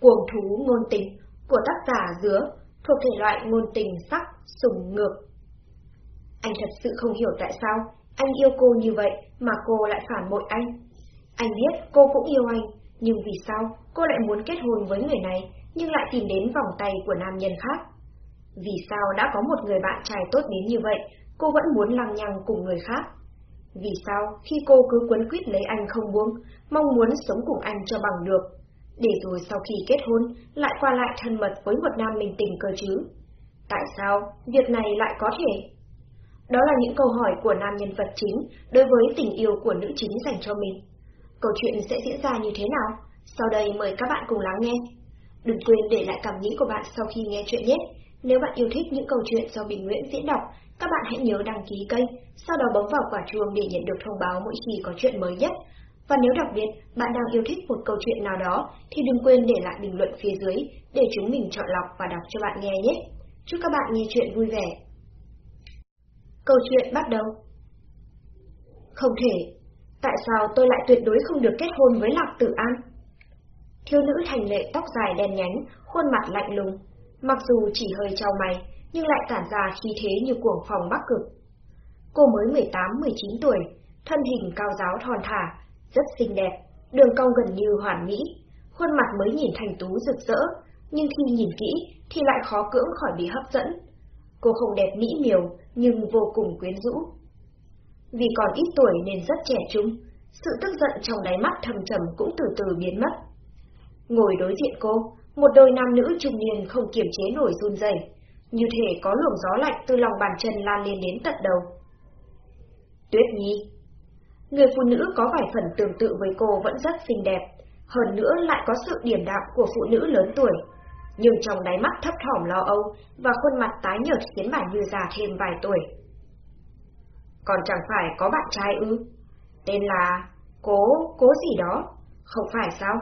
Cuồng thú ngôn tình của tác giả Dứa thuộc thể loại ngôn tình sắc, sùng ngược. Anh thật sự không hiểu tại sao anh yêu cô như vậy mà cô lại phản bội anh. Anh biết cô cũng yêu anh, nhưng vì sao cô lại muốn kết hôn với người này nhưng lại tìm đến vòng tay của nam nhân khác? Vì sao đã có một người bạn trai tốt đến như vậy, cô vẫn muốn lăng nhăng cùng người khác? Vì sao khi cô cứ quấn quýt lấy anh không buông, mong muốn sống cùng anh cho bằng được, để rồi sau khi kết hôn lại qua lại thân mật với một nam mình tình cơ chứ? Tại sao việc này lại có thể? Đó là những câu hỏi của nam nhân vật chính đối với tình yêu của nữ chính dành cho mình. Câu chuyện sẽ diễn ra như thế nào? Sau đây mời các bạn cùng lắng nghe. Đừng quên để lại cảm nghĩ của bạn sau khi nghe chuyện nhé. Nếu bạn yêu thích những câu chuyện do Bình Nguyễn diễn đọc, các bạn hãy nhớ đăng ký kênh, sau đó bấm vào quả chuông để nhận được thông báo mỗi khi có chuyện mới nhất. Và nếu đặc biệt bạn đang yêu thích một câu chuyện nào đó thì đừng quên để lại bình luận phía dưới để chúng mình chọn lọc và đọc cho bạn nghe nhé. Chúc các bạn nghe chuyện vui vẻ. Câu chuyện bắt đầu. Không thể. Tại sao tôi lại tuyệt đối không được kết hôn với Lạc Tử An? Thiếu nữ thành lệ tóc dài đen nhánh, khuôn mặt lạnh lùng. Mặc dù chỉ hơi trao mày, nhưng lại tản ra khí thế như cuồng phòng bắc cực. Cô mới 18-19 tuổi, thân hình cao giáo thon thả, rất xinh đẹp, đường cong gần như hoàn mỹ, khuôn mặt mới nhìn thành tú rực rỡ, nhưng khi nhìn kỹ thì lại khó cưỡng khỏi bị hấp dẫn. Cô không đẹp mỹ miều, nhưng vô cùng quyến rũ. Vì còn ít tuổi nên rất trẻ trung, sự tức giận trong đáy mắt thầm trầm cũng từ từ biến mất. Ngồi đối diện cô, một đôi nam nữ trung niên không kiềm chế nổi run rẩy, như thể có luồng gió lạnh từ lòng bàn chân lan lên đến tận đầu. Tuyết Nhi Người phụ nữ có vài phần tương tự với cô vẫn rất xinh đẹp, hơn nữa lại có sự điềm đạm của phụ nữ lớn tuổi. Nhưng trong đáy mắt thấp thỏm lo âu và khuôn mặt tái nhợt khiến bà như già thêm vài tuổi. Còn chẳng phải có bạn trai ư? Tên là... Cố... Cố gì đó? Không phải sao?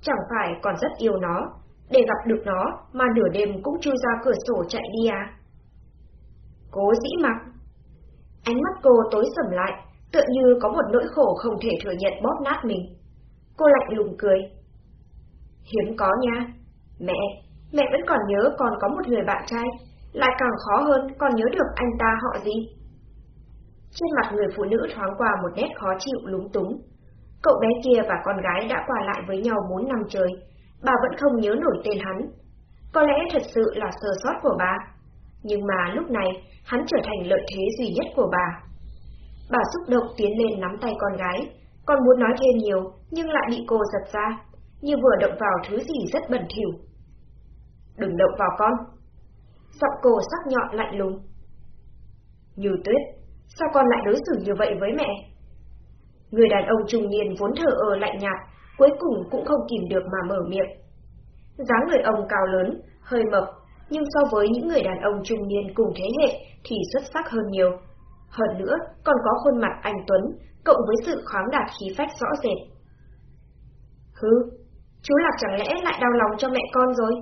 Chẳng phải còn rất yêu nó, để gặp được nó mà nửa đêm cũng chui ra cửa sổ chạy đi à? Cố dĩ mặc. Ánh mắt cô tối sầm lại, tựa như có một nỗi khổ không thể thừa nhận bóp nát mình. Cô lạnh lùng cười. Hiếm có nha. Mẹ, mẹ vẫn còn nhớ còn có một người bạn trai, lại càng khó hơn còn nhớ được anh ta họ gì. Trên mặt người phụ nữ thoáng qua một nét khó chịu lúng túng. Cậu bé kia và con gái đã qua lại với nhau bốn năm trời, bà vẫn không nhớ nổi tên hắn. Có lẽ thật sự là sơ sót của bà. Nhưng mà lúc này, hắn trở thành lợi thế duy nhất của bà. Bà xúc động tiến lên nắm tay con gái, còn muốn nói thêm nhiều, nhưng lại bị cô giật ra, như vừa động vào thứ gì rất bẩn thỉu. Đừng động vào con. Giọng cô sắc nhọn lạnh lùng. Như tuyết, sao con lại đối xử như vậy với mẹ? Người đàn ông trung niên vốn thở ơ lạnh nhạt, cuối cùng cũng không kìm được mà mở miệng. dáng người ông cao lớn, hơi mập, nhưng so với những người đàn ông trung niên cùng thế hệ thì xuất sắc hơn nhiều. Hơn nữa, còn có khuôn mặt anh Tuấn, cộng với sự khoáng đạt khí phách rõ rệt. Hứ, chú Lạc chẳng lẽ lại đau lòng cho mẹ con rồi?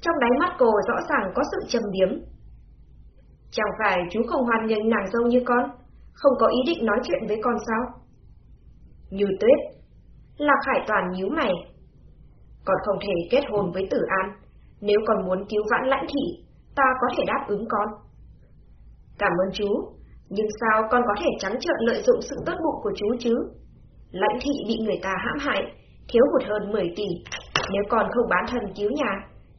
Trong đáy mắt cô rõ ràng có sự trầm biếm. Chẳng phải chú không hoàn nghênh nàng dâu như con, không có ý định nói chuyện với con sao? Như tuyết, Lạc Hải Toàn nhíu mày. Còn không thể kết hôn với Tử An, nếu còn muốn cứu vãn lãnh thị, ta có thể đáp ứng con. Cảm ơn chú, nhưng sao con có thể trắng trợn lợi dụng sự tốt bụng của chú chứ? Lãnh thị bị người ta hãm hại, thiếu hụt hơn 10 tỷ. Nếu con không bán thân cứu nhà,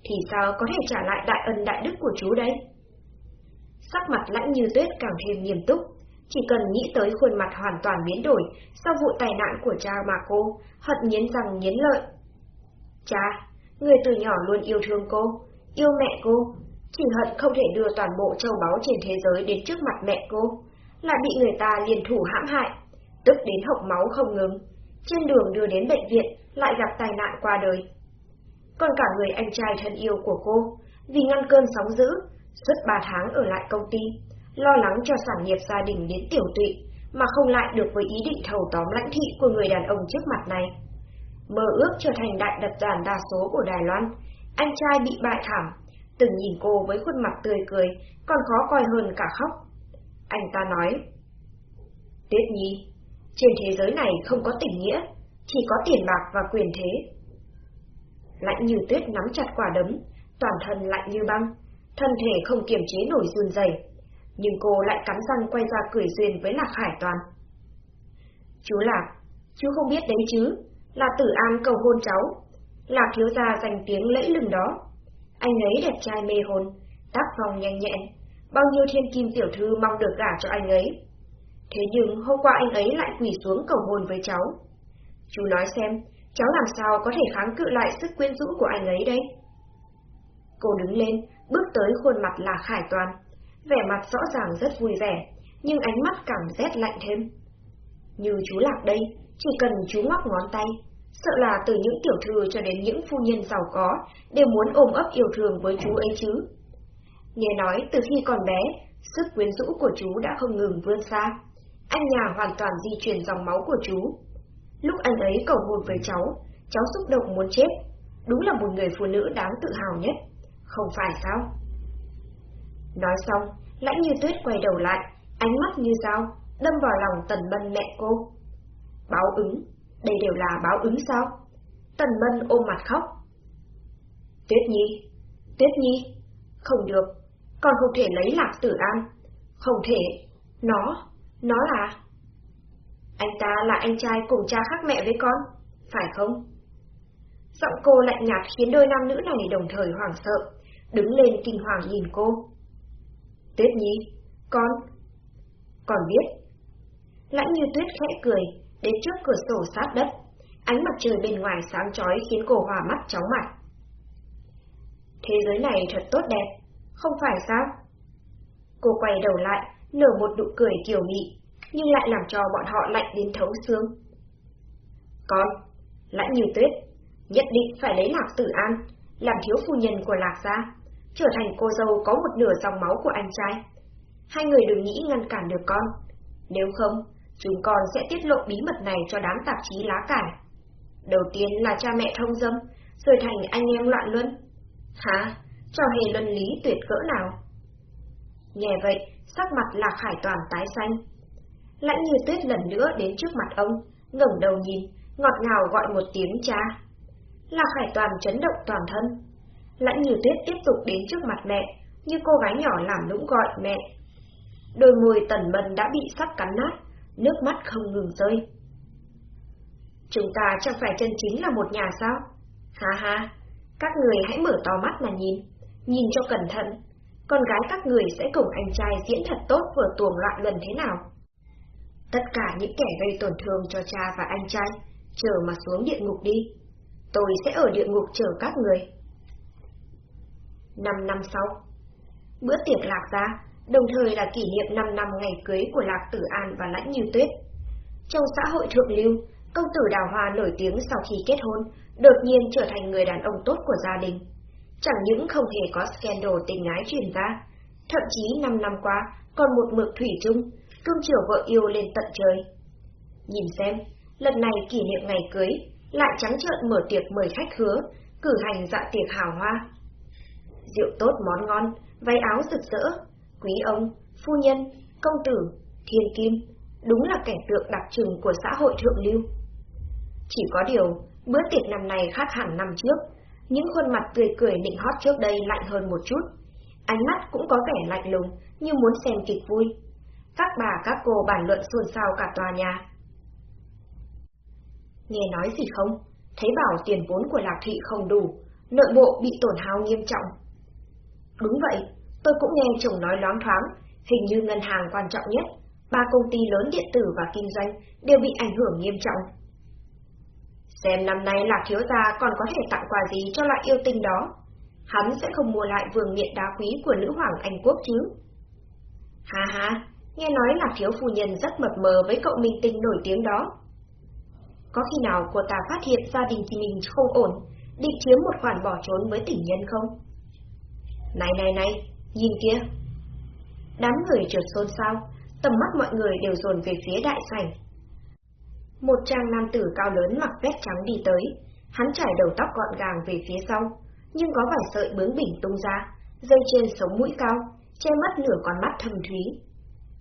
thì sao có thể trả lại đại ân đại đức của chú đấy Sắc mặt lãnh như tuyết càng thêm nghiêm túc, chỉ cần nghĩ tới khuôn mặt hoàn toàn biến đổi sau vụ tai nạn của cha mà cô, hận nghiến răng nghiến lợi. Cha, người từ nhỏ luôn yêu thương cô, yêu mẹ cô, chỉ hận không thể đưa toàn bộ châu báu trên thế giới đến trước mặt mẹ cô, lại bị người ta liền thủ hãm hại, tức đến hộc máu không ngừng. Trên đường đưa đến bệnh viện, lại gặp tai nạn qua đời. Còn cả người anh trai thân yêu của cô, vì ngăn cơn sóng dữ, suốt ba tháng ở lại công ty, lo lắng cho sản nghiệp gia đình đến tiểu tụy, mà không lại được với ý định thầu tóm lãnh thị của người đàn ông trước mặt này. Mơ ước trở thành đại đập đoàn đa số của Đài Loan, anh trai bị bại thảm, từng nhìn cô với khuôn mặt tươi cười, còn khó coi hơn cả khóc. Anh ta nói, Tuyết Nhi, trên thế giới này không có tình nghĩa, chỉ có tiền bạc và quyền thế. lạnh như tuyết nắm chặt quả đấm, toàn thân lạnh như băng, thân thể không kiềm chế nổi run rẩy. Nhưng cô lại cắn răng quay ra cười duyên với Lạc Hải Toàn. Chú Lạc, chú không biết đấy chứ, là tử an cầu hôn cháu. là thiếu gia danh tiếng lẫy lừng đó. Anh ấy đẹp trai mê hồn, tác phong nhanh nhẹn, bao nhiêu thiên kim tiểu thư mong được gả cho anh ấy. Thế nhưng hôm qua anh ấy lại quỳ xuống cầu hôn với cháu. Chú nói xem, cháu làm sao có thể kháng cự lại sức quyến rũ của anh ấy đây? Cô đứng lên, bước tới khuôn mặt là Khải Toàn. Vẻ mặt rõ ràng rất vui vẻ, nhưng ánh mắt càng rét lạnh thêm. Như chú Lạc đây, chỉ cần chú ngoắc ngón tay, sợ là từ những tiểu thư cho đến những phu nhân giàu có đều muốn ôm ấp yêu thương với chú ấy chứ. Nghe nói từ khi còn bé, sức quyến rũ của chú đã không ngừng vươn xa. Anh nhà hoàn toàn di chuyển dòng máu của chú. Lúc anh ấy cầu hôn với cháu, cháu xúc động muốn chết. Đúng là một người phụ nữ đáng tự hào nhất. Không phải sao? Nói xong, lãnh như tuyết quay đầu lại, ánh mắt như dao, đâm vào lòng tần bân mẹ cô. Báo ứng, đây đều là báo ứng sao? Tần Mân ôm mặt khóc. Tuyết nhi, tuyết nhi, không được, con không thể lấy lạc tử an. Không thể, nó, nó là... Anh ta là anh trai cùng cha khác mẹ với con, phải không? Giọng cô lạnh nhạt khiến đôi nam nữ này đồng thời hoảng sợ, đứng lên kinh hoàng nhìn cô. Tuyết Nhi, con... còn biết. Lãnh như tuyết khẽ cười, đến trước cửa sổ sát đất. Ánh mặt trời bên ngoài sáng chói khiến cô hòa mắt chóng mặt. Thế giới này thật tốt đẹp, không phải sao? Cô quay đầu lại, nở một nụ cười kiều mị, nhưng lại làm cho bọn họ lạnh đến thấu xương. Con, lãnh như tuyết, nhất định phải lấy lạc tử an, làm thiếu phu nhân của lạc gia, trở thành cô dâu có một nửa dòng máu của anh trai. Hai người đừng nghĩ ngăn cản được con, nếu không, chúng con sẽ tiết lộ bí mật này cho đám tạp chí lá cải. Đầu tiên là cha mẹ thông dâm, rồi thành anh em loạn luân. Hả? Cho hề luân lý tuyệt cỡ nào? Nghe vậy, sắc mặt Lạc Hải Toàn tái xanh. Lãnh như tuyết lần nữa đến trước mặt ông, ngẩng đầu nhìn, ngọt ngào gọi một tiếng cha. Lạc Hải Toàn chấn động toàn thân. Lãnh như tuyết tiếp tục đến trước mặt mẹ, như cô gái nhỏ làm lũng gọi mẹ. Đôi môi tần mần đã bị sắc cắn nát, nước mắt không ngừng rơi. Chúng ta chẳng phải chân chính là một nhà sao? Ha ha, các người hãy mở to mắt mà nhìn, nhìn cho cẩn thận, con gái các người sẽ cùng anh trai diễn thật tốt vừa tuồng loạn lần thế nào. Tất cả những kẻ gây tổn thương cho cha và anh trai, chờ mà xuống địa ngục đi. Tôi sẽ ở địa ngục chờ các người. Năm năm sau, bữa tiệc lạc ra, đồng thời là kỷ niệm 5 năm ngày cưới của Lạc Tử An và Lãnh Như Tuyết. Trong xã hội thượng lưu, công tử Đào Hoa nổi tiếng sau khi kết hôn, đột nhiên trở thành người đàn ông tốt của gia đình. Chẳng những không hề có scandal tình ái truyền ra, thậm chí 5 năm qua còn một mực thủy chung, cương chiều vợ yêu lên tận trời. Nhìn xem, lần này kỷ niệm ngày cưới, lại trắng trợn mở tiệc mời khách hứa, cử hành dạ tiệc hào hoa. Rượu tốt món ngon, váy áo rực rỡ, quý ông, phu nhân, công tử, thiên kim, đúng là cảnh tượng đặc trưng của xã hội thượng lưu. Chỉ có điều, bữa tiệc năm nay khác hẳn năm trước, những khuôn mặt tươi cười nịnh hót trước đây lạnh hơn một chút. Ánh mắt cũng có vẻ lạnh lùng, như muốn xem kịch vui. Các bà các cô bàn luận xôn xao cả tòa nhà. Nghe nói gì không? Thấy bảo tiền vốn của Lạc thị không đủ, nội bộ bị tổn hao nghiêm trọng. Đúng vậy, tôi cũng nghe chồng nói loáng thoáng, hình như ngân hàng quan trọng nhất, ba công ty lớn điện tử và kinh doanh đều bị ảnh hưởng nghiêm trọng. Xem năm nay Lạc Thiếu Gia còn có thể tặng quà gì cho loại yêu tinh đó. Hắn sẽ không mua lại vườn miện đá quý của nữ hoàng Anh Quốc chứ. Ha ha, nghe nói Lạc Thiếu Phu Nhân rất mập mờ với cậu minh tinh nổi tiếng đó. Có khi nào cô ta phát hiện gia đình thì mình không ổn, định chiếm một khoản bỏ trốn với tình nhân không? Này này này, nhìn kia! Đám người trượt xôn xao, tầm mắt mọi người đều dồn về phía đại sảnh. Một trang nam tử cao lớn mặc vest trắng đi tới, hắn trải đầu tóc gọn gàng về phía sau, nhưng có vài sợi bướng bỉnh tung ra, dây trên sống mũi cao, che mắt nửa con mắt thâm thúy.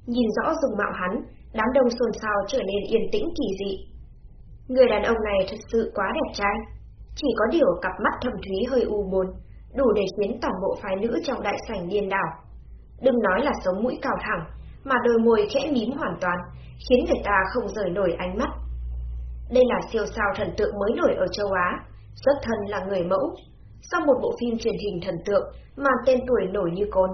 Nhìn rõ dùng mạo hắn, đám đông xôn xao trở nên yên tĩnh kỳ dị. Người đàn ông này thật sự quá đẹp trai, Chỉ có điều cặp mắt thâm thúy hơi u buồn, đủ để khiến toàn bộ phái nữ trong đại sảnh điên đảo. Đừng nói là sống mũi cao thẳng, mà đôi môi khẽ mím hoàn toàn, khiến người ta không rời nổi ánh mắt. Đây là siêu sao thần tượng mới nổi ở châu Á, xuất thân là người mẫu. Sau một bộ phim truyền hình thần tượng mà tên tuổi nổi như côn.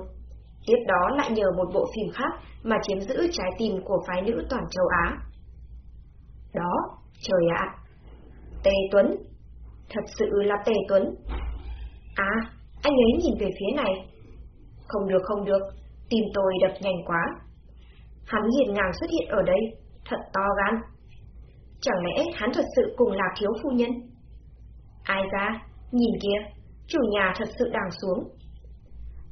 Tiếp đó lại nhờ một bộ phim khác mà chiếm giữ trái tim của phái nữ toàn châu Á. Đó, trời ạ! Tề Tuấn! Thật sự là Tề Tuấn! À, anh ấy nhìn về phía này. Không được không được, tim tôi đập nhanh quá. Hắn hiền ngang xuất hiện ở đây, thật to gan. Chẳng lẽ hắn thật sự cùng là thiếu phu nhân? Ai ra, nhìn kia, chủ nhà thật sự đang xuống.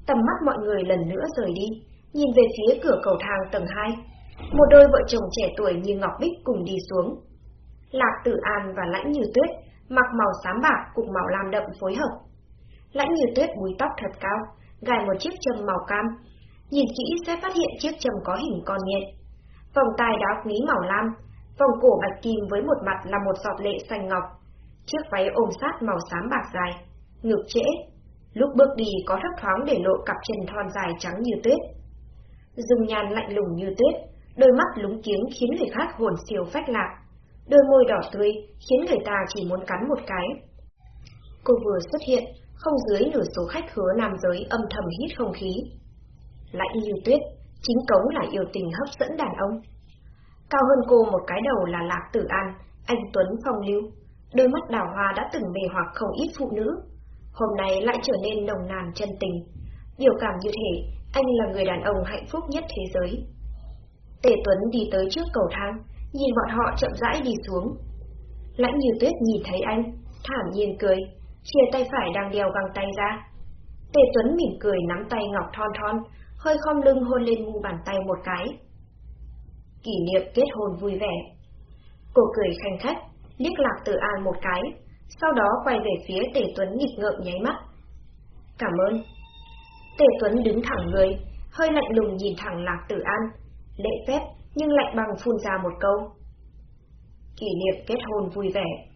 Tầm mắt mọi người lần nữa rời đi, nhìn về phía cửa cầu thang tầng 2. Một đôi vợ chồng trẻ tuổi như Ngọc Bích cùng đi xuống. Lạc Tử An và Lãnh Như Tuyết mặc màu xám bạc cùng màu lam đậm phối hợp. Lãnh Như Tuyết búi tóc thật cao, gài một chiếc châm màu cam. Nhìn kỹ sẽ phát hiện chiếc châm có hình con nhện. Vòng tai đá quý màu lam, vòng cổ bạch kim với một mặt là một giọt lệ xanh ngọc. Chiếc váy ôm sát màu xám bạc dài, ngực trễ. Lúc bước đi có thấp thoáng để lộ cặp chân thon dài trắng như tuyết. Dung nhan lạnh lùng như tuyết, đôi mắt lúng kiếng khiến người khác hồn siêu phách lạc. Đôi môi đỏ tươi khiến người ta chỉ muốn cắn một cái. Cô vừa xuất hiện, không dưới nửa số khách hứa nam giới âm thầm hít không khí. Lạnh như tuyết, chính cống là yêu tình hấp dẫn đàn ông. Cao hơn cô một cái đầu là Lạc Tử An, anh Tuấn phong lưu. Đôi mắt đào hoa đã từng mê hoặc không ít phụ nữ. Hôm nay lại trở nên nồng nàn chân tình. Biểu cảm như thể anh là người đàn ông hạnh phúc nhất thế giới. Tề Tuấn đi tới trước cầu thang, nhìn bọn họ chậm rãi đi xuống. Lãnh như tuyết nhìn thấy anh, thản nhiên cười, chia tay phải đang đeo găng tay ra. Tề Tuấn mỉm cười nắm tay Ngọc Thon Thon, hơi khom lưng hôn lên mu bàn tay một cái. Kỷ niệm kết hôn vui vẻ. Cô cười khanh khách, liếc lạc tử an một cái, sau đó quay về phía Tề Tuấn nghịch ngợm nháy mắt. Cảm ơn. Tề Tuấn đứng thẳng người, hơi lạnh lùng nhìn thẳng lạc tử an, lễ phép nhưng lạnh bằng phun ra một câu. Kỷ niệm kết hôn vui vẻ.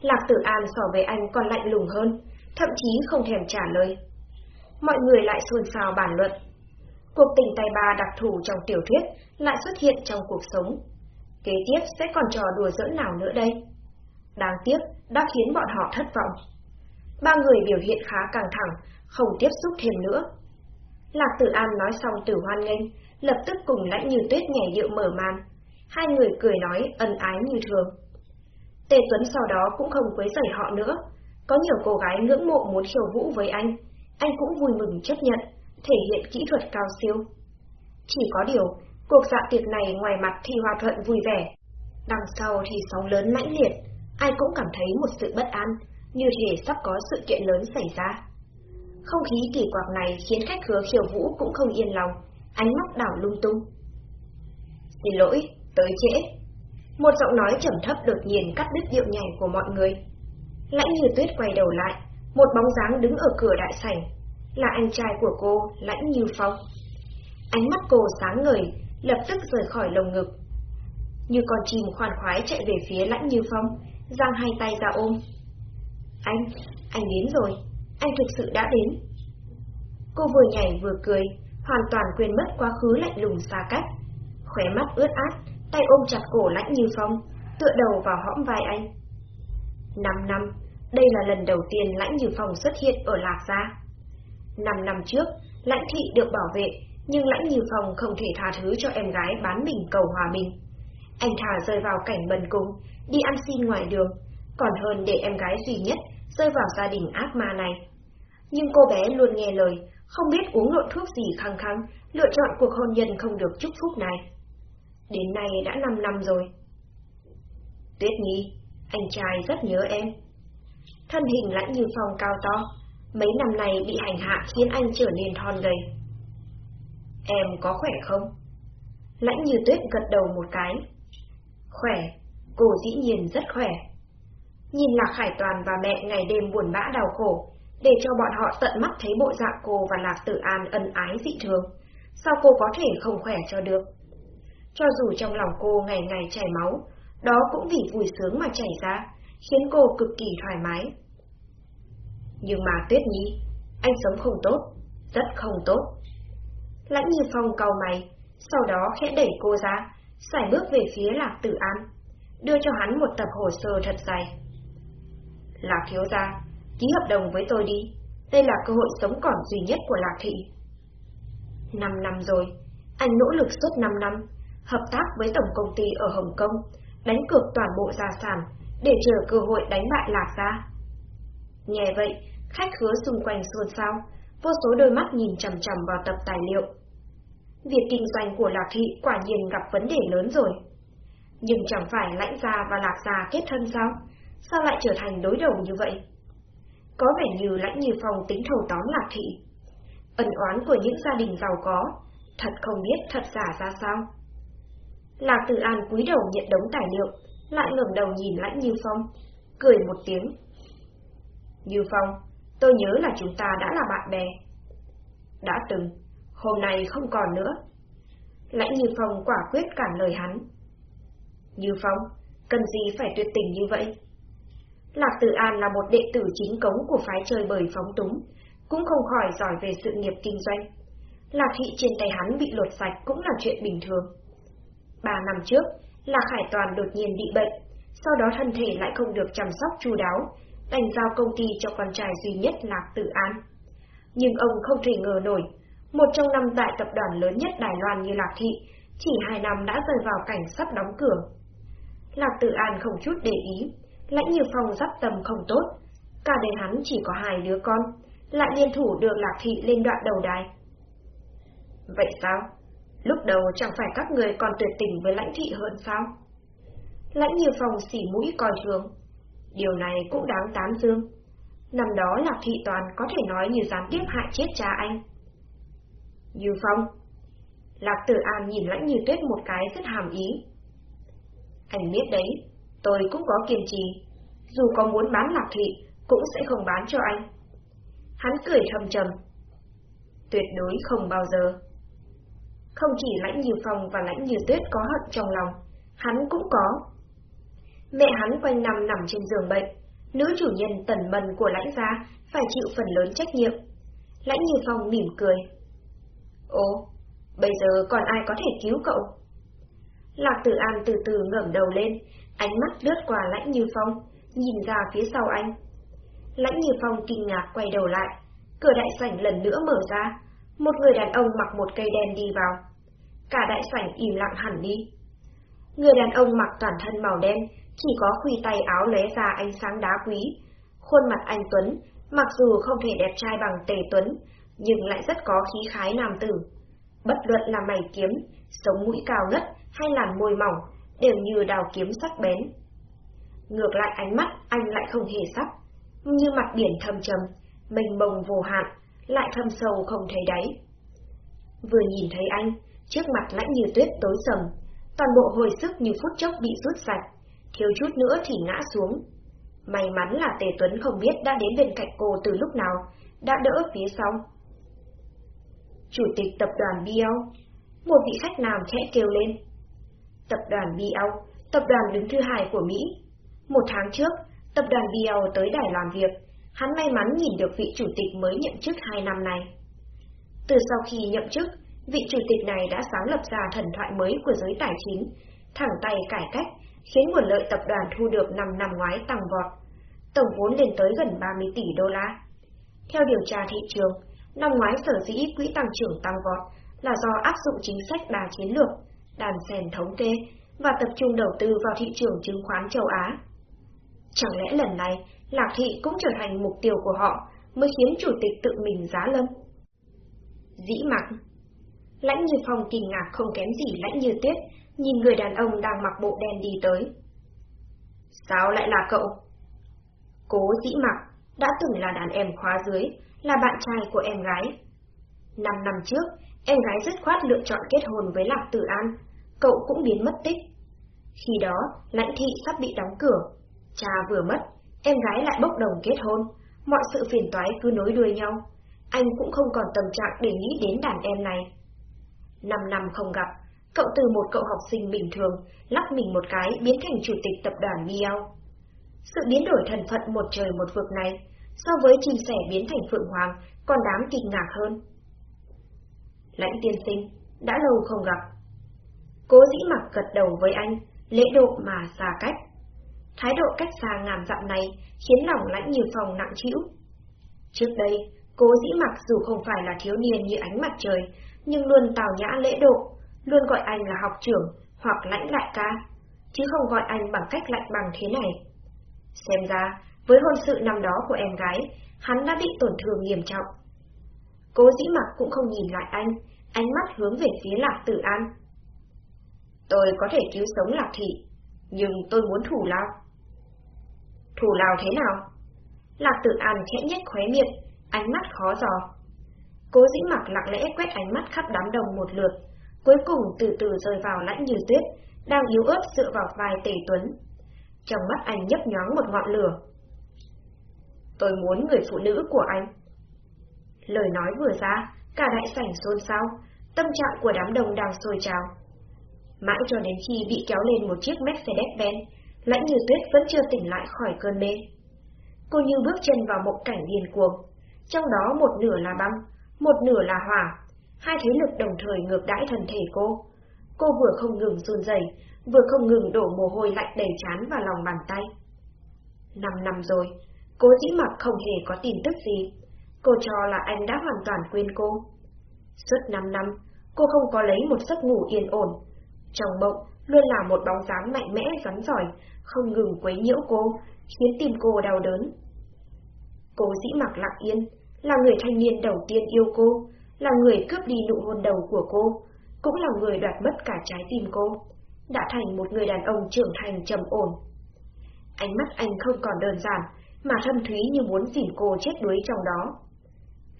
Lạc tử an so với anh còn lạnh lùng hơn, thậm chí không thèm trả lời. Mọi người lại xôn xao bàn luận. Cuộc tình tay ba đặc thù trong tiểu thuyết lại xuất hiện trong cuộc sống. Kế tiếp sẽ còn trò đùa giỡn nào nữa đây? Đáng tiếc, đã khiến bọn họ thất vọng. Ba người biểu hiện khá căng thẳng, không tiếp xúc thêm nữa. Lạc Tử An nói xong từ hoan nghênh, lập tức cùng lãnh như tuyết nhảy điệu mở màn. Hai người cười nói ân ái như thường. Tề Tuấn sau đó cũng không quấy rầy họ nữa. Có nhiều cô gái ngưỡng mộ muốn khiêu vũ với anh, anh cũng vui mừng chấp nhận, thể hiện kỹ thuật cao siêu. Chỉ có điều, cuộc dạ tiệc này ngoài mặt thì hòa thuận vui vẻ, đằng sau thì sóng lớn mãnh liệt, ai cũng cảm thấy một sự bất an, như thể sắp có sự kiện lớn xảy ra. Không khí kỳ quặc này khiến khách hứa khiêu vũ cũng không yên lòng, ánh mắt đảo lung tung. Xin lỗi, tới trễ. Một giọng nói trầm thấp đột nhiên cắt đứt điệu nhảy của mọi người. Lãnh như tuyết quay đầu lại, một bóng dáng đứng ở cửa đại sảnh, là anh trai của cô, Lãnh Như Phong. Ánh mắt cô sáng ngời, lập tức rời khỏi lồng ngực. Như con chim khoan khoái chạy về phía Lãnh Như Phong, giang hai tay ra ôm. Anh, anh đến rồi, anh thực sự đã đến. Cô vừa nhảy vừa cười, hoàn toàn quên mất quá khứ lạnh lùng xa cách. Khóe mắt ướt át, tay ôm chặt cổ Lãnh Như Phong, tựa đầu vào hõm vai anh. Năm năm, đây là lần đầu tiên Lãnh Như Phong xuất hiện ở Lạc Gia. Năm năm trước, Lãnh Thị được bảo vệ, nhưng Lãnh Như Phong không thể tha thứ cho em gái bán mình cầu hòa bình. Anh thà rơi vào cảnh bần cùng, đi ăn xin ngoài đường, còn hơn để em gái duy nhất rơi vào gia đình ác ma này. Nhưng cô bé luôn nghe lời, không biết uống lộn thuốc gì khăng khăng, lựa chọn cuộc hôn nhân không được chúc phúc này. Đến nay đã 5 năm rồi. Tuyết Nhi, anh trai rất nhớ em. Thân hình lãnh như phòng cao to, mấy năm này bị hành hạ khiến anh trở nên thon gầy. Em có khỏe không? Lãnh như tuyết gật đầu một cái. Khỏe, cô dĩ nhiên rất khỏe. Nhìn Lạc Khải Toàn và mẹ ngày đêm buồn bã đau khổ, để cho bọn họ tận mắt thấy bộ dạng cô và Lạc Tử An ân ái dị thường, sao cô có thể không khỏe cho được? Cho dù trong lòng cô ngày ngày chảy máu, đó cũng vì vui sướng mà chảy ra, khiến cô cực kỳ thoải mái. Nhưng mà Tuyết Nhi, anh sống không tốt, rất không tốt. Lãnh Như Phong cau mày, sau đó khẽ đẩy cô ra, xài bước về phía Lạc Tử An, đưa cho hắn một tập hồ sơ thật dày. Lạc thiếu gia, ký hợp đồng với tôi đi, đây là cơ hội sống còn duy nhất của Lạc Thị. Năm năm rồi, anh nỗ lực suốt năm năm, hợp tác với tổng công ty ở Hồng Kông, đánh cược toàn bộ gia sản để chờ cơ hội đánh bại Lạc gia. Nghe vậy, khách khứa xung quanh xôn xao, vô số đôi mắt nhìn chằm chằm vào tập tài liệu. Việc kinh doanh của Lạc Thị quả nhiên gặp vấn đề lớn rồi. Nhưng chẳng phải lãnh gia và Lạc gia kết thân sao? Sao lại trở thành đối đầu như vậy? Có vẻ như lãnh như phòng tính thầu tóm Lạc Thị. Ẩn oán của những gia đình giàu có, thật không biết thật giả ra sao. Lạc Tử An cúi đầu nhận đống tài liệu, lại ngẩng đầu nhìn lãnh như phong, cười một tiếng. Như phong, tôi nhớ là chúng ta đã là bạn bè. Đã từng, hôm nay không còn nữa. Lãnh Như Phong quả quyết cản lời hắn. Như Phong, cần gì phải tuyệt tình như vậy? Lạc Tử An là một đệ tử chính cống của phái chơi bời phóng túng, cũng không khỏi giỏi về sự nghiệp kinh doanh. Lạc Thị trên tay hắn bị lột sạch cũng là chuyện bình thường. Ba năm trước, là Khải Toàn đột nhiên bị bệnh, sau đó thân thể lại không được chăm sóc chu đáo, đành giao công ty cho con trai duy nhất là Tử An. Nhưng ông không thể ngờ nổi, một trong năm đại tập đoàn lớn nhất Đài Loan như Lạc Thị, chỉ hai năm đã rơi vào cảnh sắp đóng cửa. Lạc Tử An không chút để ý, lãnh như phong dắt tâm không tốt, cả đời hắn chỉ có hai đứa con, lại liên thủ được Lạc Thị lên đoạn đầu đài. Vậy sao? Lúc đầu chẳng phải các người còn tuyệt tình với lãnh thị hơn sao? Lãnh nhiều phòng xỉ mũi coi thường. Điều này cũng đáng tán dương. Năm đó Lạc Thị Toàn có thể nói như gián tiếp hại chết cha anh. Như Phong. Lạc Tử An nhìn lãnh như tuyết một cái rất hàm ý. Anh biết đấy, tôi cũng có kiên trì. Dù có muốn bán Lạc Thị, cũng sẽ không bán cho anh. Hắn cười thầm trầm. Tuyệt đối không bao giờ. Không chỉ lãnh như Phong và lãnh như tuyết có hận trong lòng, hắn cũng có. Mẹ hắn quanh năm nằm trên giường bệnh, nữ chủ nhân tần mần của lãnh gia phải chịu phần lớn trách nhiệm. Lãnh như Phong mỉm cười. Ồ, bây giờ còn ai có thể cứu cậu? Lạc Tử An từ từ ngẩng đầu lên, ánh mắt lướt qua Lãnh Như Phong, nhìn ra phía sau anh. Lãnh Như Phong kinh ngạc quay đầu lại, cửa đại sảnh lần nữa mở ra, một người đàn ông mặc một cây đen đi vào. Cả đại sảnh im lặng hẳn đi. Người đàn ông mặc toàn thân màu đen, chỉ có khuy tay áo lóe ra ánh sáng đá quý. Khuôn mặt anh Tuấn, mặc dù không thể đẹp trai bằng Tề Tuấn, nhưng lại rất có khí khái nam tử. Bất luận là mày kiếm, sống mũi cao ngất hay làn môi mỏng, đều như đào kiếm sắc bén. Ngược lại ánh mắt anh lại không hề sắc, như mặt biển thâm trầm, mênh mông vô hạn, lại thâm sâu không thấy đáy. Vừa nhìn thấy anh, trước mặt lãnh như tuyết tối sầm, toàn bộ hồi sức như phút chốc bị rút sạch, thiếu chút nữa thì ngã xuống. May mắn là Tề Tuấn không biết đã đến bên cạnh cô từ lúc nào, đã đỡ phía sau. Chủ tịch tập đoàn BL, một vị khách nam khẽ kêu lên. Tập đoàn BL, tập đoàn đứng thứ hai của Mỹ. Một tháng trước, tập đoàn BL tới Đài làm việc, hắn may mắn nhìn được vị chủ tịch mới nhậm chức hai năm này. Từ sau khi nhậm chức, vị chủ tịch này đã sáng lập ra thần thoại mới của giới tài chính, thẳng tay cải cách, khiến nguồn lợi tập đoàn thu được năm năm ngoái tăng vọt, tổng vốn lên tới gần 30 tỷ đô la. Theo điều tra thị trường, năm ngoái sở dĩ quỹ tăng trưởng tăng vọt là do áp dụng chính sách đa chiến lược, đàn sèn thống kê và tập trung đầu tư vào thị trường chứng khoán châu Á. Chẳng lẽ lần này Lạc Thị cũng trở thành mục tiêu của họ mới khiến chủ tịch tự mình giá lâm? Dĩ mặc Lãnh như phong kinh ngạc không kém gì lãnh như tuyết, nhìn người đàn ông đang mặc bộ đen đi tới. Sao lại là cậu? Cố dĩ mặc, đã từng là đàn em khóa dưới, là bạn trai của em gái. Năm năm trước, em gái dứt khoát lựa chọn kết hôn với Lạc Tử An, cậu cũng biến mất tích. Khi đó, lãnh thị sắp bị đóng cửa, cha vừa mất, em gái lại bốc đồng kết hôn, mọi sự phiền toái cứ nối đuôi nhau. Anh cũng không còn tâm trạng để nghĩ đến đàn em này. Năm năm không gặp, cậu từ một cậu học sinh bình thường, lắc mình một cái biến thành chủ tịch tập đoàn Miao. Sự biến đổi thần phận một trời một vực này, so với chim sẻ biến thành phượng hoàng, còn đáng kinh ngạc hơn. Lãnh tiên sinh, đã lâu không gặp. Cố dĩ mặc gật đầu với anh, lễ độ mà xa cách. Thái độ cách xa ngàn dặm này khiến lòng lãnh như phòng nặng chịu. Trước đây, cố dĩ mặc dù không phải là thiếu niên như ánh mặt trời, nhưng luôn tào nhã lễ độ, luôn gọi anh là học trưởng hoặc lãnh đại ca, chứ không gọi anh bằng cách lạnh bằng thế này. Xem ra, với hôn sự năm đó của em gái, hắn đã bị tổn thương nghiêm trọng. Cố dĩ mặc cũng không nhìn lại anh, ánh mắt hướng về phía Lạc Tử An. Tôi có thể cứu sống Lạc Thị, nhưng tôi muốn thủ lao. Thủ lao thế nào? Lạc Tử An khẽ nhếch khóe miệng, ánh mắt khó giò. Cố dĩ mặc lặng lẽ quét ánh mắt khắp đám đồng một lượt, cuối cùng từ từ rơi vào lãnh như tuyết, đang yếu ớt dựa vào vai Tề Tuấn. Trong mắt anh nhấp nhoáng một ngọn lửa. Tôi muốn người phụ nữ của anh. Lời nói vừa ra, cả đại sảnh xôn xao, tâm trạng của đám đông đang sôi trào. Mãi cho đến khi bị kéo lên một chiếc Mercedes-Benz, lãnh như tuyết vẫn chưa tỉnh lại khỏi cơn mê. Cô như bước chân vào một cảnh điên cuồng, trong đó một nửa là băng, một nửa là hỏa, hai thế lực đồng thời ngược đãi thân thể cô. Cô vừa không ngừng run rẩy, vừa không ngừng đổ mồ hôi lạnh đầy chán vào lòng bàn tay. Năm năm rồi, cố dĩ mặc không hề có tin tức gì. Cô cho là anh đã hoàn toàn quên cô. Suốt năm năm, cô không có lấy một giấc ngủ yên ổn. Trong mộng, luôn là một bóng dáng mạnh mẽ rắn giỏi, không ngừng quấy nhiễu cô, khiến tim cô đau đớn. Cố dĩ mặc lặng yên, là người thanh niên đầu tiên yêu cô, là người cướp đi nụ hôn đầu của cô, cũng là người đoạt mất cả trái tim cô, đã thành một người đàn ông trưởng thành trầm ổn. Ánh mắt anh không còn đơn giản, mà thâm thúy như muốn dìm cô chết đuối trong đó.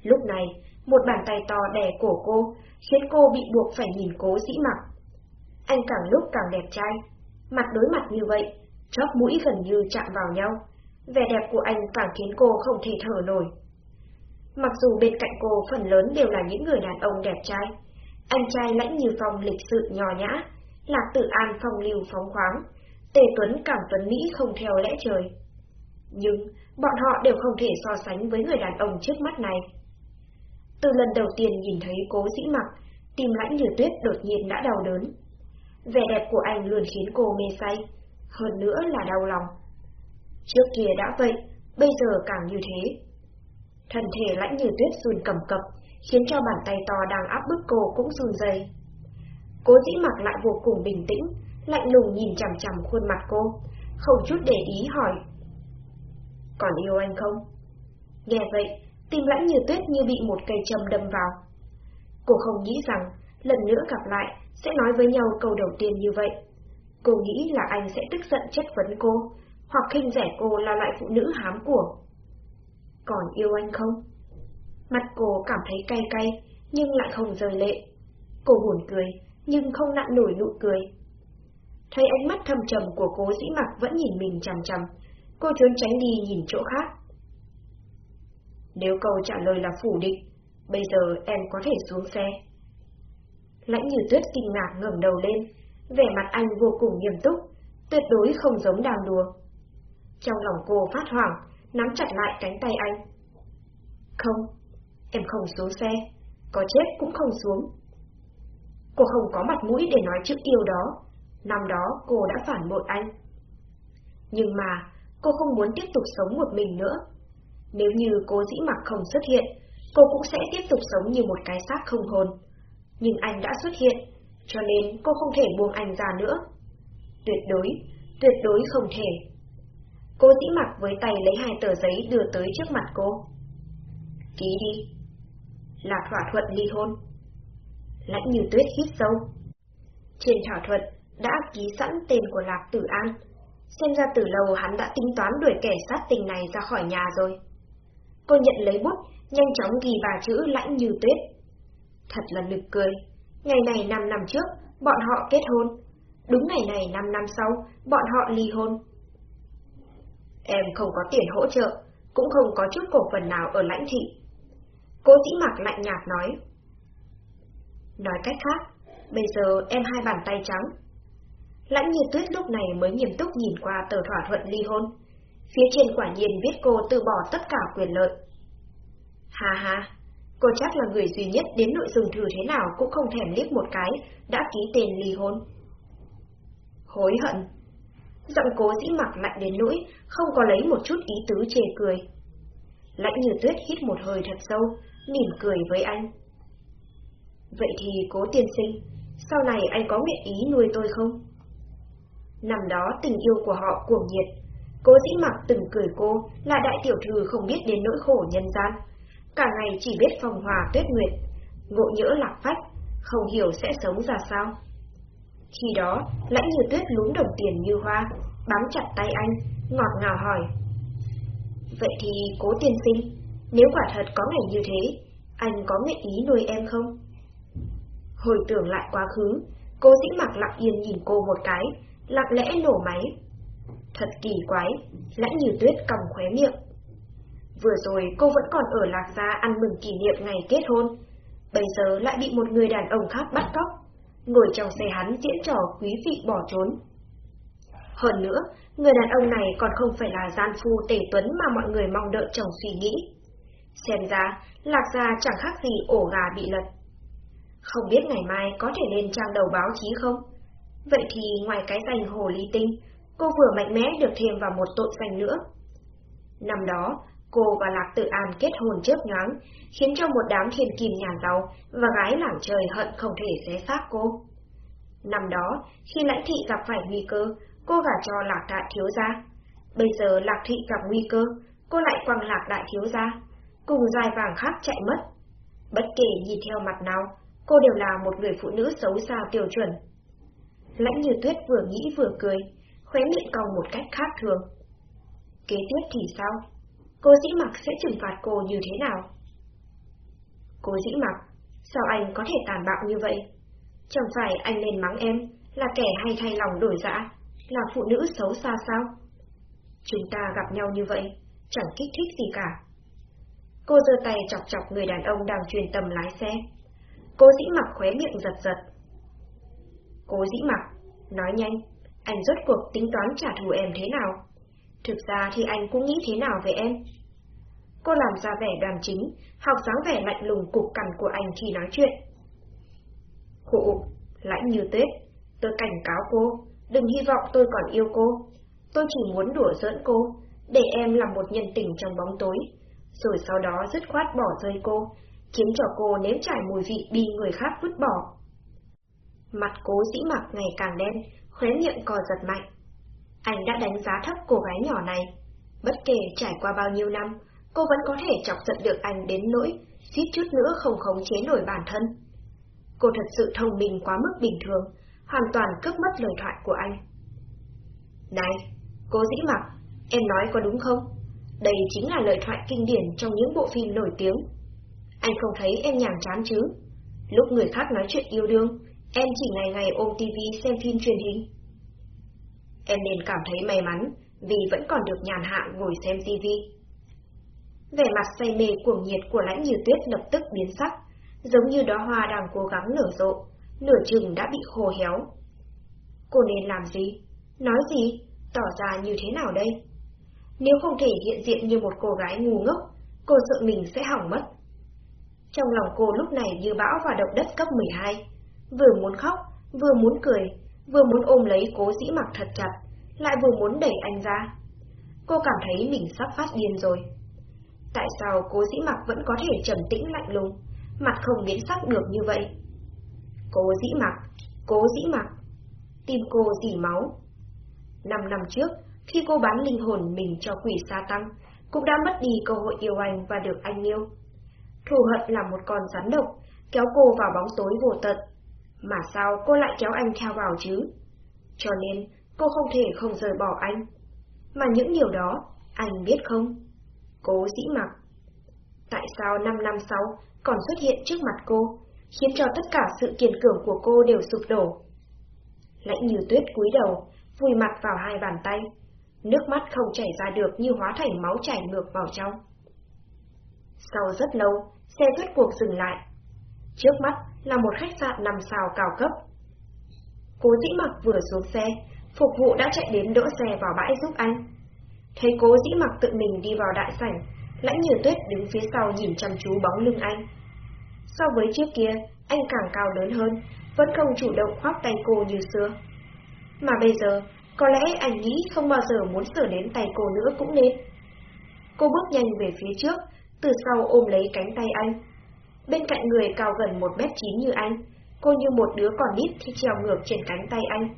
Lúc này, một bàn tay to đè cổ cô, khiến cô bị buộc phải nhìn cố dĩ mặc. Anh càng lúc càng đẹp trai, mặt đối mặt như vậy, chóp mũi gần như chạm vào nhau. Vẻ đẹp của anh càng khiến cô không thể thở nổi. Mặc dù bên cạnh cô phần lớn đều là những người đàn ông đẹp trai, anh trai lãnh như phong lịch sự nhỏ nhã, lạc tự an phong lưu phóng khoáng, tề tuấn cảm tuấn Mỹ không theo lẽ trời. Nhưng, bọn họ đều không thể so sánh với người đàn ông trước mắt này. Từ lần đầu tiên nhìn thấy cố dĩ mặc, tim lãnh như tuyết đột nhiên đã đau đớn. Vẻ đẹp của anh luôn khiến cô mê say, hơn nữa là đau lòng. Trước kia đã vậy, bây giờ càng như thế. Thân thể lãnh như tuyết run cầm cập, khiến cho bàn tay to đang áp bức cô cũng run rẩy. Cố dĩ mặc lại vô cùng bình tĩnh, lạnh lùng nhìn chằm chằm khuôn mặt cô, không chút để ý hỏi. Còn yêu anh không? Nghe vậy, tim lãnh như tuyết như bị một cây châm đâm vào. Cô không nghĩ rằng, lần nữa gặp lại, sẽ nói với nhau câu đầu tiên như vậy. Cô nghĩ là anh sẽ tức giận chất vấn cô, hoặc khinh rẻ cô là loại phụ nữ hám của. Còn yêu anh không? Mặt cô cảm thấy cay cay, nhưng lại không rời lệ. Cô buồn cười, nhưng không nặn nổi nụ cười. Thấy ánh mắt thâm trầm của cố dĩ mặc vẫn nhìn mình chằm chằm, cô trốn tránh đi nhìn chỗ khác. Nếu câu trả lời là phủ định, bây giờ em có thể xuống xe. Lãnh như tuyết kinh ngạc ngẩng đầu lên, vẻ mặt anh vô cùng nghiêm túc, tuyệt đối không giống đang đùa. Trong lòng cô phát hoảng, nắm chặt lại cánh tay anh. Không, em không xuống xe, có chết cũng không xuống. Cô không có mặt mũi để nói chữ yêu đó, năm đó cô đã phản bội anh. Nhưng mà, cô không muốn tiếp tục sống một mình nữa. Nếu như cô dĩ mặc không xuất hiện, cô cũng sẽ tiếp tục sống như một cái xác không hồn. Nhưng anh đã xuất hiện, cho nên cô không thể buông anh ra nữa. Tuyệt đối, tuyệt đối không thể. Cô dĩ mặc với tay lấy hai tờ giấy đưa tới trước mặt cô. Ký đi. Là thỏa thuận ly hôn. Lãnh như tuyết hít sâu. Trên thỏa thuận đã ký sẵn tên của Lạc Tử An. Xem ra từ lâu hắn đã tính toán đuổi kẻ sát tình này ra khỏi nhà rồi. Cô nhận lấy bút, nhanh chóng ghi vào chữ lãnh như tuyết. Thật là nực cười. Ngày này 5 năm trước, bọn họ kết hôn. Đúng ngày này 5 năm sau, bọn họ ly hôn. Em không có tiền hỗ trợ, cũng không có chút cổ phần nào ở lãnh thị. Cố dĩ mặc lạnh nhạt nói. Nói cách khác, bây giờ em hai bàn tay trắng. Lãnh nhiệt tuyết lúc này mới nghiêm túc nhìn qua tờ thỏa thuận ly hôn. Phía trên quả nhiên viết cô từ bỏ tất cả quyền lợi. Hà hà, cô chắc là người duy nhất đến nội dung thử thế nào cũng không thèm liếc một cái, đã ký tên ly hôn. Hối hận. Giọng cố dĩ mặc lạnh đến nỗi, không có lấy một chút ý tứ chê cười. Lãnh như tuyết hít một hơi thật sâu, mỉm cười với anh. Vậy thì cố tiên sinh, sau này anh có nguyện ý nuôi tôi không? Năm đó tình yêu của họ cuồng nhiệt, cố dĩ mặc từng cười cô là đại tiểu thư không biết đến nỗi khổ nhân gian. Cả ngày chỉ biết phòng hòa tuyết nguyệt, ngộ nhỡ lạc phách, không hiểu sẽ sống ra sao. Khi đó, lãnh như tuyết lún đồng tiền như hoa, bám chặt tay anh, ngọt ngào hỏi. Vậy thì cố tiên sinh, nếu quả thật có ngày như thế, anh có nguyện ý nuôi em không? Hồi tưởng lại quá khứ, cô dĩ mặc lặng yên nhìn cô một cái, lặng lẽ nổ máy. Thật kỳ quái, lãnh như tuyết cầm khóe miệng. Vừa rồi cô vẫn còn ở Lạc Gia ăn mừng kỷ niệm ngày kết hôn, bây giờ lại bị một người đàn ông khác bắt cóc, ngồi trong xe hắn diễn trò quý vị bỏ trốn. Hơn nữa, người đàn ông này còn không phải là gian phu tể tuấn mà mọi người mong đợi chồng suy nghĩ. Xem ra, Lạc Gia chẳng khác gì ổ gà bị lật. Không biết ngày mai có thể lên trang đầu báo chí không? Vậy thì ngoài cái danh hồ ly tinh, cô vừa mạnh mẽ được thêm vào một tội danh nữa. Năm đó, cô và Lạc Tự An kết hôn chớp nhoáng, khiến cho một đám thiên kim nhà giàu và gái làng trời hận không thể xé xác cô. Năm đó, khi lãnh thị gặp phải nguy cơ, cô gả cho Lạc Đại Thiếu Gia. Bây giờ Lạc Thị gặp nguy cơ, cô lại quăng Lạc Đại Thiếu Gia, cùng dài vàng khác chạy mất. Bất kể nhìn theo mặt nào, cô đều là một người phụ nữ xấu xa tiêu chuẩn. Lãnh như tuyết vừa nghĩ vừa cười, khóe miệng cong một cách khác thường. Kế tiếp thì sao? Cô dĩ mặc sẽ trừng phạt cô như thế nào? Cô dĩ mặc, sao anh có thể tàn bạo như vậy? Chẳng phải anh nên mắng em là kẻ hay thay lòng đổi dạ, là phụ nữ xấu xa sao? Chúng ta gặp nhau như vậy, chẳng kích thích gì cả. Cô giơ tay chọc chọc người đàn ông đang truyền tâm lái xe. Cô dĩ mặc khóe miệng giật giật. Cô dĩ mặc, nói nhanh, anh rốt cuộc tính toán trả thù em thế nào? Thực ra thì anh cũng nghĩ thế nào về em? Cô làm ra vẻ đoàn chính, học dáng vẻ lạnh lùng cục cằn của anh khi nói chuyện. Khụ, lãnh như tuyết, tôi cảnh cáo cô, đừng hy vọng tôi còn yêu cô. Tôi chỉ muốn đùa giỡn cô, để em làm một nhân tình trong bóng tối, rồi sau đó dứt khoát bỏ rơi cô, khiến cho cô nếm trải mùi vị bị người khác vứt bỏ. Mặt cố dĩ mặc ngày càng đen, khóe miệng cò giật mạnh. Anh đã đánh giá thấp cô gái nhỏ này. Bất kể trải qua bao nhiêu năm, cô vẫn có thể chọc giận được anh đến nỗi, suýt chút nữa không khống chế nổi bản thân. Cô thật sự thông minh quá mức bình thường, hoàn toàn cướp mất lời thoại của anh. Này, cố dĩ mặc, em nói có đúng không? Đây chính là lời thoại kinh điển trong những bộ phim nổi tiếng. Anh không thấy em nhàm chán chứ? Lúc người khác nói chuyện yêu đương, em chỉ ngày ngày ôm tivi xem phim truyền hình. Em nên cảm thấy may mắn vì vẫn còn được nhàn hạ ngồi xem tivi. Vẻ mặt say mê cuồng nhiệt của lãnh như tuyết lập tức biến sắc, giống như đóa hoa đang cố gắng nở rộ, nửa chừng đã bị khô héo. Cô nên làm gì? Nói gì? Tỏ ra như thế nào đây? Nếu không thể hiện diện như một cô gái ngu ngốc, cô sợ mình sẽ hỏng mất. Trong lòng cô lúc này như bão và động đất cấp 12, vừa muốn khóc, vừa muốn cười, vừa muốn ôm lấy cố dĩ mặc thật chặt, lại vừa muốn đẩy anh ra. Cô cảm thấy mình sắp phát điên rồi. Tại sao cố dĩ mặc vẫn có thể trầm tĩnh lạnh lùng, mặt không biến sắc được như vậy? Cố dĩ mặc, cố dĩ mặc, tim cô dỉ máu. Năm năm trước, khi cô bán linh hồn mình cho quỷ sa tăng, cũng đã mất đi cơ hội yêu anh và được anh yêu. Thù hận là một con rắn độc, kéo cô vào bóng tối vô tận. Mà sao cô lại kéo anh theo vào chứ? Cho nên, cô không thể không rời bỏ anh. Mà những điều đó, anh biết không? Cố dĩ mặc. Tại sao năm năm sau còn xuất hiện trước mặt cô, khiến cho tất cả sự kiên cường của cô đều sụp đổ? Lãnh như tuyết cúi đầu, vùi mặt vào hai bàn tay, nước mắt không chảy ra được như hóa thành máu chảy ngược vào trong. Sau rất lâu, xe rốt cuộc dừng lại. Trước mắt là một khách sạn năm sao cao cấp. Cố dĩ mặc vừa xuống xe, phục vụ đã chạy đến đỗ xe vào bãi giúp anh. thấy cố dĩ mặc tự mình đi vào đại sảnh, lãnh như tuyết đứng phía sau nhìn chăm chú bóng lưng anh. So với trước kia, anh càng cao lớn hơn, vẫn không chủ động khoác tay cô như xưa. Mà bây giờ, có lẽ anh nghĩ không bao giờ muốn sửa đến tay cô nữa cũng nên. Cô bước nhanh về phía trước, từ sau ôm lấy cánh tay anh. Bên cạnh người cao gần một mét chín như anh, cô như một đứa còn nít thì trèo ngược trên cánh tay anh.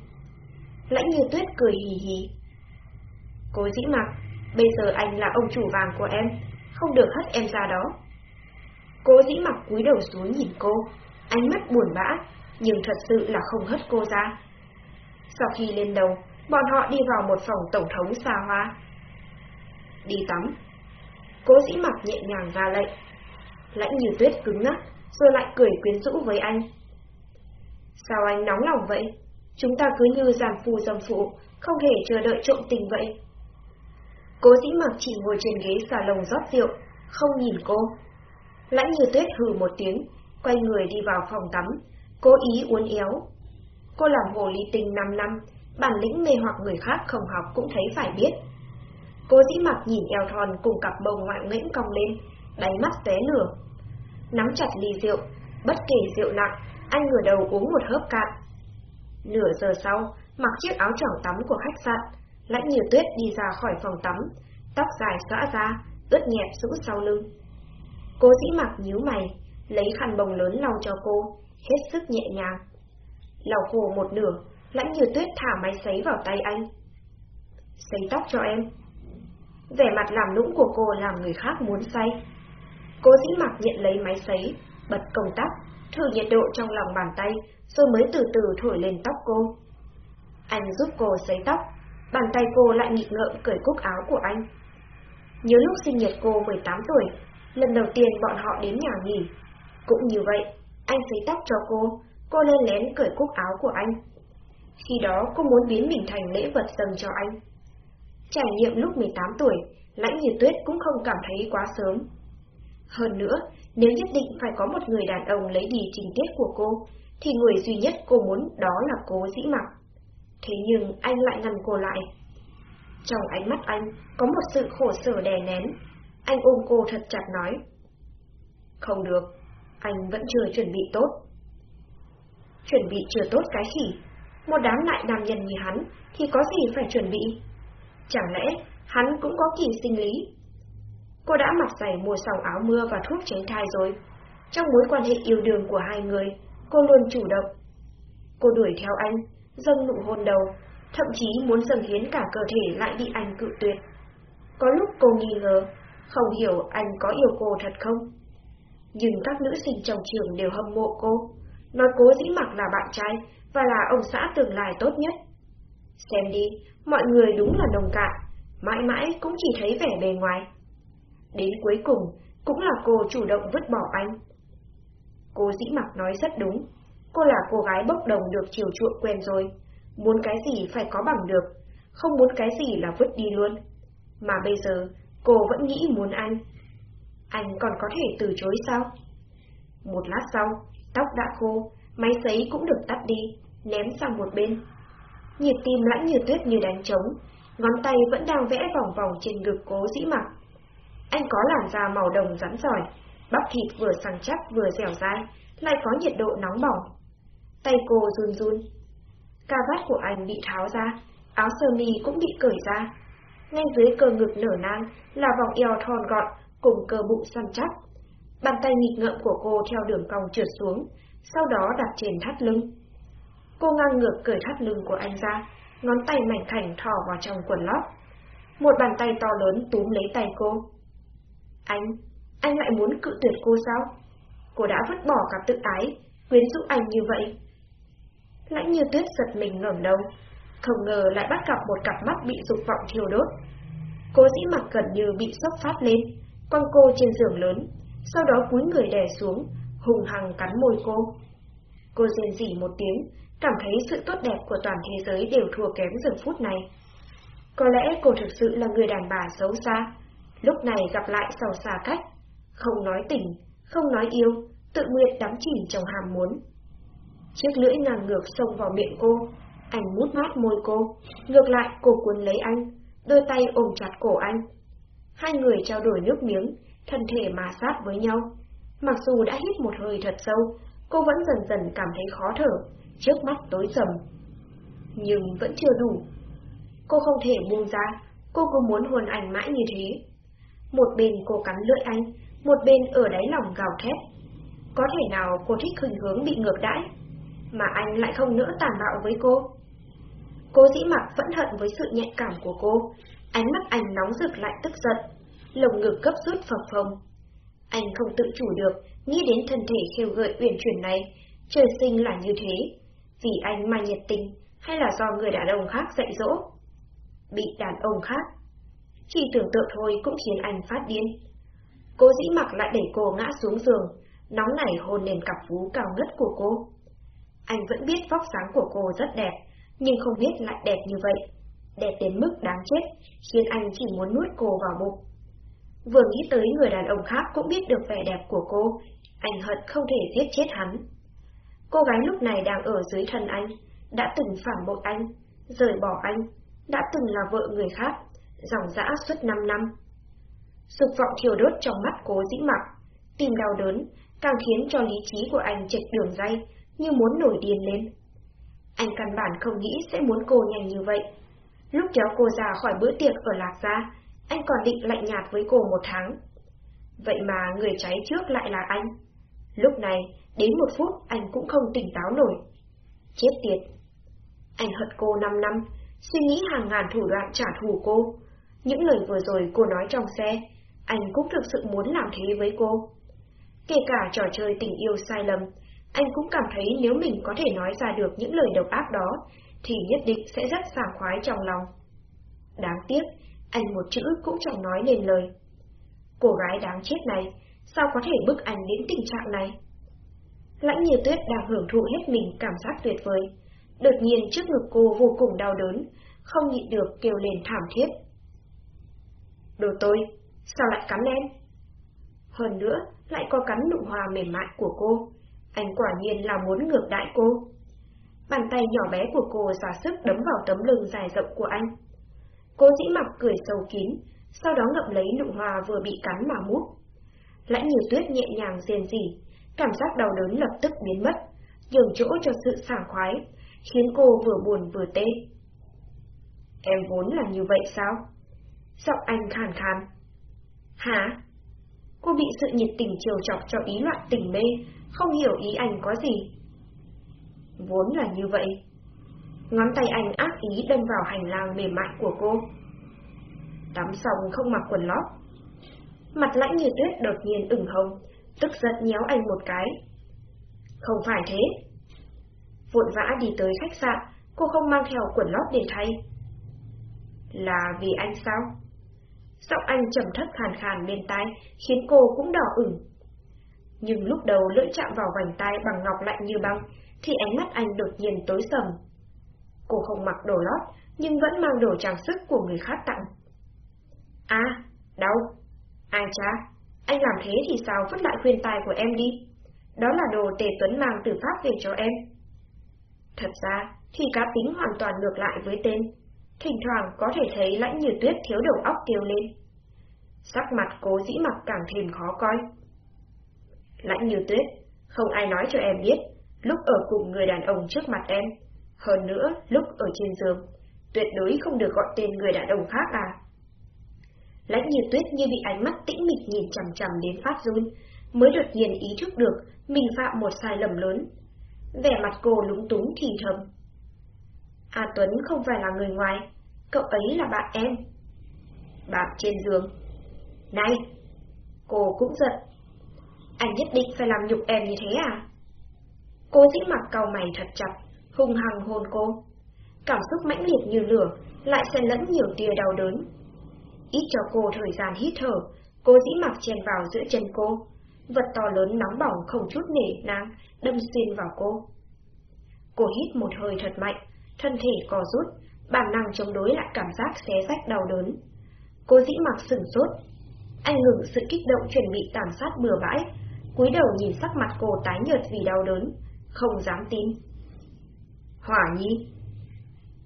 Lãnh như tuyết cười hì hì. Cố dĩ mặc, bây giờ anh là ông chủ vàng của em, không được hất em ra đó. Cố dĩ mặc cúi đầu xuống nhìn cô, ánh mắt buồn bã, nhưng thật sự là không hất cô ra. Sau khi lên đầu, bọn họ đi vào một phòng tổng thống xa hoa. Đi tắm. Cố dĩ mặc nhẹ nhàng ra lệnh. Lãnh như tuyết cứng ngắc, rồi lại cười quyến rũ với anh. Sao anh nóng lòng vậy? Chúng ta cứ như giàn phù dầm phụ, không hề chờ đợi trộm tình vậy. Cố dĩ mặc chỉ ngồi trên ghế xà lồng rót rượu, không nhìn cô. Lãnh như tuyết hừ một tiếng, quay người đi vào phòng tắm, cố ý uốn éo. Cô làm hồ ly tinh 5 năm, bản lĩnh mê hoặc người khác không học cũng thấy phải biết. Cô dĩ mặc nhìn eo thon cùng cặp bồng ngoại nguyễn cong lên, đáy mắt té lửa. Nắm chặt ly rượu, bất kể rượu nặng, anh ngửa đầu uống một hớp cạn. Nửa giờ sau, mặc chiếc áo choàng tắm của khách sạn, lãnh như tuyết đi ra khỏi phòng tắm, tóc dài xõa ra, ướt nhẹp rũ sau lưng. Cô dĩ mặc nhíu mày, lấy khăn bồng lớn lau cho cô, hết sức nhẹ nhàng. Lau khô một nửa, lãnh như tuyết thả máy sấy vào tay anh. Sấy tóc cho em. Vẻ mặt làm lũng của cô làm người khác muốn say. Cô dĩ mặc nhận lấy máy sấy, bật công tắc, thử nhiệt độ trong lòng bàn tay, rồi mới từ từ thổi lên tóc cô. Anh giúp cô sấy tóc, bàn tay cô lại nghịch ngợm cởi cúc áo của anh. Nhớ lúc sinh nhật cô 18 tuổi, lần đầu tiên bọn họ đến nhà nghỉ. Cũng như vậy, anh sấy tóc cho cô, cô lên lén cởi cúc áo của anh. Khi đó cô muốn biến mình thành lễ vật dâng cho anh. Trải nghiệm lúc 18 tuổi, lãnh như tuyết cũng không cảm thấy quá sớm. Hơn nữa, nếu nhất định phải có một người đàn ông lấy đi tình tiết của cô, thì người duy nhất cô muốn đó là cố dĩ mặc. Thế nhưng anh lại ngăn cô lại. Trong ánh mắt anh có một sự khổ sở đè nén. Anh ôm cô thật chặt nói. Không được, anh vẫn chưa chuẩn bị tốt. Chuẩn bị chưa tốt cái khỉ. Một đám lại nam nhân như hắn thì có gì phải chuẩn bị? Chẳng lẽ hắn cũng có kỳ sinh lý? Cô đã mặc giày mua xong áo mưa và thuốc tránh thai rồi. Trong mối quan hệ yêu đương của hai người, cô luôn chủ động. Cô đuổi theo anh, dâng nụ hôn đầu, thậm chí muốn dâng hiến cả cơ thể lại bị anh cự tuyệt. Có lúc cô nghi ngờ, không hiểu anh có yêu cô thật không? Nhưng các nữ sinh trong trường đều hâm mộ cô, nói cố dĩ mặc là bạn trai và là ông xã tương lai tốt nhất. Xem đi, mọi người đúng là đồng cạn, mãi mãi cũng chỉ thấy vẻ bề ngoài. Đến cuối cùng, cũng là cô chủ động vứt bỏ anh. Cô dĩ mặc nói rất đúng, cô là cô gái bốc đồng được chiều chuộng quen rồi, muốn cái gì phải có bằng được, không muốn cái gì là vứt đi luôn. Mà bây giờ, cô vẫn nghĩ muốn anh. Anh còn có thể từ chối sao? Một lát sau, tóc đã khô, máy sấy cũng được tắt đi, ném sang một bên. Nhịp tim lãnh như tuyết như đánh trống, ngón tay vẫn đang vẽ vòng vòng trên ngực cố dĩ mặc. Anh có làn da màu đồng rắn giỏi, bắp thịt vừa săn chắc vừa dẻo dai, lại có nhiệt độ nóng bỏng. Tay cô run run. Cà vạt của anh bị tháo ra, áo sơ mi cũng bị cởi ra. Ngay dưới cơ ngực nở nang là vòng eo thon gọn cùng cơ bụng săn chắc. Bàn tay nghịch ngợm của cô theo đường cong trượt xuống, sau đó đặt trên thắt lưng. Cô ngang ngược cởi thắt lưng của anh ra, ngón tay mảnh khảnh thò vào trong quần lót. Một bàn tay to lớn túm lấy tay cô. Anh, anh lại muốn cự tuyệt cô sao? Cô đã vứt bỏ cả tự ái, quyến rũ anh như vậy. Lãnh như tuyết giật mình ngẩng đầu, không ngờ lại bắt gặp một cặp mắt bị dục vọng thiêu đốt. Cô dĩ mặt gần như bị sốc phát lên, quăng cô trên giường lớn, sau đó cúi người đè xuống, hùng hằng cắn môi cô. Cô rên rỉ một tiếng, cảm thấy sự tốt đẹp của toàn thế giới đều thua kém giờ phút này. Có lẽ cô thực sự là người đàn bà xấu xa, lúc này gặp lại sau xa cách, không nói tình, không nói yêu, tự nguyện đắm chìm trong ham muốn. Chiếc lưỡi ngang ngược xông vào miệng cô, anh mút mát môi cô, ngược lại cô cuốn lấy anh, đôi tay ôm chặt cổ anh. Hai người trao đổi nước miếng, thân thể mà sát với nhau. Mặc dù đã hít một hơi thật sâu, cô vẫn dần dần cảm thấy khó thở, trước mắt tối sầm. Nhưng vẫn chưa đủ. Cô không thể buông ra, cô cứ muốn hôn ảnh mãi như thế. Một bên cô cắn lưỡi anh, một bên ở đáy lòng gào thét. Có thể nào cô thích khuynh hướng bị ngược đãi, mà anh lại không nỡ tàn bạo với cô? Cô dĩ mặc phẫn hận với sự nhạy cảm của cô, ánh mắt anh nóng rực lại tức giận, lồng ngực gấp rút phập phồng. Anh không tự chủ được, nghĩ đến thân thể khiêu gợi uyển chuyển này, trời sinh là như thế, vì anh mà nhiệt tình, hay là do người đàn ông khác dạy dỗ? Bị đàn ông khác. Chỉ tưởng tượng thôi cũng khiến anh phát điên. Cô dĩ mặc lại đẩy cô ngã xuống giường, nóng nảy hôn lên cặp vú cao ngất của cô. Anh vẫn biết vóc dáng của cô rất đẹp, nhưng không biết lại đẹp như vậy. Đẹp đến mức đáng chết, khiến anh chỉ muốn nuốt cô vào bụng. Vừa nghĩ tới người đàn ông khác cũng biết được vẻ đẹp của cô, anh hận không thể giết chết hắn. Cô gái lúc này đang ở dưới thân anh, đã từng phản bội anh, rời bỏ anh, đã từng là vợ người khác, dòng dã suốt 5 năm. Dục vọng thiêu đốt trong mắt cố dĩ mặc, tim đau đớn, càng khiến cho lý trí của anh chệch đường dây, như muốn nổi điên lên. Anh căn bản không nghĩ sẽ muốn cô nhanh như vậy. Lúc kéo cô ra khỏi bữa tiệc ở Lạc Gia, anh còn định lạnh nhạt với cô một tháng. Vậy mà người cháy trước lại là anh. Lúc này, đến một phút anh cũng không tỉnh táo nổi. Chết tiệt! Anh hận cô 5 năm, suy nghĩ hàng ngàn thủ đoạn trả thù cô. Những lời vừa rồi cô nói trong xe, anh cũng thực sự muốn làm thế với cô. Kể cả trò chơi tình yêu sai lầm, anh cũng cảm thấy nếu mình có thể nói ra được những lời độc ác đó, thì nhất định sẽ rất sảng khoái trong lòng. Đáng tiếc, anh một chữ cũng chẳng nói nên lời. Cô gái đáng chết này, sao có thể bức anh đến tình trạng này? Lãnh như tuyết đang hưởng thụ hết mình cảm giác tuyệt vời. Đột nhiên trước ngực cô vô cùng đau đớn, không nhịn được kêu lên thảm thiết. Đồ tôi, sao lại cắn em? Hơn nữa, lại có cắn nụ hoa mềm mại của cô. Anh quả nhiên là muốn ngược đại cô. Bàn tay nhỏ bé của cô giả sức đấm vào tấm lưng dài rộng của anh. Cô dĩ mặc cười sâu kín, sau đó ngậm lấy nụ hoa vừa bị cắn mà mút. Lãnh như tuyết nhẹ nhàng rên rỉ, cảm giác đau đớn lập tức biến mất, nhường chỗ cho sự sảng khoái, khiến cô vừa buồn vừa tê. Em vốn là như vậy sao? Giọng anh khàn khàn. Hả? Cô bị sự nhiệt tình chiều chọc cho ý loạn tình mê, không hiểu ý anh có gì. Vốn là như vậy. Ngón tay anh ác ý đâm vào hành lang mềm mại của cô. Tắm xong không mặc quần lót. Mặt lãnh như tuyết đột nhiên ửng hồng, tức giận nhéo anh một cái. Không phải thế. Vội vã đi tới khách sạn, cô không mang theo quần lót để thay. Là vì anh sao? Giọng anh trầm thấp khàn khàn bên tai, khiến cô cũng đỏ ửng. Nhưng lúc đầu lưỡi chạm vào vành tai bằng ngọc lạnh như băng, thì ánh mắt anh đột nhiên tối sầm. Cô không mặc đồ lót, nhưng vẫn mang đồ trang sức của người khác tặng. À, đau. À Ai cha, anh làm thế thì sao vứt lại khuyên tai của em đi? Đó là đồ tề tuấn mang từ Pháp về cho em. Thật ra, thì cá tính hoàn toàn ngược lại với tên. Thỉnh thoảng có thể thấy lãnh như tuyết thiếu đầu óc tiêu lên. Sắc mặt cố dĩ mặc càng thêm khó coi. Lãnh như tuyết, không ai nói cho em biết, lúc ở cùng người đàn ông trước mặt em. Hơn nữa, lúc ở trên giường, tuyệt đối không được gọi tên người đàn ông khác à. Lãnh như tuyết như bị ánh mắt tĩnh mịch nhìn chằm chằm đến phát run, mới đột nhiên ý thức được mình phạm một sai lầm lớn. Vẻ mặt cô lúng túng thì thầm. A Tuấn không phải là người ngoài, cậu ấy là bạn em. Bạn trên giường. Này! Cô cũng giận. Anh nhất định phải làm nhục em như thế à? Cô dĩ mặt cau mày thật chặt, hung hăng hôn cô. Cảm xúc mãnh liệt như lửa, lại xen lẫn nhiều tia đau đớn. Ít cho cô thời gian hít thở, cô dĩ mặc chen vào giữa chân cô. Vật to lớn nóng bỏng không chút nể nang, đâm xuyên vào cô. Cô hít một hơi thật mạnh, thân thể co rút, bản năng chống đối lại cảm giác xé rách đau đớn. Cô dĩ mặc sừng sốt. Anh ngừng sự kích động chuẩn bị tàn sát bừa bãi, cúi đầu nhìn sắc mặt cô tái nhợt vì đau đớn, không dám tin. Hỏa nhi?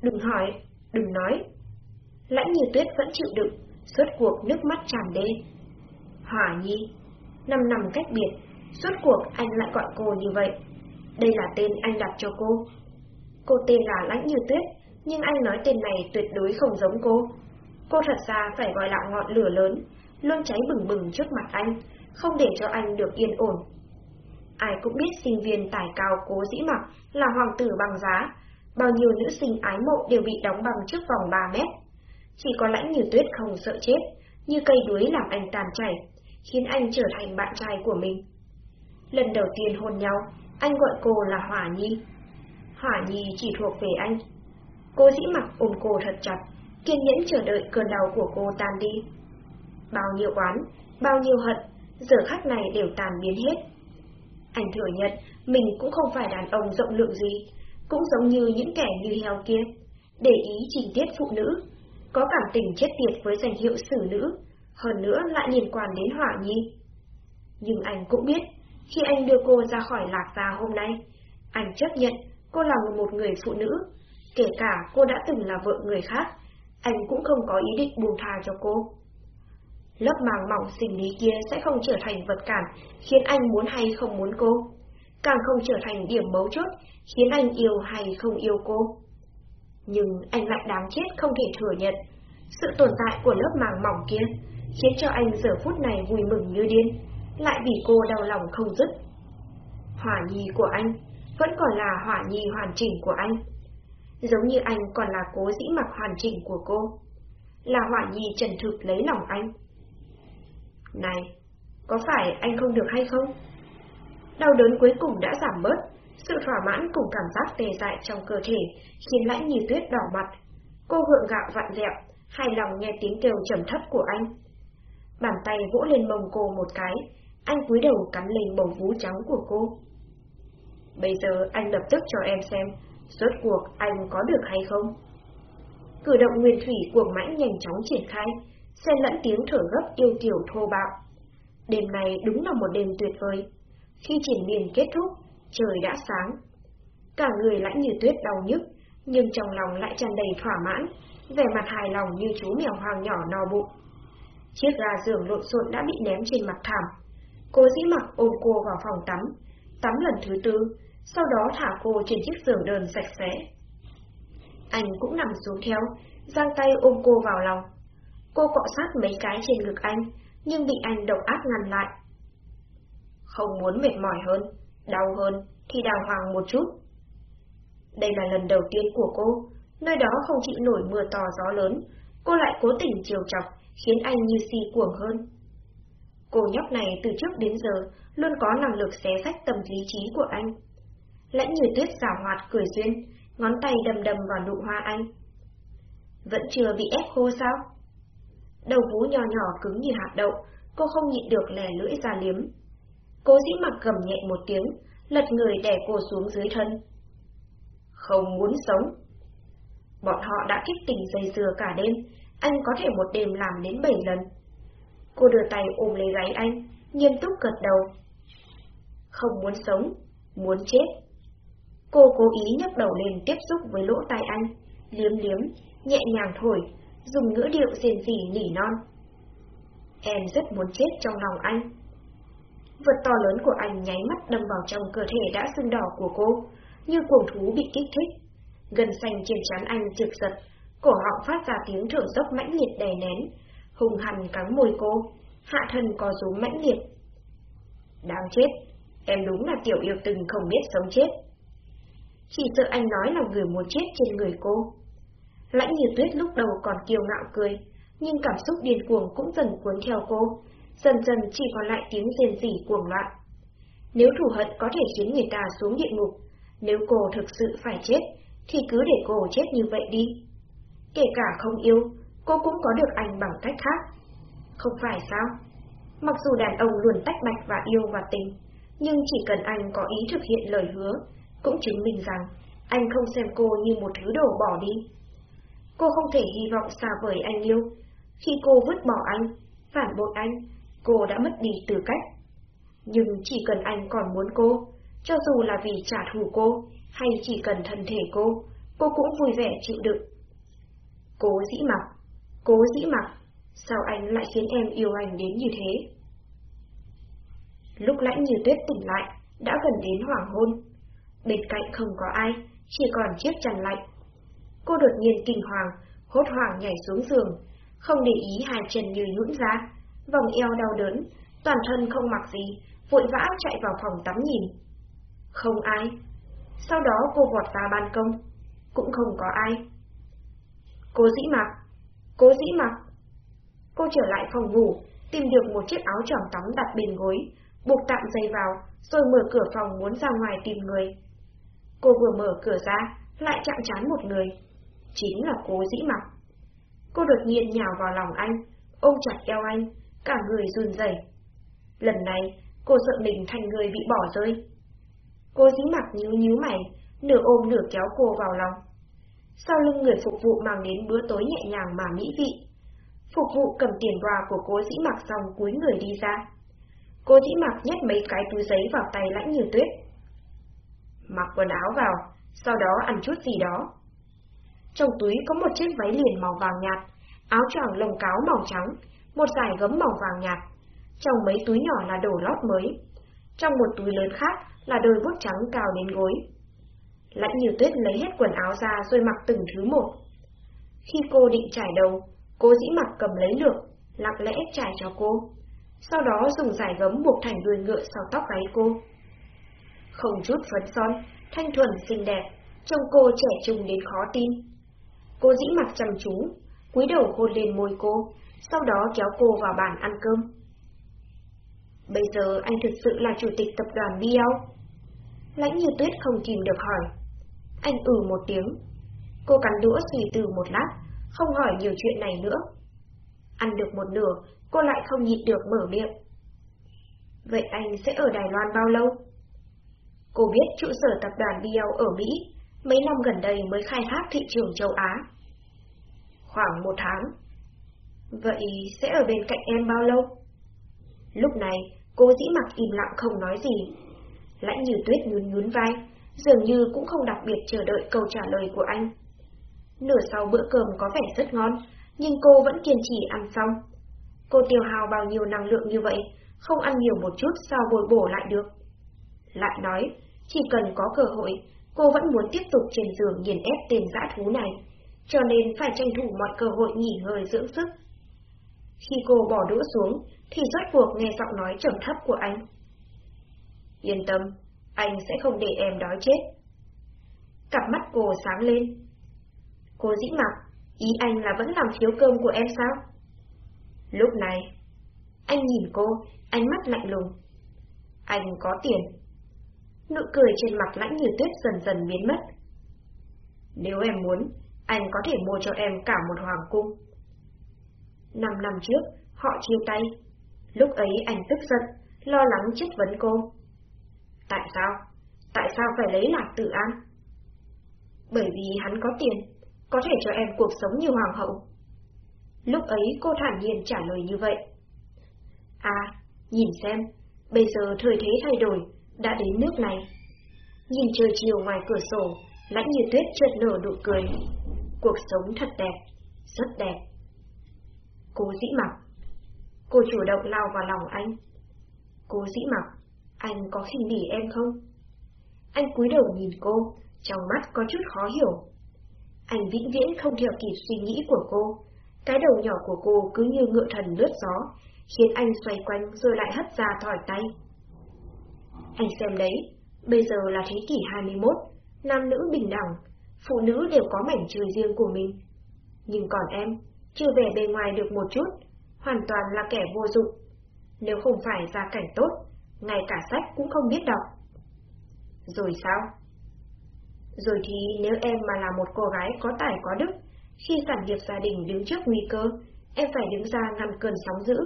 Đừng hỏi, đừng nói. Lãnh như tuyết vẫn chịu đựng, suốt cuộc nước mắt tràn đê. Hỏa nhi, năm năm cách biệt, suốt cuộc anh lại gọi cô như vậy. Đây là tên anh đặt cho cô. Cô tên là Lãnh Như Tuyết, nhưng anh nói tên này tuyệt đối không giống cô. Cô thật ra phải gọi là ngọn lửa lớn, luôn cháy bừng bừng trước mặt anh, không để cho anh được yên ổn. Ai cũng biết sinh viên tài cao cố dĩ mặc là hoàng tử bằng giá, bao nhiêu nữ sinh ái mộ đều bị đóng băng trước vòng 3 mét. Chỉ có lãnh như tuyết không sợ chết, như cây đuối làm anh tàn chảy, khiến anh trở thành bạn trai của mình. Lần đầu tiên hôn nhau, anh gọi cô là Hỏa Nhi. Hỏa Nhi chỉ thuộc về anh. Cô dĩ mặc ôm cô thật chặt, kiên nhẫn chờ đợi cơn đau của cô tan đi. Bao nhiêu oán, bao nhiêu hận, giờ khắc này đều tàn biến hết. Anh thừa nhận mình cũng không phải đàn ông rộng lượng gì, cũng giống như những kẻ như heo kia, để ý trình tiết phụ nữ, có cảm tình chết tiệt với danh hiệu xử nữ, hơn nữa lại liên quan đến hỏa nhi. Nhưng anh cũng biết, khi anh đưa cô ra khỏi lạc gia hôm nay, anh chấp nhận cô là một người phụ nữ, kể cả cô đã từng là vợ người khác, anh cũng không có ý định buông tha cho cô. Lớp màng mỏng sinh lý kia sẽ không trở thành vật cản, khiến anh muốn hay không muốn cô. Càng không trở thành điểm mấu chốt, khiến anh yêu hay không yêu cô. Nhưng anh lại đáng chết không thể thừa nhận. Sự tồn tại của lớp màng mỏng kia, khiến cho anh giờ phút này vui mừng như điên, lại vì cô đau lòng không dứt. Hỏa nhi của anh, vẫn còn là hỏa nhi hoàn chỉnh của anh. Giống như anh còn là cố dĩ mặc hoàn chỉnh của cô. Là hỏa nhi trần thực lấy lòng anh. Này, có phải anh không được hay không? Đau đớn cuối cùng đã giảm bớt, sự thỏa mãn cùng cảm giác tê dại trong cơ thể khiến lãnh như tuyết đỏ mặt. Cô gượng gạo vặn vẹo, hài lòng nghe tiếng kêu trầm thấp của anh. Bàn tay vỗ lên mông cô một cái, anh cúi đầu cắn lên bầu vú trắng của cô. Bây giờ anh lập tức cho em xem, rốt cuộc anh có được hay không? Cử động nguyên thủy cuồng mãnh nhanh chóng triển khai, xen lẫn tiếng thở gấp yêu kiều thô bạo. Đêm này đúng là một đêm tuyệt vời. Khi triển miền kết thúc, trời đã sáng. Cả người lãnh như tuyết đau nhức, nhưng trong lòng lại tràn đầy thỏa mãn, vẻ mặt hài lòng như chú mèo hoang nhỏ no bụng. Chiếc gà giường lộn xộn đã bị ném trên mặt thảm. Cô dĩ mặc ôm cô vào phòng tắm, tắm lần thứ tư, sau đó thả cô trên chiếc giường đơn sạch sẽ. Anh cũng nằm xuống theo, giang tay ôm cô vào lòng. Cô cọ sát mấy cái trên ngực anh, nhưng bị anh độc ác ngăn lại. Không muốn mệt mỏi hơn, đau hơn, thì đào hoàng một chút. Đây là lần đầu tiên của cô, nơi đó không chịu nổi mưa to gió lớn, cô lại cố tình chiều chọc, khiến anh như si cuồng hơn. Cô nhóc này từ trước đến giờ luôn có năng lực xé sách tầm lý trí của anh. Lãnh như tuyết giả hoạt cười duyên, ngón tay đầm đầm vào nụ hoa anh. Vẫn chưa bị ép khô sao? Đầu vú nhỏ nhỏ cứng như hạt đậu, cô không nhịn được lè lưỡi ra liếm. Cố dĩ mặc gầm nhẹ một tiếng, lật người đè cô xuống dưới thân. Không muốn sống. Bọn họ đã kích tình dây dưa cả đêm, anh có thể một đêm làm đến bảy lần. Cô đưa tay ôm lấy gáy anh, nghiêm túc gật đầu. Không muốn sống, muốn chết. Cô cố ý nhấc đầu lên tiếp xúc với lỗ tai anh, liếm liếm, nhẹ nhàng thổi, dùng ngữ điệu rền rỉ nỉ non. Em rất muốn chết trong lòng anh. Vật to lớn của anh nháy mắt đâm vào trong cơ thể đã sưng đỏ của cô, như cuồng thú bị kích thích. Gần xanh trên trán anh trực giật, cổ họng phát ra tiếng thở dốc mãnh liệt đè nén, hùng hằn cắn môi cô, hạ thân có rúm mãnh liệt. Đáng chết, em đúng là tiểu yêu từng không biết sống chết. Chỉ sợ anh nói là người muốn chết trên người cô. Lãnh như tuyết lúc đầu còn kiêu ngạo cười, nhưng cảm xúc điên cuồng cũng dần cuốn theo cô, dần dần chỉ còn lại tiếng rên rỉ cuồng loạn. Nếu thù hận có thể khiến người ta xuống địa ngục, nếu cô thực sự phải chết, thì cứ để cô chết như vậy đi. Kể cả không yêu, cô cũng có được anh bằng cách khác. Không phải sao? Mặc dù đàn ông luôn tách bạch và yêu và tình, nhưng chỉ cần anh có ý thực hiện lời hứa, cũng chứng minh rằng anh không xem cô như một thứ đồ bỏ đi. Cô không thể hy vọng xa vời anh yêu. Khi cô vứt bỏ anh, phản bội anh, cô đã mất đi tư cách. Nhưng chỉ cần anh còn muốn cô, cho dù là vì trả thù cô, hay chỉ cần thân thể cô, cô cũng vui vẻ chịu đựng. Cố dĩ mặc, Cố dĩ mặc, sao anh lại khiến em yêu anh đến như thế? Lúc lãnh như tuyết tỉnh lại, đã gần đến hoàng hôn. Bên cạnh không có ai, chỉ còn chiếc chăn lạnh. Cô đột nhiên kinh hoàng, hốt hoảng nhảy xuống giường, không để ý hai chân như nhũn ra, vòng eo đau đớn, toàn thân không mặc gì, vội vã chạy vào phòng tắm nhìn. Không ai. Sau đó cô vọt ra ban công, cũng không có ai. Cô dĩ mặc, cố dĩ mặc. Cô trở lại phòng ngủ, tìm được một chiếc áo tròn tắm đặt bên gối, buộc tạm dây vào, rồi mở cửa phòng muốn ra ngoài tìm người. Cô vừa mở cửa ra, lại chạm chán một người. Chính là cố dĩ mặc. Cô đột nhiên nhào vào lòng anh, ôm chặt eo anh, cả người run rẩy. Lần này, cô sợ mình thành người bị bỏ rơi. Cô dĩ mặc nhíu nhíu mày, nửa ôm nửa kéo cô vào lòng. Sau lưng người phục vụ mang đến bữa tối nhẹ nhàng mà mỹ vị. Phục vụ cầm tiền quà của cô dĩ mặc xong cúi người đi ra. Cô dĩ mặc nhét mấy cái túi giấy vào tay lãnh như tuyết. Mặc quần áo vào, sau đó ăn chút gì đó. Trong túi có một chiếc váy liền màu vàng nhạt, áo choàng lồng cáo màu trắng, một dải gấm màu vàng nhạt. Trong mấy túi nhỏ là đồ lót mới. Trong một túi lớn khác là đôi bút trắng cao đến gối. Lãnh như tuyết lấy hết quần áo ra rồi mặc từng thứ một. Khi cô định trải đầu, cô dĩ mặc cầm lấy lược, lặng lẽ trải cho cô. Sau đó dùng giải gấm buộc thành đuôi ngựa sau tóc gáy cô. Không chút phấn son, thanh thuần xinh đẹp, trông cô trẻ trung đến khó tin. Cô dĩ mặt chăm chú, cúi đầu hôn lên môi cô, sau đó kéo cô vào bàn ăn cơm. Bây giờ anh thực sự là chủ tịch tập đoàn BL. Lãnh như tuyết không kìm được hỏi. Anh ừ một tiếng. Cô cắn đũa suy từ một lát, không hỏi nhiều chuyện này nữa. Ăn được một nửa, cô lại không nhịn được mở miệng. Vậy anh sẽ ở Đài Loan bao lâu? Cô biết trụ sở tập đoàn BL ở Mỹ, mấy năm gần đây mới khai thác thị trường châu Á. Khoảng một tháng. Vậy sẽ ở bên cạnh em bao lâu? Lúc này, cô dĩ mặc im lặng không nói gì. Lãnh như tuyết nhún nhún vai, dường như cũng không đặc biệt chờ đợi câu trả lời của anh. Nửa sau bữa cơm có vẻ rất ngon, nhưng cô vẫn kiên trì ăn xong. Cô tiêu hào bao nhiêu năng lượng như vậy, không ăn nhiều một chút sao bồi bổ lại được. Lại nói, chỉ cần có cơ hội, cô vẫn muốn tiếp tục trên giường nghiền ép tên dã thú này, cho nên phải tranh thủ mọi cơ hội nghỉ ngơi dưỡng sức. Khi cô bỏ đũa xuống, thì rốt cuộc nghe giọng nói trầm thấp của anh. Yên tâm, anh sẽ không để em đói chết. Cặp mắt cô sáng lên. Cô dĩ mặc, ý anh là vẫn làm thiếu cơm của em sao? Lúc này, anh nhìn cô, ánh mắt lạnh lùng. Anh có tiền. Nụ cười trên mặt lãnh như tuyết dần dần biến mất. Nếu em muốn, anh có thể mua cho em cả một hoàng cung. Năm năm trước, họ chia tay. Lúc ấy anh tức giận, lo lắng chất vấn cô. Tại sao? Tại sao phải lấy lạc tự an? Bởi vì hắn có tiền, có thể cho em cuộc sống như hoàng hậu. Lúc ấy cô thản nhiên trả lời như vậy. À, nhìn xem, bây giờ thời thế thay đổi, đã đến nước này. Nhìn trời chiều ngoài cửa sổ, lãnh như tuyết chợt nở nụ cười. Cuộc sống thật đẹp, rất đẹp. Cô dĩ mặc. Cô chủ động lao vào lòng anh. Cô dĩ mặc, anh có khinh bỉ em không? Anh cúi đầu nhìn cô, trong mắt có chút khó hiểu. Anh vĩnh viễn không theo kịp suy nghĩ của cô. Cái đầu nhỏ của cô cứ như ngựa thần lướt gió, khiến anh xoay quanh rồi lại hất ra thỏi tay. Anh xem đấy, bây giờ là thế kỷ 21, nam nữ bình đẳng, phụ nữ đều có mảnh trời riêng của mình. Nhưng còn em, chưa về bề ngoài được một chút, hoàn toàn là kẻ vô dụng. Nếu không phải gia cảnh tốt, ngay cả sách cũng không biết đọc. Rồi sao? Rồi thì nếu em mà là một cô gái có tài có đức, khi sản nghiệp gia đình đứng trước nguy cơ, em phải đứng ra ngăn cơn sóng dữ.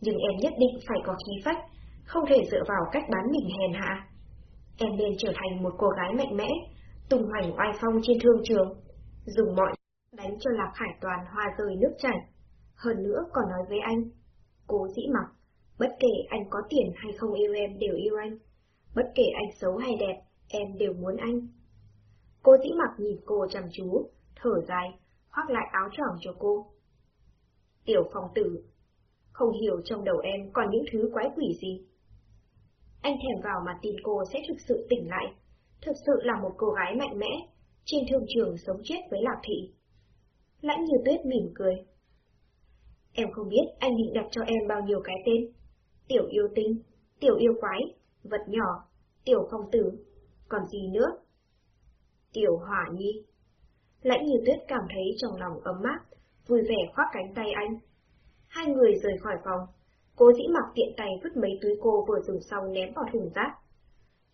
Nhưng em nhất định phải có khí phách, không thể dựa vào cách bán mình hèn hạ. Em nên trở thành một cô gái mạnh mẽ, tung hoành oai phong trên thương trường, dùng mọi đánh cho Lạc Hải Toàn hoa rơi nước chảy. Hơn nữa còn nói với anh, cố dĩ mặc, bất kể anh có tiền hay không yêu em đều yêu anh, bất kể anh xấu hay đẹp, em đều muốn anh. Cô dĩ mặc nhìn cô chăm chú, thở dài, khoác lại áo choàng cho cô. Tiểu phong tử, không hiểu trong đầu em còn những thứ quái quỷ gì. Anh thèm vào mà tin cô sẽ thực sự tỉnh lại, thực sự là một cô gái mạnh mẽ, trên thương trường sống chết với Lạc Thị. Lãnh như tuyết mỉm cười. Em không biết anh định đặt cho em bao nhiêu cái tên. Tiểu yêu tinh, tiểu yêu quái, vật nhỏ, tiểu phong tử, còn gì nữa? Tiểu hỏa nhi. Lãnh như tuyết cảm thấy trong lòng ấm áp, vui vẻ khoác cánh tay anh. Hai người rời khỏi phòng, cố dĩ mặc tiện tay vứt mấy túi cô vừa dùng xong ném vào thùng rác.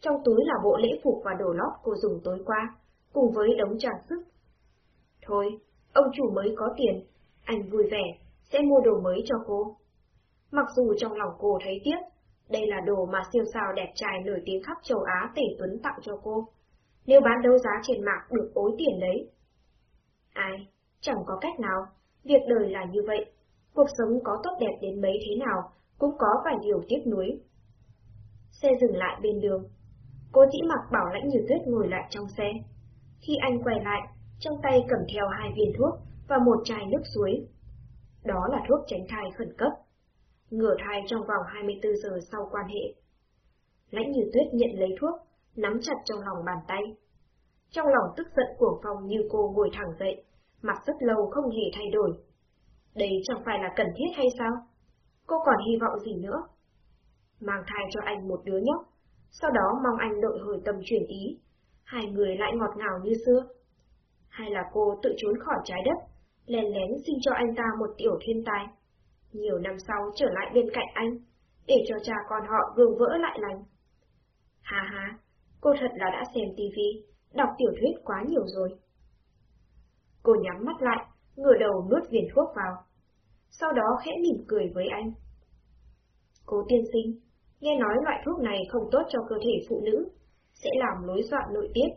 Trong túi là bộ lễ phục và đồ lót cô dùng tối qua, cùng với đống trang sức. Thôi, ông chủ mới có tiền, anh vui vẻ, sẽ mua đồ mới cho cô. Mặc dù trong lòng cô thấy tiếc, đây là đồ mà siêu sao đẹp trai nổi tiếng khắp châu Á Tể Tuấn tặng cho cô. Nếu bán đấu giá trên mạng được ối tiền đấy. Ai, chẳng có cách nào, việc đời là như vậy. Cuộc sống có tốt đẹp đến mấy thế nào, cũng có vài điều tiếc nuối. Xe dừng lại bên đường. Cô dĩ mặc bảo lãnh như tuyết ngồi lại trong xe. Khi anh quay lại, trong tay cầm theo hai viên thuốc và một chai nước suối. Đó là thuốc tránh thai khẩn cấp. Ngửa thai trong vòng 24 giờ sau quan hệ. Lãnh như tuyết nhận lấy thuốc, nắm chặt trong lòng bàn tay. Trong lòng tức giận của phòng như cô ngồi thẳng dậy, mặt rất lâu không hề thay đổi. Đây chẳng phải là cần thiết hay sao? Cô còn hy vọng gì nữa? Mang thai cho anh một đứa nhóc, sau đó mong anh đội hồi tâm chuyển ý, hai người lại ngọt ngào như xưa. Hay là cô tự trốn khỏi trái đất, lén lén xin cho anh ta một tiểu thiên tài. Nhiều năm sau trở lại bên cạnh anh, để cho cha con họ gương vỡ lại lành. Hà hà, cô thật là đã xem tivi, đọc tiểu thuyết quá nhiều rồi. Cô nhắm mắt lại, ngửa đầu nuốt viên thuốc vào. Sau đó khẽ mỉm cười với anh. Cố tiên sinh, nghe nói loại thuốc này không tốt cho cơ thể phụ nữ, sẽ làm lối dọa nội tiết.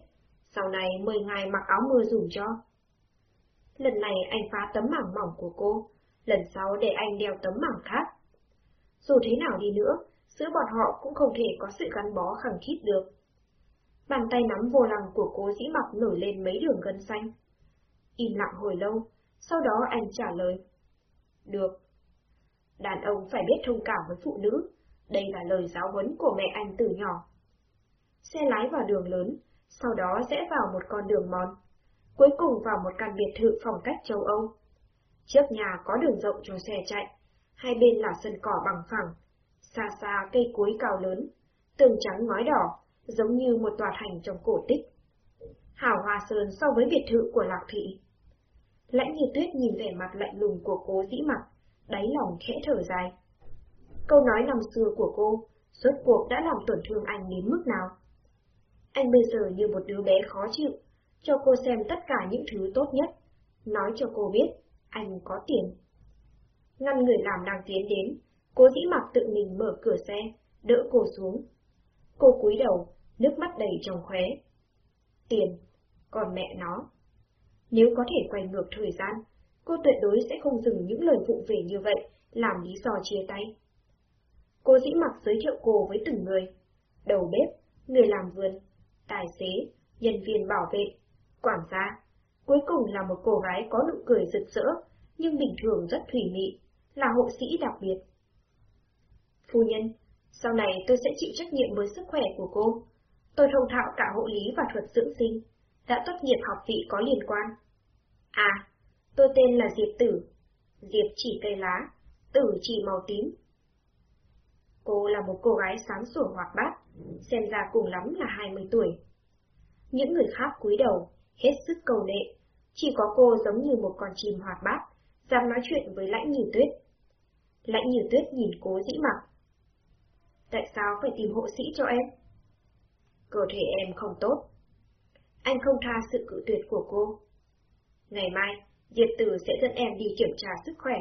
Sau này mời ngài mặc áo mưa dùng cho. Lần này anh phá tấm mảng mỏng của cô, lần sau để anh đeo tấm mảng khác. Dù thế nào đi nữa, giữa bọn họ cũng không thể có sự gắn bó khẳng khít được. Bàn tay nắm vô lăng của cô dĩ mọc nổi lên mấy đường gân xanh. Im lặng hồi lâu, sau đó anh trả lời. Được. Đàn ông phải biết thông cảm với phụ nữ, đây là lời giáo huấn của mẹ anh từ nhỏ. Xe lái vào đường lớn, sau đó rẽ vào một con đường mòn, cuối cùng vào một căn biệt thự phong cách châu Âu. Trước nhà có đường rộng cho xe chạy, hai bên là sân cỏ bằng phẳng, xa xa cây cối cao lớn, tường trắng ngói đỏ, giống như một tòa thành trong cổ tích. Hảo hòa sơn so với biệt thự của Lạc Thị. Lãnh như tuyết nhìn vẻ mặt lạnh lùng của cố dĩ mặc, đáy lòng khẽ thở dài. Câu nói năm xưa của cô, suốt cuộc đã làm tổn thương anh đến mức nào? Anh bây giờ như một đứa bé khó chịu, cho cô xem tất cả những thứ tốt nhất, nói cho cô biết, anh có tiền. Ngăn người làm đang tiến đến, cố dĩ mặc tự mình mở cửa xe, đỡ cô xuống. Cô cúi đầu, nước mắt đầy trong khóe. Tiền, còn mẹ nó. Nếu có thể quay ngược thời gian, cô tuyệt đối sẽ không dừng những lời vụ về như vậy làm lý do chia tay. Cô dĩ mặc giới thiệu cô với từng người. Đầu bếp, người làm vườn, tài xế, nhân viên bảo vệ, quản gia. Cuối cùng là một cô gái có nụ cười rực rỡ, nhưng bình thường rất thủy mị, là hộ sĩ đặc biệt. Phu nhân, sau này tôi sẽ chịu trách nhiệm với sức khỏe của cô. Tôi thông thạo cả hộ lý và thuật dưỡng sinh, đã tốt nghiệp học vị có liên quan. À, tôi tên là Diệp Tử. Diệp chỉ cây lá, Tử chỉ màu tím. Cô là một cô gái sáng sủa hoạt bát, xem ra cùng lắm là 20 tuổi. Những người khác cúi đầu, hết sức cầu nệ, chỉ có cô giống như một con chim hoạt bát, dám nói chuyện với lãnh như tuyết. Lãnh như tuyết nhìn cố dĩ mặc. Tại sao phải tìm hộ sĩ cho em? Cơ thể em không tốt. Anh không tha sự cự tuyệt của cô. Ngày mai, Diệp Tử sẽ dẫn em đi kiểm tra sức khỏe.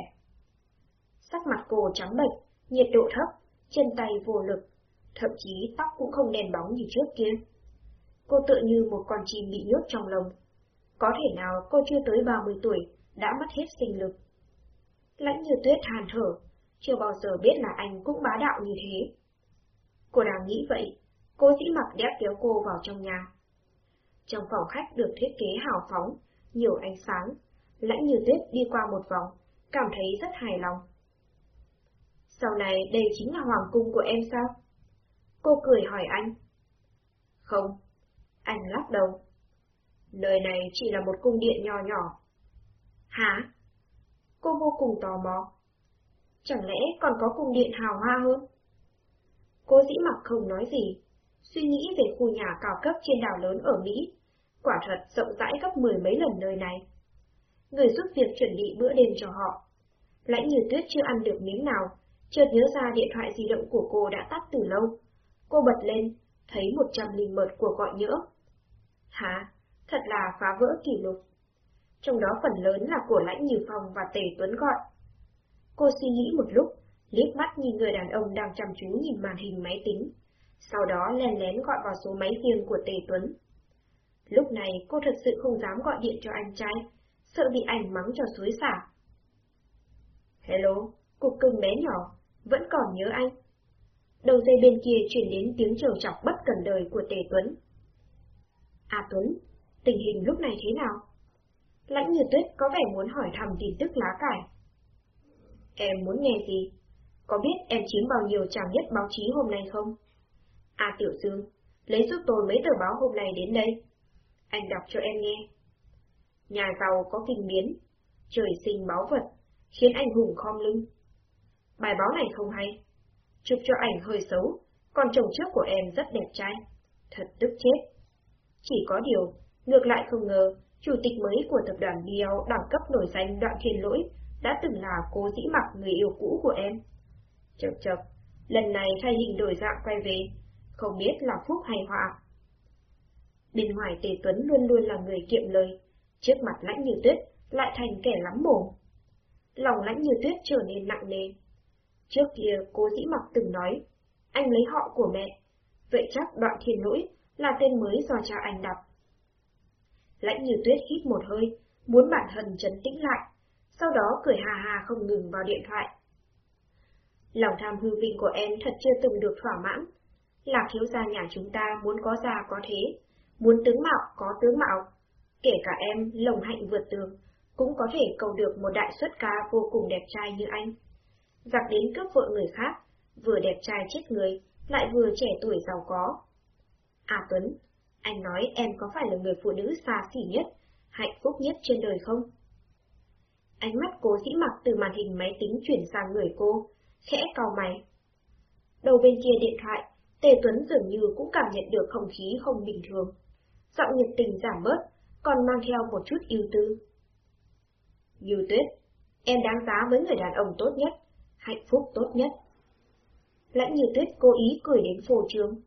Sắc mặt cô trắng bệch, nhiệt độ thấp, chân tay vô lực, thậm chí tóc cũng không đèn bóng như trước kia. Cô tựa như một con chim bị nhốt trong lồng. Có thể nào cô chưa tới 30 tuổi, đã mất hết sinh lực. Lãnh như tuyết hàn thở, chưa bao giờ biết là anh cũng bá đạo như thế. Cô đang nghĩ vậy, cô dĩ mặc đép kéo cô vào trong nhà. Trong phòng khách được thiết kế hào phóng, nhiều ánh sáng, lãnh như tuyết đi qua một vòng, cảm thấy rất hài lòng. Sau này đây chính là hoàng cung của em sao? Cô cười hỏi anh. Không, anh lắc đầu. Nơi này chỉ là một cung điện nhỏ nhỏ. Hả? Cô vô cùng tò mò. Chẳng lẽ còn có cung điện hào hoa hơn? Cô dĩ mặc không nói gì, suy nghĩ về khu nhà cao cấp trên đảo lớn ở Mỹ, quả thật rộng rãi gấp mười mấy lần nơi này. Người giúp việc chuẩn bị bữa đêm cho họ. Lãnh như tuyết chưa ăn được miếng nào, chợt nhớ ra điện thoại di động của cô đã tắt từ lâu. Cô bật lên, thấy một trăm linh mật của gọi nhỡ. Hả? Thật là phá vỡ kỷ lục. Trong đó phần lớn là của lãnh như phong và tề tuấn gọi. Cô suy nghĩ một lúc, liếc mắt nhìn người đàn ông đang chăm chú nhìn màn hình máy tính, sau đó len lén gọi vào số máy riêng của Tề Tuấn. Lúc này cô thật sự không dám gọi điện cho anh trai, sợ bị anh mắng cho suối xả. Hello, cục cưng bé nhỏ, vẫn còn nhớ anh. Đầu dây bên kia chuyển đến tiếng trầu chọc bất cần đời của Tề Tuấn. À Tuấn, tình hình lúc này thế nào? Lãnh như tuyết có vẻ muốn hỏi thăm tin tức lá cải. Em muốn nghe gì? Có biết em chiếm bao nhiêu trang nhất báo chí hôm nay không? À Tiểu Dương, lấy giúp tôi mấy tờ báo hôm nay đến đây. Anh đọc cho em nghe. Nhà giàu có kinh biến, trời sinh báo vật, khiến anh hùng khom lưng. Bài báo này không hay. Chụp cho ảnh hơi xấu, còn chồng trước của em rất đẹp trai. Thật tức chết. Chỉ có điều, ngược lại không ngờ, chủ tịch mới của tập đoàn BL đẳng cấp nổi danh đoạn thiên lỗi đã từng là cố dĩ mặc người yêu cũ của em. chập chập lần này thay hình đổi dạng quay về, không biết là phúc hay họa. Bên ngoài Tề Tuấn luôn luôn là người kiệm lời, trước mặt lãnh như tuyết lại thành kẻ lắm mồm. Lòng lãnh như tuyết trở nên nặng nề. Trước kia cố dĩ mặc từng nói, anh lấy họ của mẹ, vậy chắc đoạn thiên lỗi là tên mới do cha anh đặt. Lãnh như tuyết hít một hơi, muốn bản thân trấn tĩnh lại, sau đó cười hà hà không ngừng vào điện thoại. Lòng tham hư vinh của em thật chưa từng được thỏa mãn. Lạc thiếu gia nhà chúng ta muốn có già có thế, muốn tướng mạo có tướng mạo. Kể cả em lồng hạnh vượt tường, cũng có thể cầu được một đại xuất ca vô cùng đẹp trai như anh. Giặc đến cướp vợ người khác, vừa đẹp trai chết người, lại vừa trẻ tuổi giàu có. À Tuấn, anh nói em có phải là người phụ nữ xa xỉ nhất, hạnh phúc nhất trên đời không? Ánh mắt cố dĩ mặc từ màn hình máy tính chuyển sang người cô, khẽ cau mày. Đầu bên kia điện thoại, Tề Tuấn dường như cũng cảm nhận được không khí không bình thường. Giọng nhiệt tình giảm bớt, còn mang theo một chút ưu tư. Như tuyết, em đáng giá với người đàn ông tốt nhất, hạnh phúc tốt nhất. Lãnh như tuyết cố ý cười đến phô trương.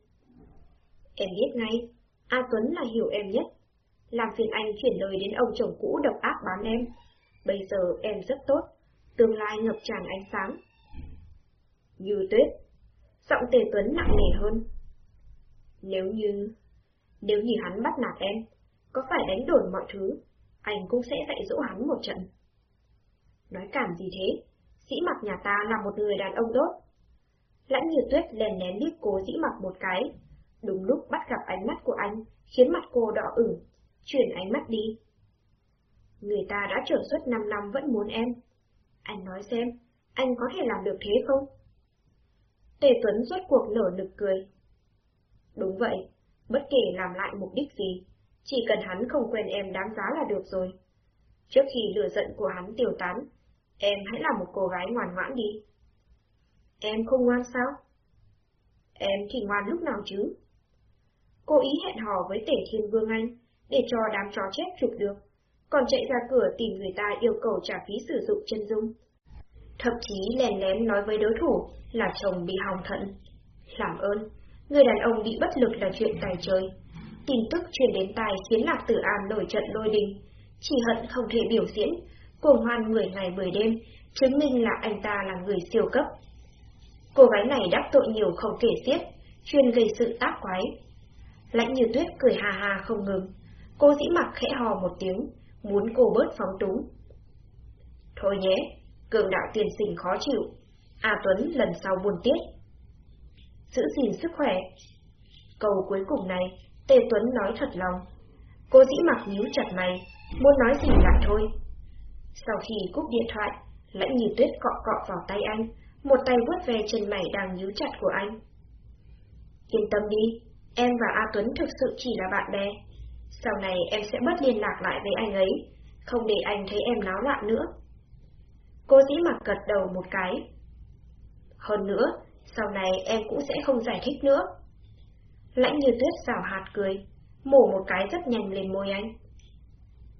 Em biết ngay, A Tuấn là hiểu em nhất. Làm phiền anh chuyển lời đến ông chồng cũ độc ác bán em. Bây giờ em rất tốt, tương lai ngập tràn ánh sáng. Như tuyết, giọng tề tuấn nặng nề hơn. Nếu như... Nếu như hắn bắt nạt em, có phải đánh đổi mọi thứ, anh cũng sẽ dạy dỗ hắn một trận. Nói cảm gì thế, sĩ mặc nhà ta là một người đàn ông tốt. Lãnh như tuyết lèn nén liếc cố dĩ mặc một cái, đúng lúc bắt gặp ánh mắt của anh, khiến mặt cô đỏ ửng, chuyển ánh mắt đi. Người ta đã trở suốt 5 năm vẫn muốn em. Anh nói xem, anh có thể làm được thế không? Tề Tuấn rốt cuộc nở nực cười. Đúng vậy, bất kể làm lại mục đích gì, chỉ cần hắn không quên em đáng giá là được rồi. Trước khi lửa giận của hắn tiêu tán, em hãy là một cô gái ngoan ngoãn đi. Em không ngoan sao? Em thì ngoan lúc nào chứ? Cô ý hẹn hò với Tể Thiên Vương Anh, để cho đám chó chết chụp được, còn chạy ra cửa tìm người ta yêu cầu trả phí sử dụng chân dung. Thậm chí lèn lén nói với đối thủ là chồng bị hỏng thận. Làm ơn, người đàn ông bị bất lực là chuyện tài trời. Tin tức truyền đến tài khiến Lạc Tử An nổi trận lôi đình, chỉ hận không thể biểu diễn, cuồng hoan 10 ngày 10 đêm, chứng minh là anh ta là người siêu cấp. Cô gái này đắc tội nhiều không kể xiết, chuyên gây sự tác quái. Lãnh như tuyết cười hà hà không ngừng, cô dĩ mặc khẽ hò một tiếng, muốn cô bớt phóng túng. Thôi nhé, cường đạo tiền sinh khó chịu, A Tuấn lần sau buồn tiết. Giữ gìn sức khỏe. Câu cuối cùng này, Tề Tuấn nói thật lòng. Cô dĩ mặc nhíu chặt mày, muốn nói gì lại thôi. Sau khi cúp điện thoại, Lãnh như tuyết cọ cọ vào tay anh, một tay vuốt về chân mày đang nhíu chặt của anh. Yên tâm đi, em và A Tuấn thực sự chỉ là bạn bè. Sau này em sẽ bớt liên lạc lại với anh ấy, không để anh thấy em náo loạn nữa. Cô dĩ mặc gật đầu một cái. Hơn nữa, sau này em cũng sẽ không giải thích nữa. Lãnh như tuyết xào hạt cười, mổ một cái rất nhanh lên môi anh.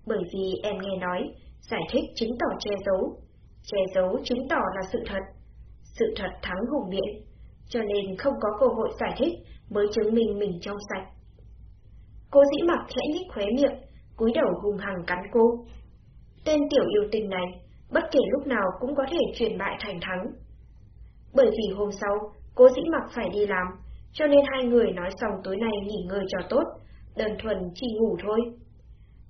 Bởi vì em nghe nói, giải thích chứng tỏ che giấu, che giấu chứng tỏ là sự thật, sự thật thắng hùng biện, cho nên không có cơ hội giải thích mới chứng minh mình trong sạch. Cô dĩ mặc khẽ nhích khóe miệng, cúi đầu hùng hằng cắn cô. Tên tiểu yêu tình này, bất kể lúc nào cũng có thể chuyển bại thành thắng. Bởi vì hôm sau, cô dĩ mặc phải đi làm, cho nên hai người nói xong tối nay nghỉ ngơi cho tốt, đơn thuần chỉ ngủ thôi.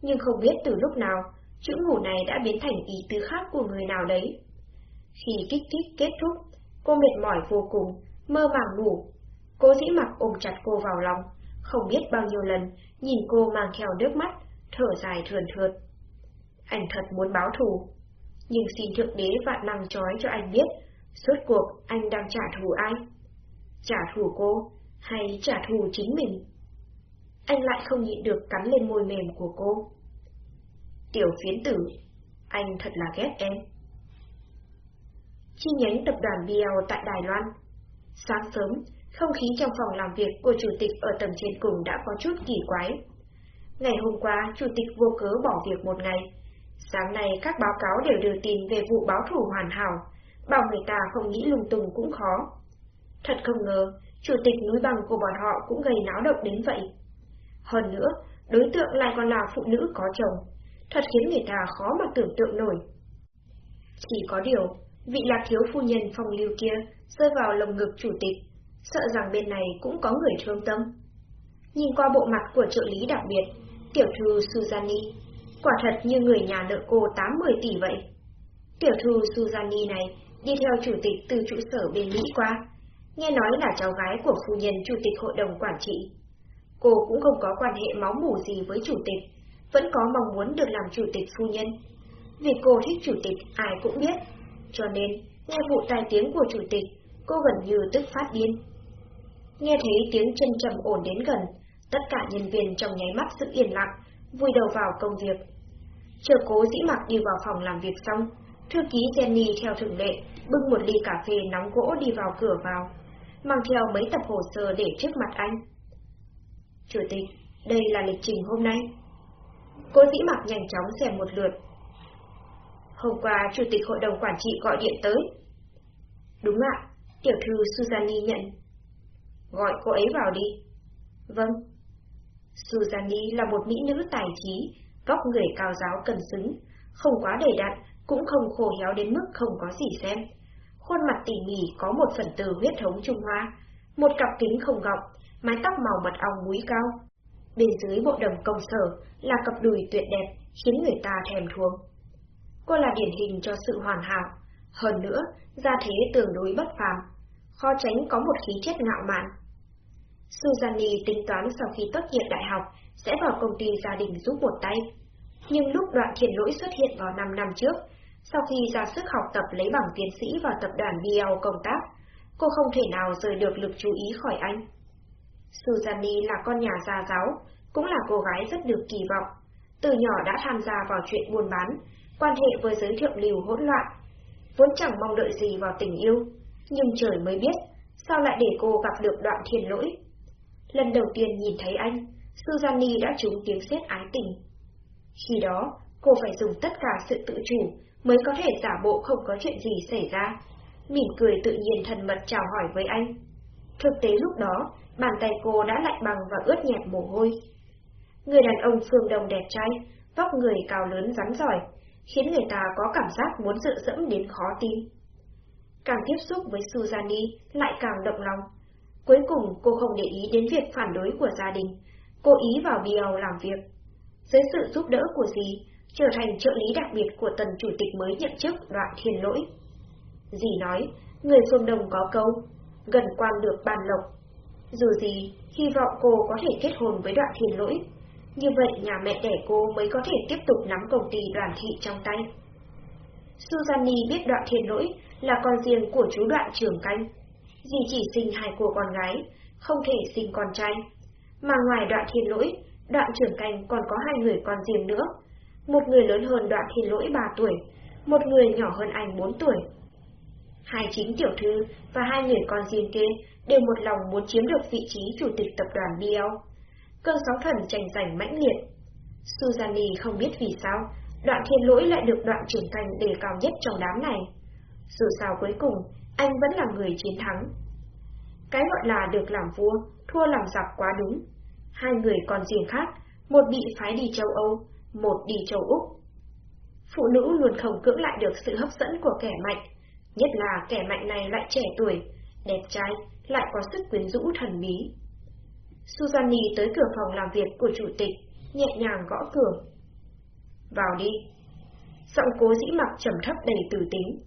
Nhưng không biết từ lúc nào, chữ ngủ này đã biến thành ý tứ khác của người nào đấy. Khi kích thích kết thúc, cô mệt mỏi vô cùng, mơ màng ngủ. Cô dĩ mặc ôm chặt cô vào lòng, không biết bao nhiêu lần, nhìn cô mang theo nước mắt, thở dài thườn thượt. Anh thật muốn báo thù, nhưng xin thượng đế vạn năng trói cho anh biết, suốt cuộc anh đang trả thù ai? Trả thù cô, hay trả thù chính mình? Anh lại không nhịn được cắn lên môi mềm của cô. Tiểu phiến tử, anh thật là ghét em. Chi nhánh tập đoàn BL tại Đài Loan. Sáng sớm, không khí trong phòng làm việc của chủ tịch ở tầng trên cùng đã có chút kỳ quái. Ngày hôm qua, chủ tịch vô cớ bỏ việc một ngày. Sáng nay các báo cáo đều đưa tin về vụ báo thủ hoàn hảo, bảo người ta không nghĩ lung tung cũng khó. Thật không ngờ, chủ tịch núi bằng của bọn họ cũng gây náo động đến vậy. Hơn nữa, đối tượng lại còn là phụ nữ có chồng, thật khiến người ta khó mà tưởng tượng nổi. Chỉ có điều, vị lạc thiếu phu nhân phong lưu kia rơi vào lồng ngực chủ tịch, sợ rằng bên này cũng có người thương tâm. Nhìn qua bộ mặt của trợ lý đặc biệt, tiểu thư Suzani, quả thật như người nhà nợ cô 8-10 tỷ vậy. Tiểu thư Suzani này đi theo chủ tịch từ trụ sở bên Mỹ qua, nghe nói là cháu gái của phu nhân chủ tịch hội đồng quản trị. Cô cũng không có quan hệ máu mủ gì với chủ tịch, vẫn có mong muốn được làm chủ tịch phu nhân. Vì cô thích chủ tịch ai cũng biết, cho nên nghe vụ tai tiếng của chủ tịch, cô gần như tức phát điên. Nghe thấy tiếng chân trầm ổn đến gần, tất cả nhân viên trong nháy mắt sự yên lặng, vui đầu vào công việc. Chờ cố dĩ mặc đi vào phòng làm việc xong, thư ký Jenny theo thường lệ, bưng một ly cà phê nóng gỗ đi vào cửa vào, mang theo mấy tập hồ sơ để trước mặt anh. Chủ tịch, đây là lịch trình hôm nay. Cô dĩ mặc nhanh chóng xem một lượt. Hôm qua, Chủ tịch Hội đồng Quản trị gọi điện tới. Đúng ạ, tiểu thư Suzani nhận. Gọi cô ấy vào đi. Vâng. Suzani là một mỹ nữ tài trí, vóc người cao giáo cần xứng, không quá đầy đặn, cũng không khổ héo đến mức không có gì xem. Khuôn mặt tỉ mỉ có một phần từ huyết thống Trung Hoa, một cặp kính không gọng, mái tóc màu mật ong múi cao. Bên dưới bộ đầm công sở là cặp đùi tuyệt đẹp, khiến người ta thèm thuồng. Cô là điển hình cho sự hoàn hảo, hơn nữa, gia thế tương đối bất phàm, khó tránh có một khí chất ngạo mạn. Suzanne tính toán sau khi tốt nghiệp đại học sẽ vào công ty gia đình giúp một tay. Nhưng lúc đoạn thiền lỗi xuất hiện vào 5 năm trước, sau khi ra sức học tập lấy bằng tiến sĩ vào tập đoàn BL công tác, cô không thể nào rời được lực chú ý khỏi anh. Suzanne là con nhà gia giáo, cũng là cô gái rất được kỳ vọng. Từ nhỏ đã tham gia vào chuyện buôn bán, quan hệ với giới thượng lưu hỗn loạn. Vốn chẳng mong đợi gì vào tình yêu, nhưng trời mới biết, sao lại để cô gặp được đoạn thiên lỗi. Lần đầu tiên nhìn thấy anh, Suzanne đã trúng tiếng sét ái tình. Khi đó, cô phải dùng tất cả sự tự chủ mới có thể giả bộ không có chuyện gì xảy ra. Mỉm cười tự nhiên thần mật chào hỏi với anh. Thực tế lúc đó, bàn tay cô đã lạnh bằng và ướt nhẹp mồ hôi. Người đàn ông phương đông đẹp trai, vóc người cao lớn rắn giỏi, khiến người ta có cảm giác muốn dựa dẫm đến khó tin. Càng tiếp xúc với Suzani, lại càng động lòng. Cuối cùng cô không để ý đến việc phản đối của gia đình, cô ý vào Biel làm việc. Dưới sự giúp đỡ của dì, trở thành trợ lý đặc biệt của tần chủ tịch mới nhậm chức đoạn thiên lỗi. Dì nói, người phương đồng có câu, gần quan được bàn lộc. Dù gì, hy vọng cô có thể kết hôn với đoạn thiên lỗi. Như vậy nhà mẹ đẻ cô mới có thể tiếp tục nắm công ty đoàn thị trong tay. Suzanne biết đoạn thiên lỗi là con riêng của chú đoạn trưởng canh. Dì chỉ sinh hai cô con gái, không thể sinh con trai. Mà ngoài đoạn thiên lỗi, đoạn trưởng canh còn có hai người con riêng nữa. Một người lớn hơn đoạn thiên lỗi 3 tuổi, một người nhỏ hơn anh 4 tuổi. Hai chính tiểu thư và hai người con riêng kia đều một lòng muốn chiếm được vị trí chủ tịch tập đoàn BL. Cơn sóng thần tranh giành mãnh liệt. Suzanne không biết vì sao, đoạn thiên lỗi lại được đoạn trưởng thành đề cao nhất trong đám này. Dù sao cuối cùng, anh vẫn là người chiến thắng. Cái gọi là được làm vua, thua làm giặc quá đúng. Hai người còn riêng khác, một bị phái đi châu Âu, một đi châu Úc. Phụ nữ luôn không cưỡng lại được sự hấp dẫn của kẻ mạnh, nhất là kẻ mạnh này lại trẻ tuổi, đẹp trai, lại có sức quyến rũ thần bí. Suzanne tới cửa phòng làm việc của chủ tịch, nhẹ nhàng gõ cửa. Vào đi. Giọng cố dĩ mặc trầm thấp đầy tử tính.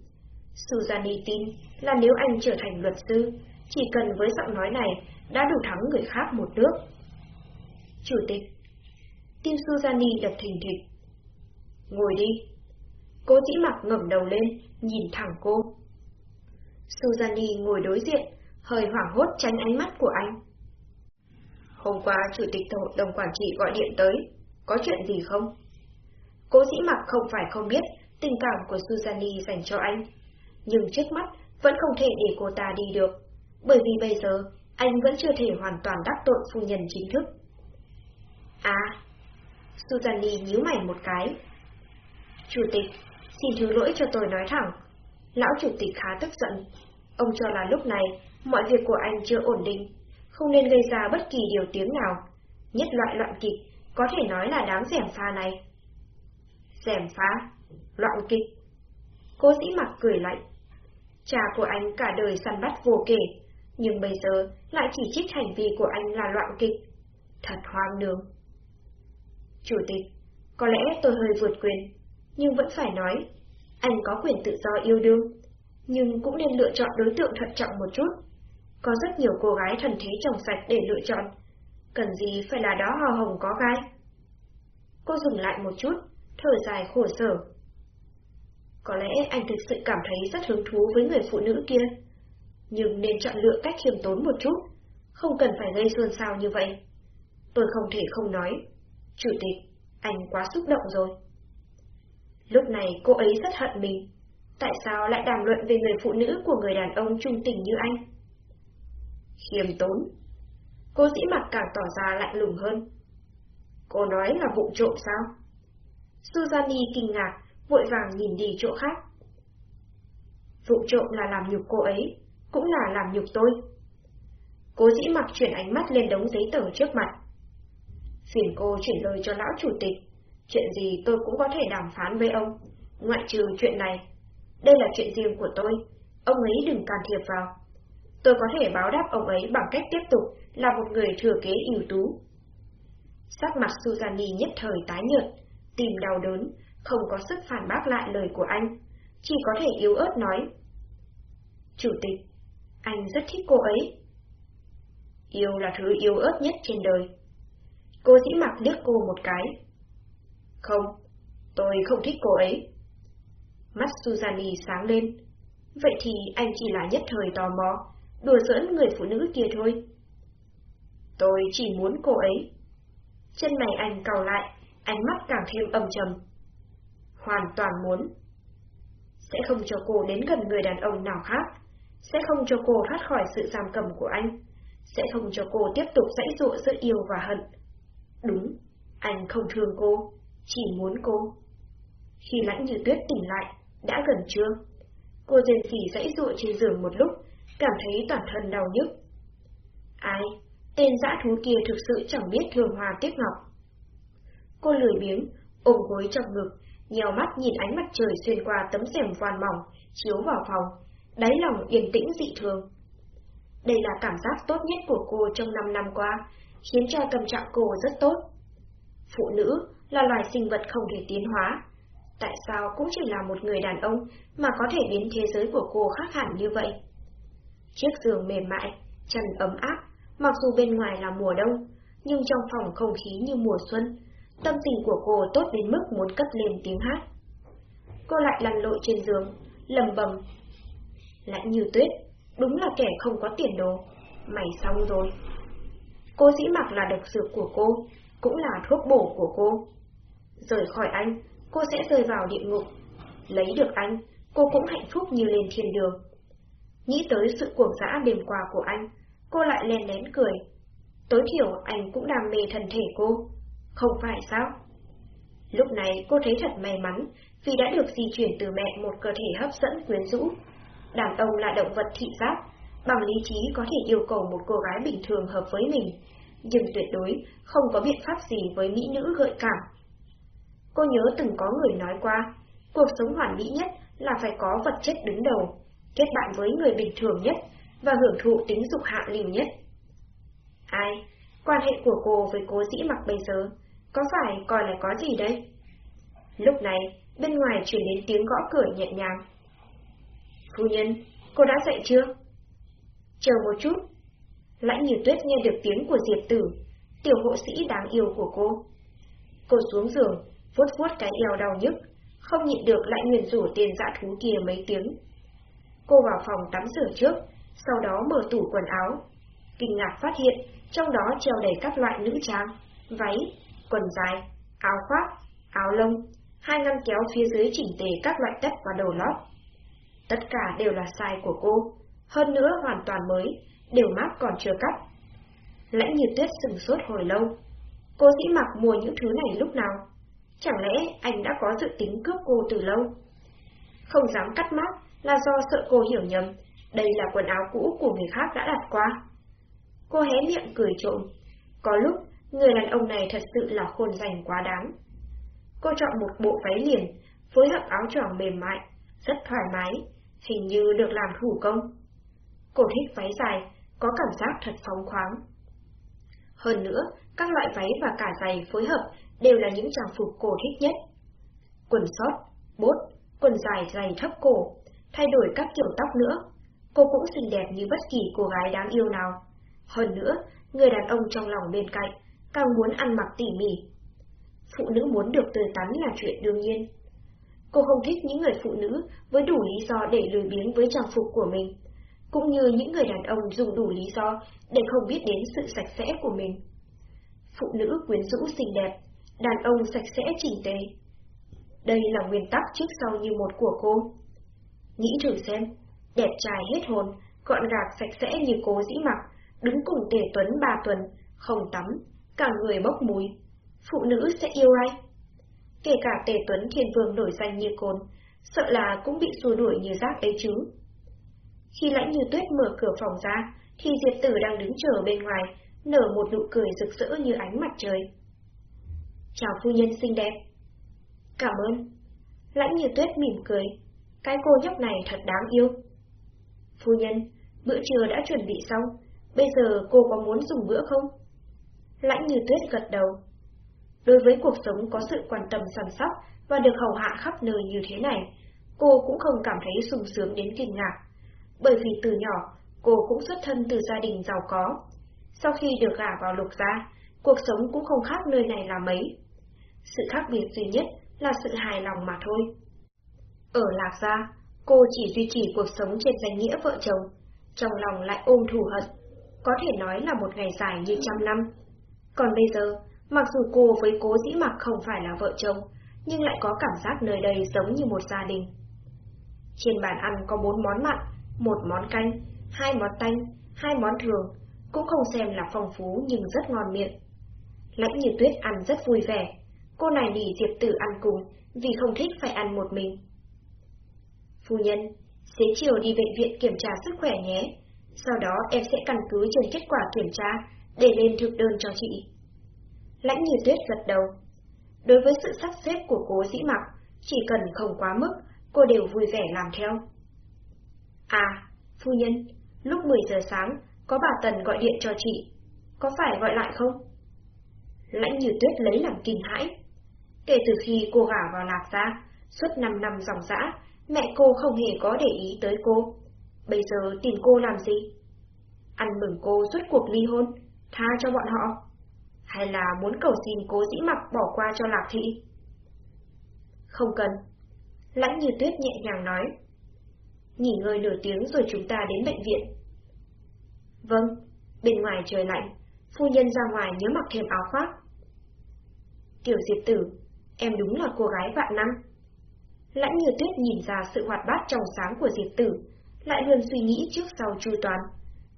Suzanne tin là nếu anh trở thành luật sư, chỉ cần với giọng nói này đã đủ thắng người khác một nước. Chủ tịch. Tim Suzanne đập thình thịch. Ngồi đi. Cố dĩ mặc ngẩng đầu lên, nhìn thẳng cô. Suzanne ngồi đối diện, hơi hoảng hốt tránh ánh mắt của anh. Hôm qua chủ tịch hội đồng quản trị gọi điện tới, có chuyện gì không? Cố dĩ mặc không phải không biết tình cảm của Suzanne dành cho anh, nhưng trước mắt vẫn không thể để cô ta đi được, bởi vì bây giờ anh vẫn chưa thể hoàn toàn đắc tội phu nhân chính thức. À, Suzanne nhíu mày một cái. Chủ tịch, xin thứ lỗi cho tôi nói thẳng. Lão chủ tịch khá tức giận. Ông cho là lúc này mọi việc của anh chưa ổn định, không nên gây ra bất kỳ điều tiếng nào. Nhất loại loạn kịch, có thể nói là đáng rẻm pha này. Rẻm pha? Loạn kịch? Cô dĩ mặc cười lạnh. Cha của anh cả đời săn bắt vô kể, nhưng bây giờ lại chỉ trích hành vi của anh là loạn kịch. Thật hoang đường. Chủ tịch, có lẽ tôi hơi vượt quyền, nhưng vẫn phải nói, anh có quyền tự do yêu đương, nhưng cũng nên lựa chọn đối tượng thận trọng một chút. Có rất nhiều cô gái thần thế trong sạch để lựa chọn. Cần gì phải là đó hoa hồng có gai? Cô dừng lại một chút, thở dài khổ sở. Có lẽ anh thực sự cảm thấy rất hứng thú với người phụ nữ kia. Nhưng nên chọn lựa cách khiêm tốn một chút, không cần phải gây xôn xao như vậy. Tôi không thể không nói. Chủ tịch, anh quá xúc động rồi. Lúc này cô ấy rất hận mình. Tại sao lại đàm luận về người phụ nữ của người đàn ông trung tình như anh? khiêm tốn. Cô dĩ mặt càng tỏ ra lạnh lùng hơn. Cô nói là vụ trộm sao? suzani kinh ngạc, vội vàng nhìn đi chỗ khác. Vụ trộm là làm nhục cô ấy, cũng là làm nhục tôi. Cố dĩ mặc chuyển ánh mắt lên đống giấy tờ trước mặt. Phiền cô chuyển lời cho lão chủ tịch, chuyện gì tôi cũng có thể đàm phán với ông, ngoại trừ chuyện này. Đây là chuyện riêng của tôi, ông ấy đừng can thiệp vào tôi có thể báo đáp ông ấy bằng cách tiếp tục là một người thừa kế ưu tú. Sắc mặt suzani nhất thời tái nhợt, tìm đau đớn, không có sức phản bác lại lời của anh, chỉ có thể yếu ớt nói. Chủ tịch, anh rất thích cô ấy. Yêu là thứ yếu ớt nhất trên đời. Cô dĩ mặc liếc cô một cái. Không, tôi không thích cô ấy. Mắt Suzani sáng lên. Vậy thì anh chỉ là nhất thời tò mò, đùa giỡn người phụ nữ kia thôi. Tôi chỉ muốn cô ấy. Chân mày anh cau lại, ánh mắt càng thêm âm trầm. Hoàn toàn muốn. Sẽ không cho cô đến gần người đàn ông nào khác, sẽ không cho cô thoát khỏi sự giam cầm của anh, sẽ không cho cô tiếp tục dãy dụa giữa yêu và hận. Đúng, anh không thương cô, chỉ muốn cô. Khi lãnh như tuyết tỉnh lại, đã gần trưa. Cô rên rỉ dãy dụa trên giường một lúc, cảm thấy toàn thân đau nhức. Ai? Tên dã thú kia thực sự chẳng biết thường hòa tiếc ngọc. Cô lười biếng, ôm gối trong ngực, nhèo mắt nhìn ánh mặt trời xuyên qua tấm rèm voan mỏng, chiếu vào phòng, đáy lòng yên tĩnh dị thường. Đây là cảm giác tốt nhất của cô trong năm năm qua, khiến cho tâm trạng cô rất tốt. Phụ nữ là loài sinh vật không thể tiến hóa. Tại sao cũng chỉ là một người đàn ông mà có thể biến thế giới của cô khác hẳn như vậy? Chiếc giường mềm mại, trần ấm áp, mặc dù bên ngoài là mùa đông, nhưng trong phòng không khí như mùa xuân, tâm tình của cô tốt đến mức muốn cất lên tiếng hát. cô lại lăn lội trên giường, lầm bầm. Lạnh như tuyết, đúng là kẻ không có tiền đồ. Mày xong rồi. Cô dĩ mặc là độc dược của cô, cũng là thuốc bổ của cô. Rời khỏi anh, cô sẽ rơi vào địa ngục. Lấy được anh, cô cũng hạnh phúc như lên thiên đường. Nghĩ tới sự cuồng dã đêm qua của anh, cô lại len lén cười. Tối thiểu anh cũng đam mê thân thể cô, không phải sao? Lúc này cô thấy thật may mắn vì đã được di chuyển từ mẹ một cơ thể hấp dẫn quyến rũ. Đàn ông là động vật thị giác, bằng lý trí có thể yêu cầu một cô gái bình thường hợp với mình, nhưng tuyệt đối không có biện pháp gì với mỹ nữ gợi cảm. Cô nhớ từng có người nói qua, cuộc sống hoàn mỹ nhất là phải có vật chất đứng đầu, kết bạn với người bình thường nhất và hưởng thụ tính dục hạ lưu nhất. Ai? Quan hệ của cô với cố dĩ mặc bây giờ, có phải coi là có gì đây? Lúc này, bên ngoài chuyển đến tiếng gõ cửa nhẹ nhàng. Phu nhân, cô đã dậy chưa? Chờ một chút. Lãnh như tuyết nghe được tiếng của Diệp Tử, tiểu hộ sĩ đáng yêu của cô. Cô xuống giường, vuốt vuốt cái eo đau nhức, không nhịn được lại nguyền rủa tiền dã thú kia mấy tiếng. Cô vào phòng tắm rửa trước, sau đó mở tủ quần áo. Kinh ngạc phát hiện, trong đó treo đầy các loại nữ trang, váy, quần dài, áo khoác, áo lông, hai ngăn kéo phía dưới chỉnh tề các loại tất và đồ lót. Tất cả đều là size của cô, hơn nữa hoàn toàn mới, đều mát còn chưa cắt. Lãnh như tuyết sừng sốt hồi lâu. Cô dĩ mặc mua những thứ này lúc nào? Chẳng lẽ anh đã có dự tính cướp cô từ lâu? Không dám cắt mắt là do sợ cô hiểu nhầm, đây là quần áo cũ của người khác đã đặt qua. Cô hé miệng cười trộm. Có lúc, người đàn ông này thật sự là khôn dành quá đáng. Cô chọn một bộ váy liền, phối hợp áo tròn mềm mại, rất thoải mái, hình như được làm thủ công. Cô thích váy dài, có cảm giác thật phóng khoáng. Hơn nữa, các loại váy và cả giày phối hợp đều là những trang phục cô thích nhất. Quần sót, bốt, quần dài dày thấp cổ, thay đổi các kiểu tóc nữa. Cô cũng xinh đẹp như bất kỳ cô gái đáng yêu nào. Hơn nữa, người đàn ông trong lòng bên cạnh càng muốn ăn mặc tỉ mỉ. Phụ nữ muốn được tươi tắn là chuyện đương nhiên. Cô không thích những người phụ nữ với đủ lý do để lười biếng với trang phục của mình, cũng như những người đàn ông dùng đủ lý do để không biết đến sự sạch sẽ của mình. Phụ nữ quyến rũ xinh đẹp, đàn ông sạch sẽ chỉnh tề. Đây là nguyên tắc trước sau như một của cô. Nghĩ thử xem, đẹp trai hết hồn, gọn gạc sạch sẽ như cố dĩ mặc, đứng cùng tề tuấn ba tuần, không tắm, cả người bốc mùi. Phụ nữ sẽ yêu ai? Kể cả tề tuấn thiên vương nổi danh như cồn, sợ là cũng bị xua đuổi như rác ấy chứ. Khi lãnh như tuyết mở cửa phòng ra, thì Diệp Tử đang đứng chờ bên ngoài, nở một nụ cười rực rỡ như ánh mặt trời. Chào phu nhân xinh đẹp. Cảm ơn. Lãnh như tuyết mỉm cười. Cái cô nhóc này thật đáng yêu. Phu nhân, bữa trưa đã chuẩn bị xong. Bây giờ cô có muốn dùng bữa không? Lãnh như tuyết gật đầu. Đối với cuộc sống có sự quan tâm săn sóc và được hầu hạ khắp nơi như thế này, cô cũng không cảm thấy sung sướng đến kinh ngạc. Bởi vì từ nhỏ, cô cũng xuất thân từ gia đình giàu có. Sau khi được gả vào lục gia, cuộc sống cũng không khác nơi này là mấy. Sự khác biệt duy nhất là sự hài lòng mà thôi. Ở Lạc Gia, cô chỉ duy trì cuộc sống trên danh nghĩa vợ chồng, trong lòng lại ôm thù hận, có thể nói là một ngày dài như trăm năm. Còn bây giờ, mặc dù cô với cố dĩ mặc không phải là vợ chồng, nhưng lại có cảm giác nơi đây giống như một gia đình. Trên bàn ăn có bốn món mặn, một món canh, hai món tanh, hai món thường, cũng không xem là phong phú nhưng rất ngon miệng. Lãnh như tuyết ăn rất vui vẻ, cô này nỉ Diệp Tử ăn cùng vì không thích phải ăn một mình. Phu nhân, xế chiều đi bệnh viện kiểm tra sức khỏe nhé, sau đó em sẽ căn cứ trên kết quả kiểm tra để lên thực đơn cho chị. Lãnh như tuyết gật đầu. Đối với sự sắp xếp của cố dĩ mặc, chỉ cần không quá mức, cô đều vui vẻ làm theo. À, phu nhân, lúc 10 giờ sáng, có bà Tần gọi điện cho chị. Có phải gọi lại không? Lãnh như tuyết lấy làm kinh hãi. Kể từ khi cô gả vào lạc gia, suốt 5 năm dòng dã, mẹ cô không hề có để ý tới cô. Bây giờ tìm cô làm gì? Ăn mừng cô rút cuộc ly hôn, tha cho bọn họ. Hay là muốn cầu xin cố dĩ mặc bỏ qua cho lạc thị? Không cần. Lãnh như tuyết nhẹ nhàng nói. Nghỉ ngơi nửa tiếng rồi chúng ta đến bệnh viện. Vâng, bên ngoài trời lạnh, phu nhân ra ngoài nhớ mặc thêm áo khoác. Tiểu Diệp Tử, em đúng là cô gái vạn năm. Lãnh như tuyết nhìn ra sự hoạt bát trong sáng của Diệp Tử, lại luôn suy nghĩ trước sau chu toàn.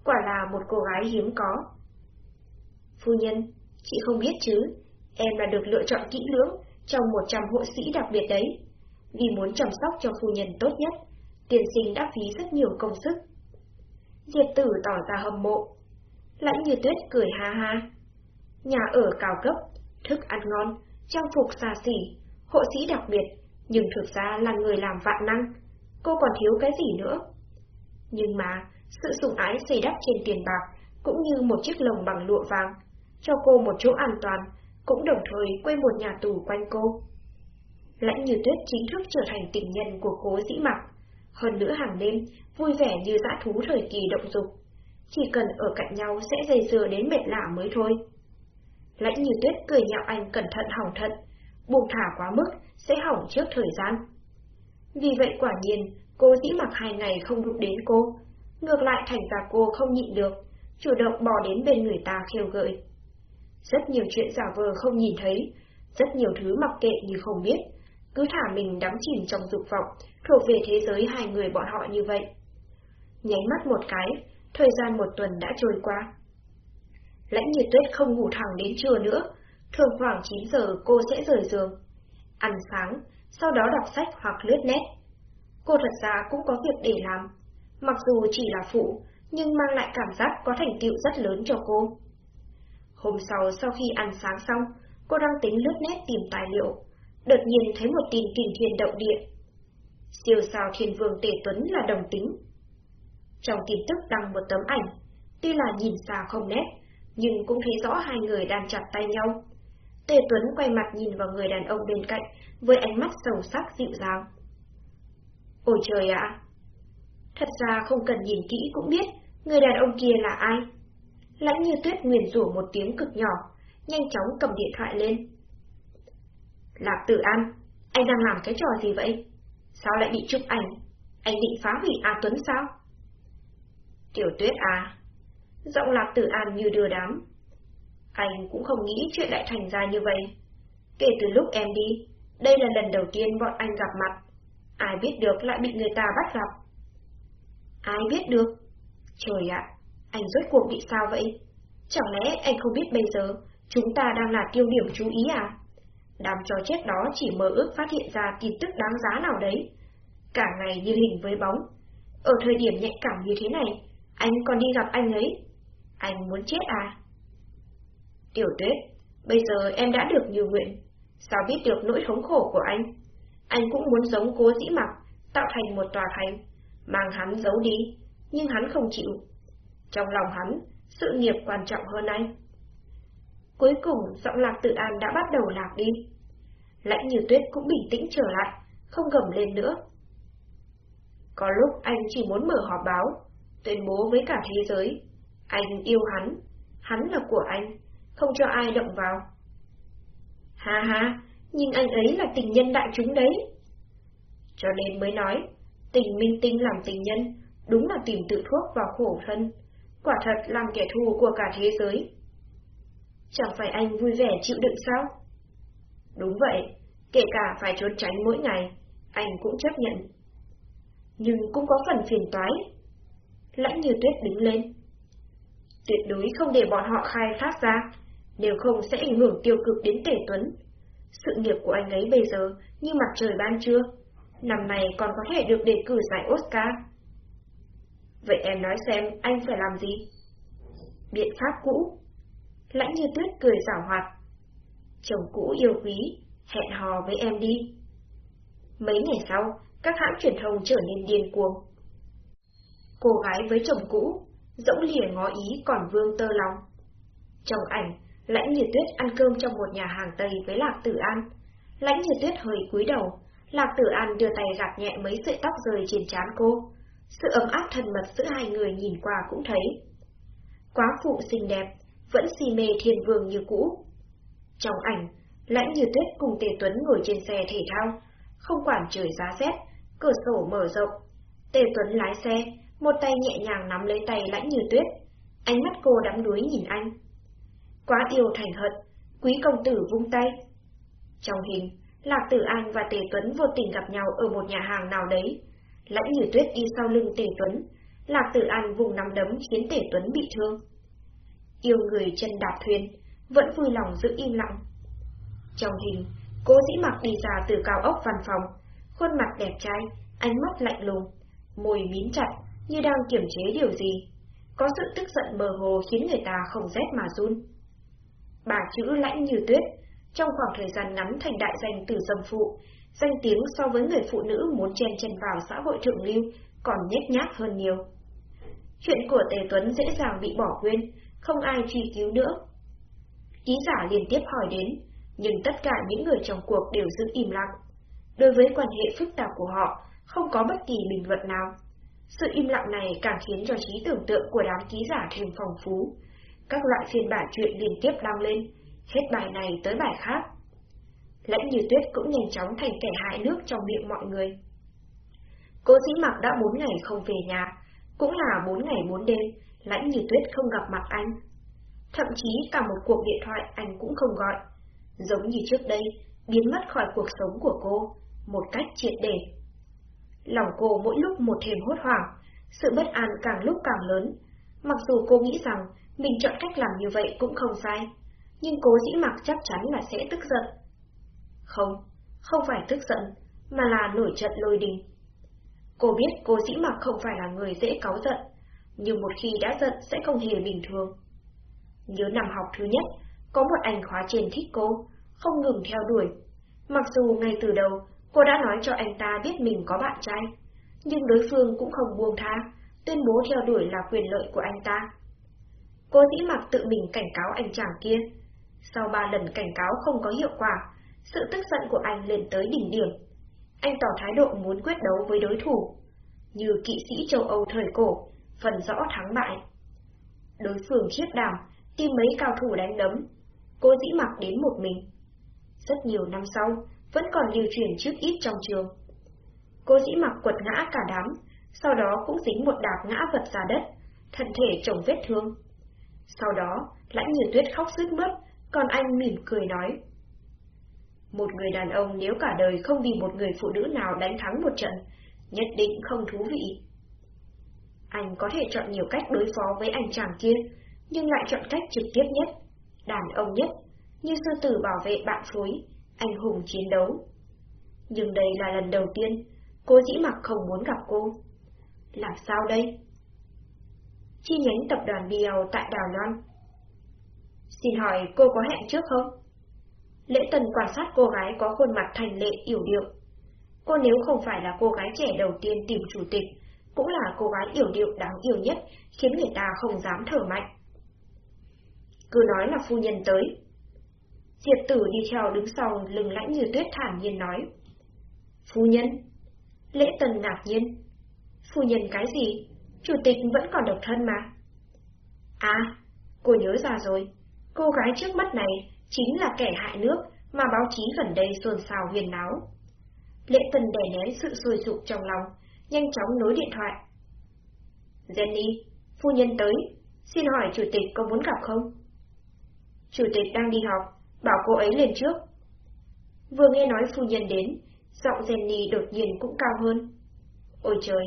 Quả là một cô gái hiếm có. Phu nhân, chị không biết chứ, em là được lựa chọn kỹ lưỡng trong 100 hộ sĩ đặc biệt đấy. Vì muốn chăm sóc cho phu nhân tốt nhất, tiền sinh đã phí rất nhiều công sức. Diệp tử tỏ ra hâm mộ. Lãnh như tuyết cười ha ha. Nhà ở cao cấp, thức ăn ngon, trang phục xa xỉ, hộ sĩ đặc biệt, nhưng thực ra là người làm vạn năng. Cô còn thiếu cái gì nữa? Nhưng mà, sự sủng ái xây đắp trên tiền bạc cũng như một chiếc lồng bằng lụa vàng, cho cô một chỗ an toàn, cũng đồng thời quay một nhà tù quanh cô. Lãnh như tuyết chính thức trở thành tình nhân của cố dĩ mặc, hơn nữa hàng đêm, vui vẻ như dã thú thời kỳ động dục. Chỉ cần ở cạnh nhau sẽ dây dừa đến mệt lạ mới thôi. Lãnh như tuyết cười nhạo anh cẩn thận hỏng thận, buông thả quá mức sẽ hỏng trước thời gian. Vì vậy quả nhiên, cô dĩ mặc hai ngày không đụng đến cô. Ngược lại thành ra cô không nhịn được, chủ động bò đến bên người ta khiêu gợi. Rất nhiều chuyện giả vờ không nhìn thấy, rất nhiều thứ mặc kệ như không biết, cứ thả mình đắm chìm trong dục vọng, thuộc về thế giới hai người bọn họ như vậy. Nháy mắt một cái, thời gian một tuần đã trôi qua. Lãnh nhiệt tuyết không ngủ thẳng đến trưa nữa, thường khoảng 9 giờ cô sẽ rời giường. Ăn sáng, sau đó đọc sách hoặc lướt nét. Cô thật ra cũng có việc để làm, mặc dù chỉ là phụ, nhưng mang lại cảm giác có thành tựu rất lớn cho cô. Hôm sau sau khi ăn sáng xong, cô đang tính lướt nét tìm tài liệu, đột nhiên thấy một tin kinh thiên động địa. Siêu sao thiên vương Tề Tuấn là đồng tính. Trong tin tức đăng một tấm ảnh, tuy là nhìn xa không nét, nhưng cũng thấy rõ hai người đang chặt tay nhau. Tề Tuấn quay mặt nhìn vào người đàn ông bên cạnh với ánh mắt sầu sắc dịu dàng. Ôi trời ạ! Thật ra không cần nhìn kỹ cũng biết người đàn ông kia là ai. Lãnh như tuyết nguyền rủa một tiếng cực nhỏ, nhanh chóng cầm điện thoại lên. Lạc tử an, anh đang làm cái trò gì vậy? Sao lại bị chụp ảnh? Anh định phá hủy A Tuấn sao? Tiểu tuyết à? Giọng lạc tử an như đưa đám. Anh cũng không nghĩ chuyện lại thành ra như vậy. Kể từ lúc em đi, đây là lần đầu tiên bọn anh gặp mặt. Ai biết được lại bị người ta bắt gặp. Ai biết được? Trời ạ, anh rốt cuộc bị sao vậy? Chẳng lẽ anh không biết bây giờ chúng ta đang là tiêu điểm chú ý à? Đám chó chết đó chỉ mơ ước phát hiện ra tin tức đáng giá nào đấy. Cả ngày như hình với bóng. Ở thời điểm nhạy cảm như thế này, anh còn đi gặp anh ấy. Anh muốn chết à? Tiểu tuyết, bây giờ em đã được như nguyện. Sao biết được nỗi thống khổ của anh? Anh cũng muốn giống cố dĩ mặc, tạo thành một tòa thành, mang hắn giấu đi, nhưng hắn không chịu. Trong lòng hắn, sự nghiệp quan trọng hơn anh. Cuối cùng, giọng lạc tự an đã bắt đầu lạc đi. Lãnh như tuyết cũng bình tĩnh trở lại, không gầm lên nữa. Có lúc anh chỉ muốn mở họp báo, tuyên bố với cả thế giới. Anh yêu hắn, hắn là của anh, không cho ai động vào. Ha ha, nhưng anh ấy là tình nhân đại chúng đấy. Cho nên mới nói, tình minh tinh làm tình nhân, đúng là tìm tự thuốc vào khổ thân, quả thật làm kẻ thù của cả thế giới. Chẳng phải anh vui vẻ chịu đựng sao? Đúng vậy, kể cả phải trốn tránh mỗi ngày, anh cũng chấp nhận. Nhưng cũng có phần phiền toái. Lãnh như tuyết đứng lên. Tuyệt đối không để bọn họ khai thác ra, nếu không sẽ ảnh hưởng tiêu cực đến Tể Tuấn. Sự nghiệp của anh ấy bây giờ như mặt trời ban trưa, năm này còn có thể được đề cử giải Oscar. Vậy em nói xem anh phải làm gì? Biện pháp cũ. Lãnh như tuyết cười giảo hoạt. Chồng cũ yêu quý, hẹn hò với em đi. Mấy ngày sau, các hãng truyền thông trở nên điên cuồng. Cô gái với chồng cũ, dẫu lìa ngó ý còn vương tơ lòng. Trong ảnh, Lãnh Như Tuyết ăn cơm trong một nhà hàng Tây với Lạc Tử An. Lãnh Như Tuyết hơi cúi đầu, Lạc Tử An đưa tay gạt nhẹ mấy sợi tóc rơi trên trán cô. Sự ấm áp thân mật giữa hai người nhìn qua cũng thấy. Quá phụ xinh đẹp, vẫn si mê thiên vương như cũ. Trong ảnh, Lãnh Như Tuyết cùng Tề Tuấn ngồi trên xe thể thao, không quản trời giá rét, cửa sổ mở rộng. Tề Tuấn lái xe, một tay nhẹ nhàng nắm lấy tay lãnh như tuyết. Ánh mắt cô đắm đuối nhìn anh. Quá yêu thành hận, quý công tử vung tay. Trong hình, Lạc Tử An và Tề Tuấn vô tình gặp nhau ở một nhà hàng nào đấy. Lãnh như tuyết đi sau lưng Tề Tuấn, Lạc Tử An vùng nắm đấm khiến Tề Tuấn bị thương. Yêu người chân đạp thuyền, vẫn vui lòng giữ im lặng. Trong hình, cố dĩ mặc đi ra từ cao ốc văn phòng, khuôn mặt đẹp trai, ánh mắt lạnh lùng, môi mím chặt như đang kiểm chế điều gì. Có sự tức giận mơ hồ khiến người ta không rét mà run. Bà chữ lãnh như tuyết, trong khoảng thời gian ngắn thành đại danh từ dâm phụ, danh tiếng so với người phụ nữ muốn chen chân vào xã hội thượng lưu còn nhếch nhác hơn nhiều. Chuyện của Tề Tuấn dễ dàng bị bỏ quên, không ai truy cứu nữa. Ký giả liên tiếp hỏi đến, nhưng tất cả những người trong cuộc đều giữ im lặng. Đối với quan hệ phức tạp của họ, không có bất kỳ bình luận nào. Sự im lặng này càng khiến cho trí tưởng tượng của đám ký giả thêm phong phú. Các loại phiên bản chuyện liên tiếp đăng lên, hết bài này tới bài khác. Lãnh như tuyết cũng nhanh chóng thành kẻ hại nước trong miệng mọi người. Cố dĩ mặc đã bốn ngày không về nhà, cũng là bốn ngày bốn đêm, lãnh như tuyết không gặp mặt anh. Thậm chí cả một cuộc điện thoại anh cũng không gọi. Giống như trước đây, biến mất khỏi cuộc sống của cô, một cách triệt để. Lòng cô mỗi lúc một thêm hốt hoảng, sự bất an càng lúc càng lớn. Mặc dù cô nghĩ rằng mình chọn cách làm như vậy cũng không sai, nhưng cố dĩ mặc chắc chắn là sẽ tức giận. Không, không phải tức giận, mà là nổi trận lôi đình. Cô biết cô dĩ mặc không phải là người dễ cáu giận, nhưng một khi đã giận sẽ không hề bình thường. Nhớ năm học thứ nhất, có một anh khóa trên thích cô, không ngừng theo đuổi. Mặc dù ngay từ đầu, cô đã nói cho anh ta biết mình có bạn trai, nhưng đối phương cũng không buông tha, tuyên bố theo đuổi là quyền lợi của anh ta. Cô dĩ mặc tự mình cảnh cáo anh chàng kia. Sau ba lần cảnh cáo không có hiệu quả, sự tức giận của anh lên tới đỉnh điểm. Anh tỏ thái độ muốn quyết đấu với đối thủ, như kỵ sĩ châu Âu thời cổ, phần rõ thắng bại. Đối phương khiết đảm, tìm mấy cao thủ đánh đấm, cô dĩ mặc đến một mình. Rất nhiều năm sau, vẫn còn lưu truyền trước ít trong trường. Cô dĩ mặc quật ngã cả đám, sau đó cũng dính một đạp ngã vật ra đất, thân thể trồng vết thương. Sau đó, lãnh như tuyết khóc rứt mướt, còn anh mỉm cười nói. Một người đàn ông nếu cả đời không vì một người phụ nữ nào đánh thắng một trận, nhất định không thú vị. Anh có thể chọn nhiều cách đối phó với anh chàng kia, nhưng lại chọn cách trực tiếp nhất, đàn ông nhất, như sư tử bảo vệ bạn phối, anh hùng chiến đấu. Nhưng đây là lần đầu tiên, cô dĩ mặc không muốn gặp cô. Làm sao đây? Chi nhánh tập đoàn BL tại Đào Loan. Xin hỏi cô có hẹn trước không? Lễ Tần quan sát cô gái có khuôn mặt thành lệ yểu điệu. Cô nếu không phải là cô gái trẻ đầu tiên tìm chủ tịch, cũng là cô gái yểu điệu đáng yêu nhất, khiến người ta không dám thở mạnh. Cứ nói là phu nhân tới. Diệp tử đi theo đứng sau lưng lãnh như tuyết thản nhiên nói. Phu nhân? Lễ Tần ngạc nhiên. Phu nhân cái gì? Chủ tịch vẫn còn độc thân mà. À, cô nhớ ra rồi. Cô gái trước mắt này chính là kẻ hại nước mà báo chí gần đây xôn xao huyền náo. lễ Tần đè nén sự sôi sụp trong lòng, nhanh chóng nối điện thoại. Jenny, phu nhân tới, xin hỏi chủ tịch có muốn gặp không? Chủ tịch đang đi học, bảo cô ấy lên trước. Vừa nghe nói phu nhân đến, giọng Jenny đột nhiên cũng cao hơn. Ôi trời,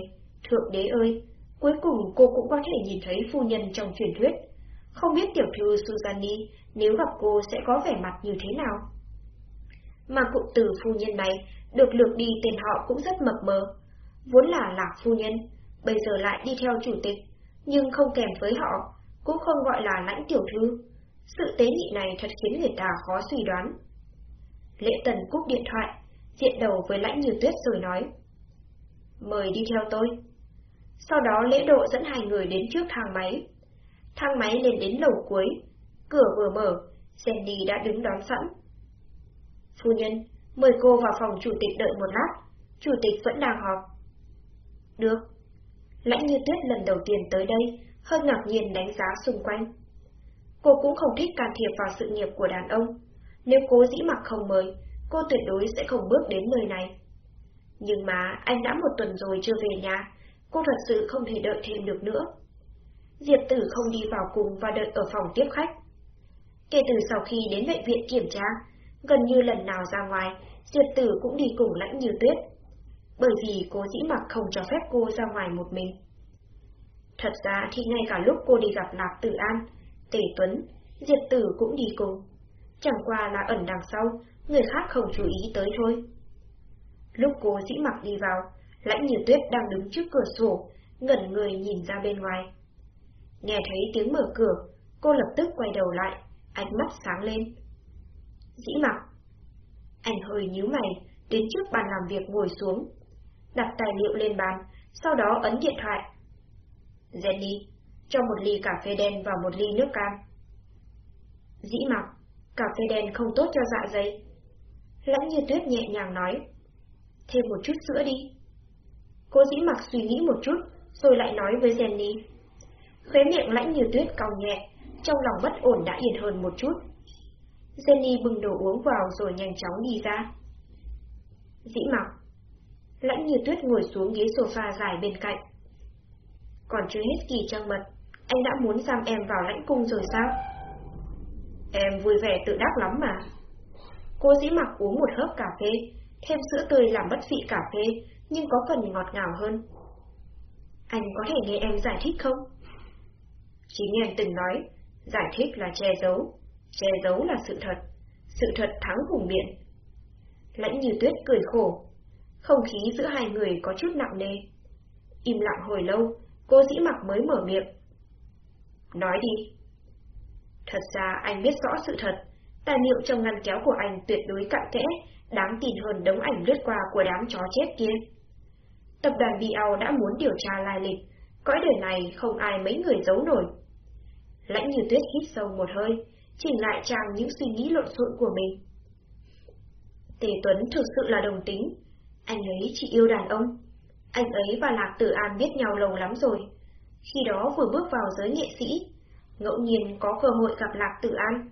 thượng đế ơi, cuối cùng cô cũng có thể nhìn thấy phu nhân trong truyền thuyết. Không biết tiểu thư Suzanne nếu gặp cô sẽ có vẻ mặt như thế nào? Mà cụm từ phu nhân này được lược đi tên họ cũng rất mập mờ. Vốn là lạc phu nhân, bây giờ lại đi theo chủ tịch, nhưng không kèm với họ, cũng không gọi là lãnh tiểu thư. Sự tế nhị này thật khiến người ta khó suy đoán. Lễ tần cúp điện thoại, diện đầu với lãnh như tuyết rồi nói. Mời đi theo tôi. Sau đó lễ độ dẫn hai người đến trước thang máy. Thang máy lên đến lầu cuối, cửa vừa mở, Sandy đã đứng đón sẵn. Phu nhân, mời cô vào phòng chủ tịch đợi một lát, chủ tịch vẫn đang họp. Được. Lãnh như tuyết lần đầu tiên tới đây, hơi ngạc nhiên đánh giá xung quanh. Cô cũng không thích can thiệp vào sự nghiệp của đàn ông. Nếu cố dĩ mặc không mời, cô tuyệt đối sẽ không bước đến nơi này. Nhưng mà anh đã một tuần rồi chưa về nhà, cô thật sự không thể đợi thêm được nữa. Diệp Tử không đi vào cùng và đợi ở phòng tiếp khách. Kể từ sau khi đến bệnh viện kiểm tra, gần như lần nào ra ngoài, Diệp Tử cũng đi cùng lãnh như tuyết. Bởi vì cô dĩ mặc không cho phép cô ra ngoài một mình. Thật ra thì ngay cả lúc cô đi gặp Lạc Tử An, Tề Tuấn, Diệp Tử cũng đi cùng. Chẳng qua là ẩn đằng sau, người khác không chú ý tới thôi. Lúc cô dĩ mặc đi vào, lãnh như tuyết đang đứng trước cửa sổ, ngẩn người nhìn ra bên ngoài. Nghe thấy tiếng mở cửa, cô lập tức quay đầu lại, ánh mắt sáng lên. Dĩ mặc. Anh hơi nhíu mày, đến trước bàn làm việc ngồi xuống. Đặt tài liệu lên bàn, sau đó ấn điện thoại. Jenny, cho một ly cà phê đen và một ly nước cam. Dĩ mặc, cà phê đen không tốt cho dạ dày. Lãnh như tuyết nhẹ nhàng nói. Thêm một chút sữa đi. Cô dĩ mặc suy nghĩ một chút, rồi lại nói với Jenny. Khóe miệng lãnh như tuyết cong nhẹ, trong lòng bất ổn đã yên hơn một chút. Jenny bưng đồ uống vào rồi nhanh chóng đi ra. Dĩ mặc. Lãnh như tuyết ngồi xuống ghế sofa dài bên cạnh. Còn chưa hết kỳ trăng mật, anh đã muốn giam em vào lãnh cung rồi sao? Em vui vẻ tự đắc lắm mà. Cô dĩ mặc uống một hớp cà phê, thêm sữa tươi làm bất vị cà phê, nhưng có phần ngọt ngào hơn. Anh có thể nghe em giải thích không? Chính em từng nói, giải thích là che giấu, che giấu là sự thật, sự thật thắng hùng biện. Lãnh như tuyết cười khổ, không khí giữa hai người có chút nặng nề. Im lặng hồi lâu, cô dĩ mặc mới mở miệng. Nói đi. Thật ra anh biết rõ sự thật, tài liệu trong ngăn kéo của anh tuyệt đối cặn kẽ, đáng tin hơn đống ảnh lướt qua của đám chó chết kia. Tập đoàn BL đã muốn điều tra lai lịch, cõi đời này không ai mấy người giấu nổi. Lãnh như tuyết hít sâu một hơi, chỉnh lại trang những suy nghĩ lộn xộn của mình. Tề Tuấn thực sự là đồng tính, anh ấy chỉ yêu đàn ông. Anh ấy và Lạc Tử An biết nhau lâu lắm rồi, khi đó vừa bước vào giới nghệ sĩ, ngẫu nhiên có cơ hội gặp Lạc Tử An,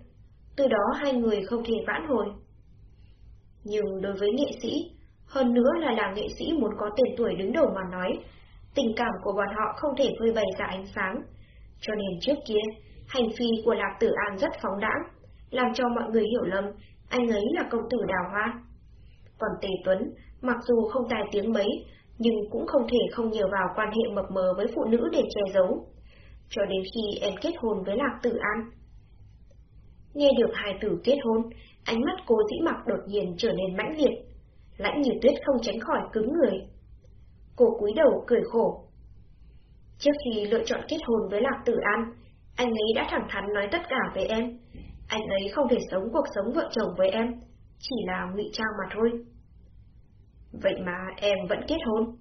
từ đó hai người không thể vãn hồi. Nhưng đối với nghệ sĩ, hơn nữa là là nghệ sĩ muốn có tên tuổi đứng đầu mà nói, tình cảm của bọn họ không thể phơi bày ra ánh sáng. Cho nên trước kia, hành phi của Lạc Tử An rất phóng đãng, làm cho mọi người hiểu lầm anh ấy là công tử đào hoa. Còn Tề Tuấn, mặc dù không tài tiếng mấy, nhưng cũng không thể không nhờ vào quan hệ mập mờ với phụ nữ để che giấu. Cho đến khi em kết hôn với Lạc Tử An. Nghe được hai từ kết hôn, ánh mắt cô dĩ mặc đột nhiên trở nên mãnh liệt. Lãnh như tuyết không tránh khỏi cứng người. Cô cúi đầu cười khổ. Trước khi lựa chọn kết hôn với Lạc Tử An, anh ấy đã thẳng thắn nói tất cả với em. Anh ấy không thể sống cuộc sống vợ chồng với em, chỉ là ngụy trang mà thôi. Vậy mà em vẫn kết hôn.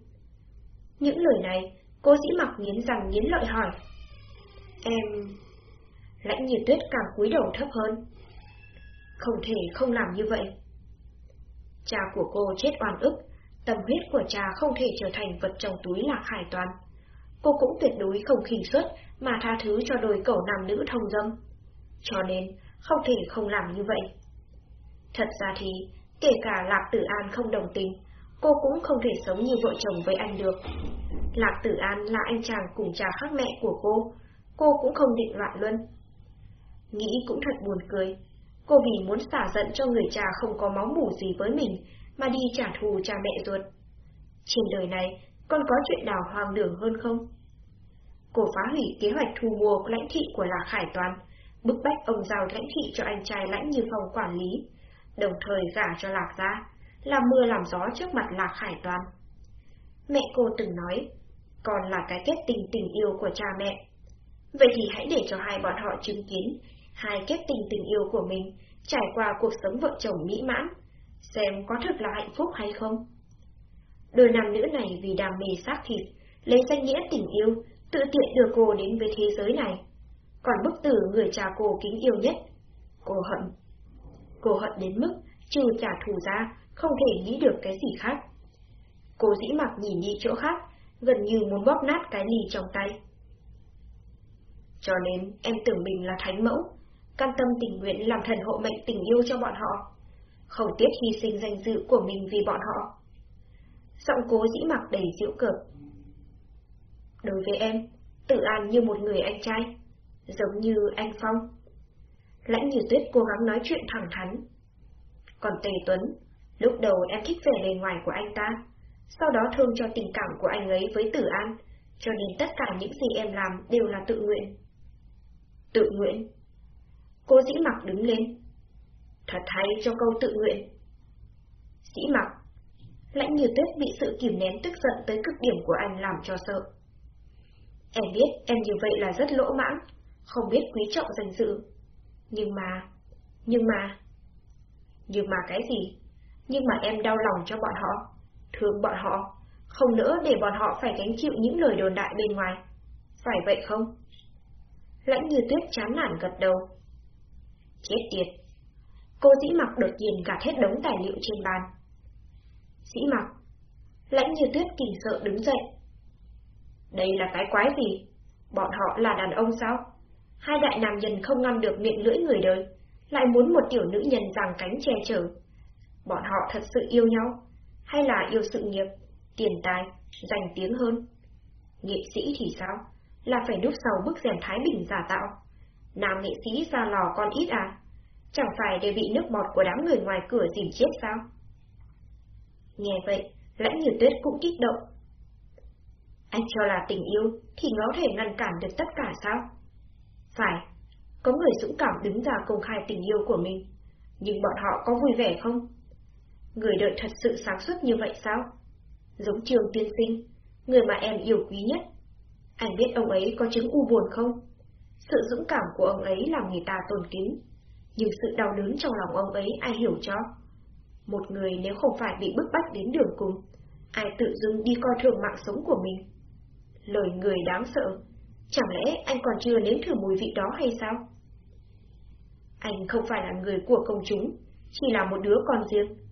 Những lời này, cô dĩ mặc nghiến răng nghiến lợi hỏi. Em... Lãnh nhiệt tuyết càng cúi đầu thấp hơn. Không thể không làm như vậy. Cha của cô chết oan ức, tâm huyết của cha không thể trở thành vật trong túi lạc hải toàn. Cô cũng tuyệt đối không khinh suất mà tha thứ cho đôi cẩu nam nữ thông dâm. Cho nên, không thể không làm như vậy. Thật ra thì, kể cả Lạc Tử An không đồng tình, cô cũng không thể sống như vợ chồng với anh được. Lạc Tử An là anh chàng cùng cha khác mẹ của cô, cô cũng không định loạn luân. Nghĩ cũng thật buồn cười, cô vì muốn xả giận cho người cha không có máu mủ gì với mình mà đi trả thù cha mẹ ruột. Trên đời này, còn có chuyện nào hoang đường hơn không? Cô phá hủy kế hoạch thu mua lãnh thị của Lạc Hải Toàn, bức bách ông giao lãnh thị cho anh trai lãnh như phòng quản lý, đồng thời gả cho Lạc ra, làm mưa làm gió trước mặt Lạc Hải Toàn. Mẹ cô từng nói, còn là cái kết tình tình yêu của cha mẹ. Vậy thì hãy để cho hai bọn họ chứng kiến hai kết tình tình yêu của mình trải qua cuộc sống vợ chồng mỹ mãn, xem có thực là hạnh phúc hay không. Đôi nam nữ này vì đam mê xác thịt, lấy danh nghĩa tình yêu, tự tiện đưa cô đến với thế giới này. Còn bức tử người cha cô kính yêu nhất, cô hận. Cô hận đến mức, trừ trả thù ra, không thể nghĩ được cái gì khác. Cô dĩ mặc nhìn đi chỗ khác, gần như muốn bóp nát cái ly trong tay. Cho nên em tưởng mình là thánh mẫu, can tâm tình nguyện làm thần hộ mệnh tình yêu cho bọn họ, không tiếc hy sinh danh dự của mình vì bọn họ. giọng cố dĩ mặc đầy giễu cợt. Đối với em, tự an như một người anh trai, giống như anh Phong. Lãnh như tuyết cố gắng nói chuyện thẳng thắn. Còn Tề Tuấn, lúc đầu em thích vẻ bề ngoài của anh ta, sau đó thương cho tình cảm của anh ấy với Tử An, cho nên tất cả những gì em làm đều là tự nguyện. Tự nguyện? Cô dĩ mặc đứng lên. Thật hay cho câu tự nguyện. Dĩ mặc. Lãnh như tuyết bị sự kìm nén tức giận tới cực điểm của anh làm cho sợ. Em biết em như vậy là rất lỗ mãng, không biết quý trọng danh dự. Nhưng mà... Nhưng mà... Nhưng mà cái gì? Nhưng mà em đau lòng cho bọn họ, thương bọn họ, không nữa để bọn họ phải gánh chịu những lời đồn đại bên ngoài. Phải vậy không? Lãnh như tuyết chán nản gật đầu. Chết tiệt! Cô dĩ mặc đột nhiên gạt hết đống tài liệu trên bàn. Dĩ mặc! Lãnh như tuyết kinh sợ đứng dậy. Đây là cái quái gì? Bọn họ là đàn ông sao? Hai đại nam nhân không ngăn được miệng lưỡi người đời, lại muốn một tiểu nữ nhân giằng cánh che chở. Bọn họ thật sự yêu nhau, hay là yêu sự nghiệp, tiền tài, danh tiếng hơn? Nghệ sĩ thì sao? Là phải núp sau bức rèm Thái Bình giả tạo. Nam nghệ sĩ ra lò con ít à? Chẳng phải đều bị nước bọt của đám người ngoài cửa dìm chết sao? Nghe vậy, lãnh như tuyết cũng kích động. Anh cho là tình yêu thì nó thể ngăn cản được tất cả sao? Phải, có người dũng cảm đứng ra công khai tình yêu của mình, nhưng bọn họ có vui vẻ không? Người đợi thật sự sáng suốt như vậy sao? Giống trường tiên sinh, người mà em yêu quý nhất. Anh biết ông ấy có chứng u buồn không? Sự dũng cảm của ông ấy làm người ta tôn kính, nhưng sự đau đớn trong lòng ông ấy ai hiểu cho? Một người nếu không phải bị bức bách đến đường cùng, ai tự dưng đi coi thường mạng sống của mình? Lời người đáng sợ, chẳng lẽ anh còn chưa nếm thử mùi vị đó hay sao? Anh không phải là người của công chúng, chỉ là một đứa con riêng.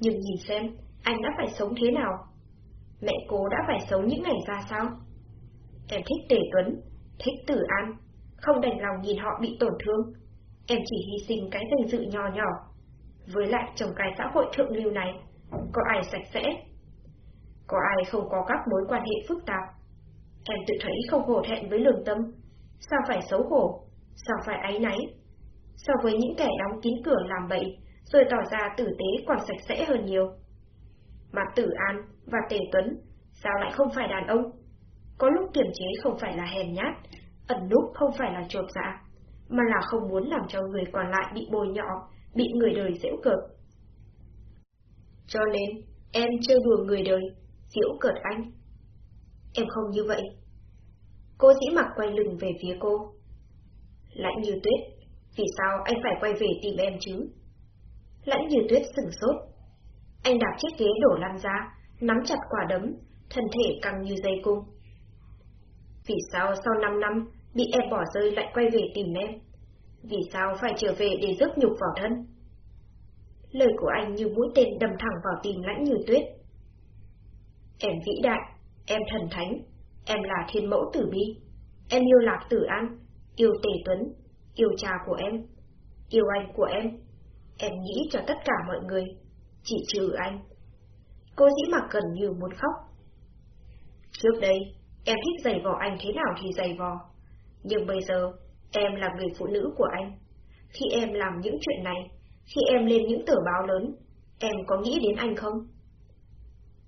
Nhưng nhìn xem, anh đã phải sống thế nào? Mẹ cô đã phải sống những ngày ra sao? Em thích Tề Tuấn, thích Tử An, không đành lòng nhìn họ bị tổn thương. Em chỉ hy sinh cái danh dự nhỏ nhỏ. Với lại trong cái xã hội thượng lưu này, có ai sạch sẽ? Có ai không có các mối quan hệ phức tạp? Em tự thấy không hổ thẹn với lương tâm. Sao phải xấu hổ? Sao phải áy náy? So với những kẻ đóng kín cửa làm bậy, rồi tỏ ra tử tế còn sạch sẽ hơn nhiều. Mà Tử An và Tề Tuấn, sao lại không phải đàn ông? Có lúc kiềm chế không phải là hèn nhát, ẩn núp không phải là trột dạ, mà là không muốn làm cho người còn lại bị bồi nhọ, bị người đời giễu cợt. Cho nên, em chơi đùa người đời, giễu cợt anh. Em không như vậy. Cô dĩ mặc quay lưng về phía cô. Lạnh như tuyết, vì sao anh phải quay về tìm em chứ? Lãnh như tuyết sừng sốt. Anh đạp chiếc ghế đổ lăn ra, nắm chặt quả đấm, thân thể căng như dây cung. Vì sao sau 5 năm bị em bỏ rơi lại quay về tìm em? Vì sao phải trở về để rước nhục vào thân? Lời của anh như mũi tên đâm thẳng vào tim lãnh như tuyết. Em vĩ đại, em thần thánh, em là thiên mẫu tử bi, em yêu lạc tử an, yêu tề tuấn, yêu cha của em, yêu anh của em. Em nghĩ cho tất cả mọi người, chỉ trừ anh. Cô dĩ mặc gần như muốn khóc. Trước đây, em thích giày vò anh thế nào thì giày vò. Nhưng bây giờ, em là người phụ nữ của anh. Khi em làm những chuyện này, khi em lên những tờ báo lớn, em có nghĩ đến anh không?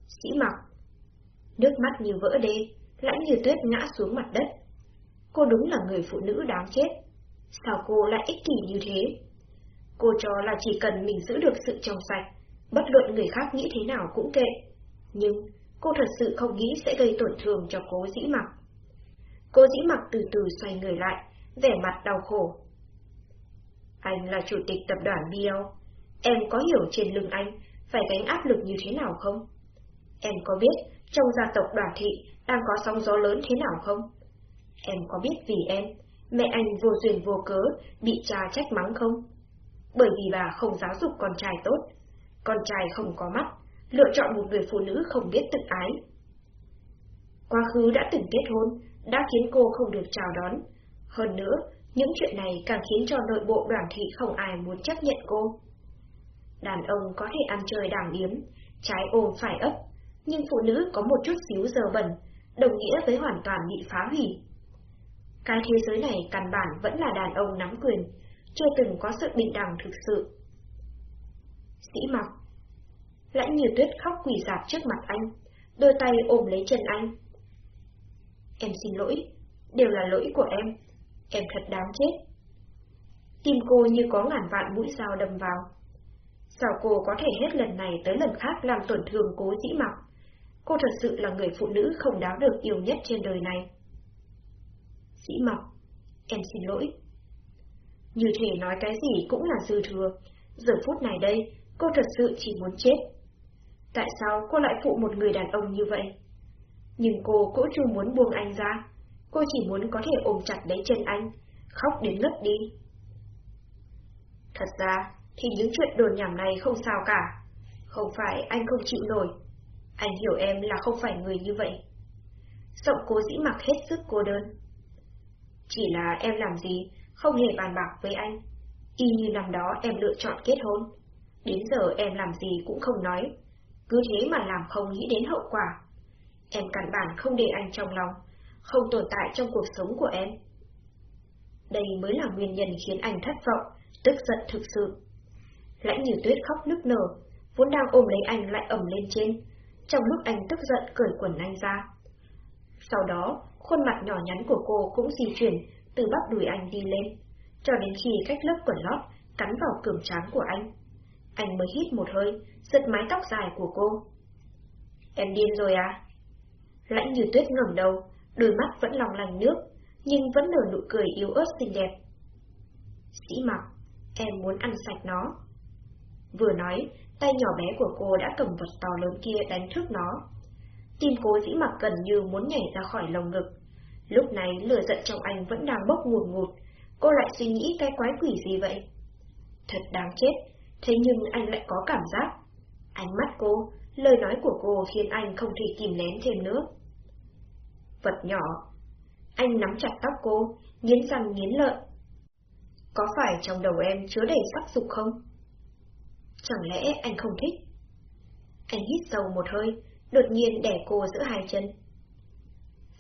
Sĩ mặc. Nước mắt như vỡ đê, lãnh như tuyết ngã xuống mặt đất. Cô đúng là người phụ nữ đáng chết. Sao cô lại ích kỷ như thế? Cô cho là chỉ cần mình giữ được sự trong sạch, bất luận người khác nghĩ thế nào cũng kệ. Nhưng cô thật sự không nghĩ sẽ gây tổn thương cho cố dĩ mặc. Cô dĩ mặc từ từ xoay người lại, vẻ mặt đau khổ. Anh là chủ tịch tập đoàn BL, em có hiểu trên lưng anh phải gánh áp lực như thế nào không? Em có biết trong gia tộc đoàn thị đang có sóng gió lớn thế nào không? Em có biết vì em, mẹ anh vô duyên vô cớ bị cha trách mắng không? Bởi vì bà không giáo dục con trai tốt, con trai không có mắt, lựa chọn một người phụ nữ không biết tự ái. Quá khứ đã từng kết hôn, đã khiến cô không được chào đón. Hơn nữa, những chuyện này càng khiến cho nội bộ đoàn thị không ai muốn chấp nhận cô. Đàn ông có thể ăn chơi đàng yếm, trái ôm phải ấp, Nhưng phụ nữ có một chút xíu giờ bẩn, đồng nghĩa với hoàn toàn bị phá hủy. Cái thế giới này căn bản vẫn là đàn ông nắm quyền, chưa từng có sự bình đẳng thực sự. Sĩ mặc Lãnh như tuyết khóc quỳ dạp trước mặt anh, đôi tay ôm lấy chân anh. Em xin lỗi, đều là lỗi của em, em thật đáng chết. Tim cô như có ngàn vạn mũi dao đâm vào. Sao cô có thể hết lần này tới lần khác làm tổn thương cố dĩ mặc? Cô thật sự là người phụ nữ không đáng được yêu nhất trên đời này. Dĩ mặc, em xin lỗi. Như thể nói cái gì cũng là dư thừa. Giờ phút này đây, cô thật sự chỉ muốn chết. Tại sao cô lại phụ một người đàn ông như vậy? Nhưng cô cũng chưa muốn buông anh ra. Cô chỉ muốn có thể ôm chặt lấy chân anh, khóc đến ngất đi. Thật ra, thì những chuyện đồn nhảm này không sao cả. Không phải anh không chịu nổi. Anh hiểu em là không phải người như vậy. Giọng cố dĩ mặc hết sức cô đơn. Chỉ là em làm gì, không hề bàn bạc với anh. Y như năm đó em lựa chọn kết hôn. Đến giờ em làm gì cũng không nói. Cứ thế mà làm không nghĩ đến hậu quả. Em căn bản không để anh trong lòng, không tồn tại trong cuộc sống của em. Đây mới là nguyên nhân khiến anh thất vọng, tức giận thực sự. Lãnh như tuyết khóc nức nở, vốn đang ôm lấy anh lại ẩm lên trên, trong lúc anh tức giận cởi quần anh ra. Sau đó, khuôn mặt nhỏ nhắn của cô cũng di chuyển từ bắp đùi anh đi lên, cho đến khi cách lớp quần lót cắn vào cường trán của anh. Anh mới hít một hơi, giật mái tóc dài của cô. Em điên rồi à? Lãnh như tuyết ngẩng đầu, đôi mắt vẫn lòng lành nước, nhưng vẫn nở nụ cười yếu ớt xinh đẹp. Sĩ mặc, em muốn ăn sạch nó. Vừa nói, tay nhỏ bé của cô đã cầm vật to lớn kia đánh thức nó. Tim cố dĩ mặc gần như muốn nhảy ra khỏi lồng ngực. Lúc này lửa giận trong anh vẫn đang bốc ngùn ngụt, cô lại suy nghĩ cái quái quỷ gì vậy? Thật đáng chết, thế nhưng anh lại có cảm giác. Ánh mắt cô, lời nói của cô khiến anh không thể kìm nén thêm nữa. Vật nhỏ. Anh nắm chặt tóc cô, nghiến răng nghiến lợi. Có phải trong đầu em chứa đầy sắc dục không? Chẳng lẽ anh không thích? Anh hít sâu một hơi, đột nhiên đẻ cô giữa hai chân.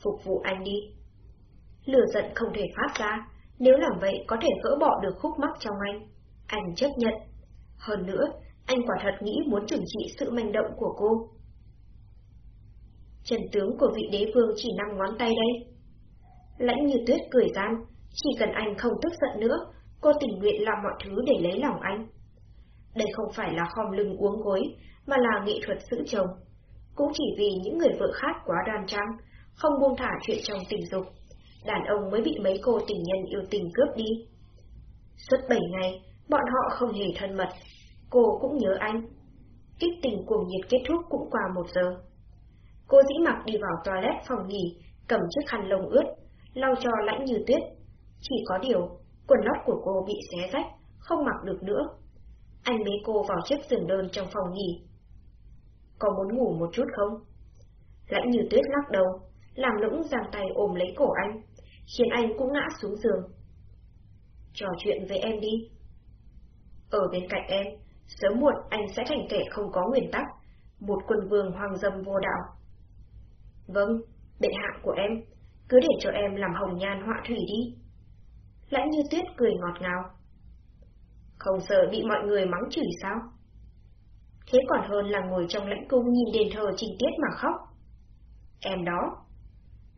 Phục vụ anh đi. Lửa giận không thể phát ra, nếu làm vậy có thể gỡ bỏ được khúc mắc trong anh. Anh chấp nhận. Hơn nữa, anh quả thật nghĩ muốn trừng trị sự manh động của cô. Trần tướng của vị đế vương chỉ năm ngón tay đây. Lãnh như tuyết cười gian, chỉ cần anh không tức giận nữa, cô tình nguyện làm mọi thứ để lấy lòng anh. Đây không phải là khom lưng uống gối, mà là nghệ thuật giữ chồng. Cũng chỉ vì những người vợ khác quá đoan trang, không buông thả chuyện trong tình dục, đàn ông mới bị mấy cô tình nhân yêu tình cướp đi. Suốt bảy ngày, bọn họ không hề thân mật, cô cũng nhớ anh. Kích tình cuồng nhiệt kết thúc cũng qua một giờ. Cô dĩ mặc đi vào toilet phòng nghỉ, cầm chiếc khăn lông ướt, lau cho lãnh như tuyết. Chỉ có điều, quần lót của cô bị xé rách, không mặc được nữa. Anh bế cô vào chiếc giường đơn trong phòng nghỉ. Có muốn ngủ một chút không? Lãnh như tuyết lắc đầu, làm lũng giang tay ôm lấy cổ anh, khiến anh cũng ngã xuống giường. Trò chuyện với em đi. Ở bên cạnh em, sớm muộn anh sẽ thành kẻ không có nguyên tắc, một quân vương hoàng dâm vô đạo. Vâng, bệ hạ của em, cứ để cho em làm hồng nhan họa thủy đi. Lãnh như tuyết cười ngọt ngào. Không sợ bị mọi người mắng chửi sao? Thế còn hơn là ngồi trong lãnh cung nhìn đền thờ trình tiết mà khóc. Em đó.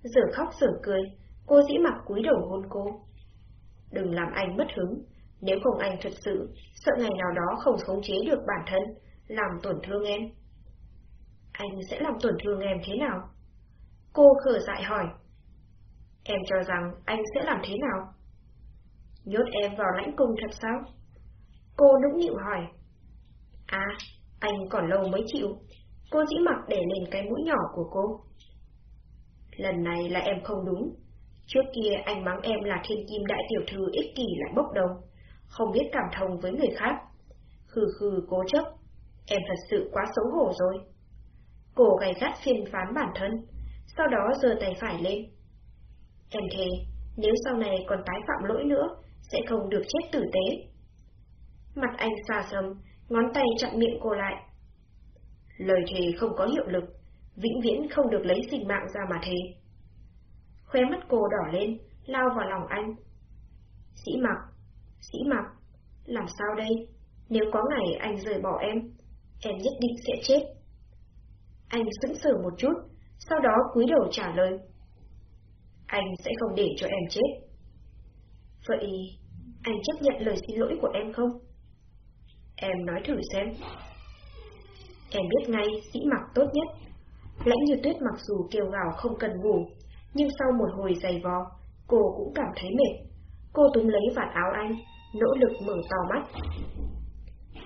Giờ khóc giờ cười, cô dĩ mặc cúi đầu hôn cô. Đừng làm anh mất hứng, nếu không anh thật sự sợ ngày nào đó không khống chế được bản thân, làm tổn thương em. Anh sẽ làm tổn thương em thế nào? Cô khở dại hỏi. Em cho rằng anh sẽ làm thế nào? Nhốt em vào lãnh cung thật sao? Cô nũng nịu hỏi. À, anh còn lâu mới chịu. Cô dĩ mặc để lên cái mũi nhỏ của cô. Lần này là em không đúng. Trước kia anh mắng em là thiên kim đại tiểu thư ích kỷ lại bốc đồng, không biết cảm thông với người khác. Khừ khừ cố chấp, em thật sự quá xấu hổ rồi. Cô gầy gắt phiên phán bản thân, sau đó giơ tay phải lên. Em thề, nếu sau này còn tái phạm lỗi nữa, sẽ không được chết tử tế. Mặt anh xa sầm, ngón tay chặn miệng cô lại. Lời thề không có hiệu lực, vĩnh viễn không được lấy sinh mạng ra mà thế. Khóe mắt cô đỏ lên, lao vào lòng anh. Sĩ mặc, sĩ mặc, làm sao đây? Nếu có ngày anh rời bỏ em, em nhất định sẽ chết. Anh sững sờ một chút, sau đó cúi đầu trả lời. Anh sẽ không để cho em chết. Vậy, anh chấp nhận lời xin lỗi của em không? Em nói thử xem. Em biết ngay sĩ mặc tốt nhất. Lãnh như tuyết mặc dù kêu gào không cần ngủ, nhưng sau một hồi giày vò, cô cũng cảm thấy mệt. Cô túm lấy vạt áo anh, nỗ lực mở to mắt.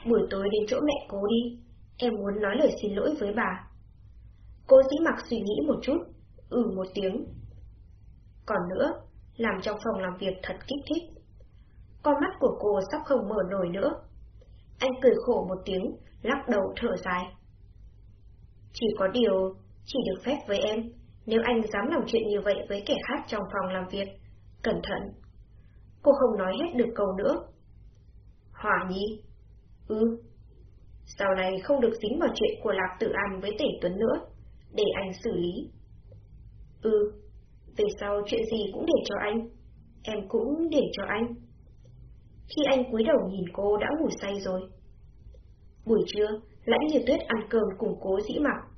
Buổi tối đến chỗ mẹ cố đi, em muốn nói lời xin lỗi với bà. Cô dĩ mặc suy nghĩ một chút, ừ một tiếng. Còn nữa, làm trong phòng làm việc thật kích thích. Con mắt của cô sắp không mở nổi nữa. Anh cười khổ một tiếng, lắc đầu thở dài. Chỉ có điều, chỉ được phép với em, nếu anh dám làm chuyện như vậy với kẻ khác trong phòng làm việc. Cẩn thận. Cô không nói hết được câu nữa. Hỏa nhi? Ừ. Sau này không được dính vào chuyện của Lạc Tử An với Tể Tuấn nữa, để anh xử lý. Ừ, về sau chuyện gì cũng để cho anh, em cũng để cho anh. Khi anh cúi đầu nhìn cô đã ngủ say rồi. Buổi trưa, lãnh như tuyết ăn cơm cùng cố dĩ mặc.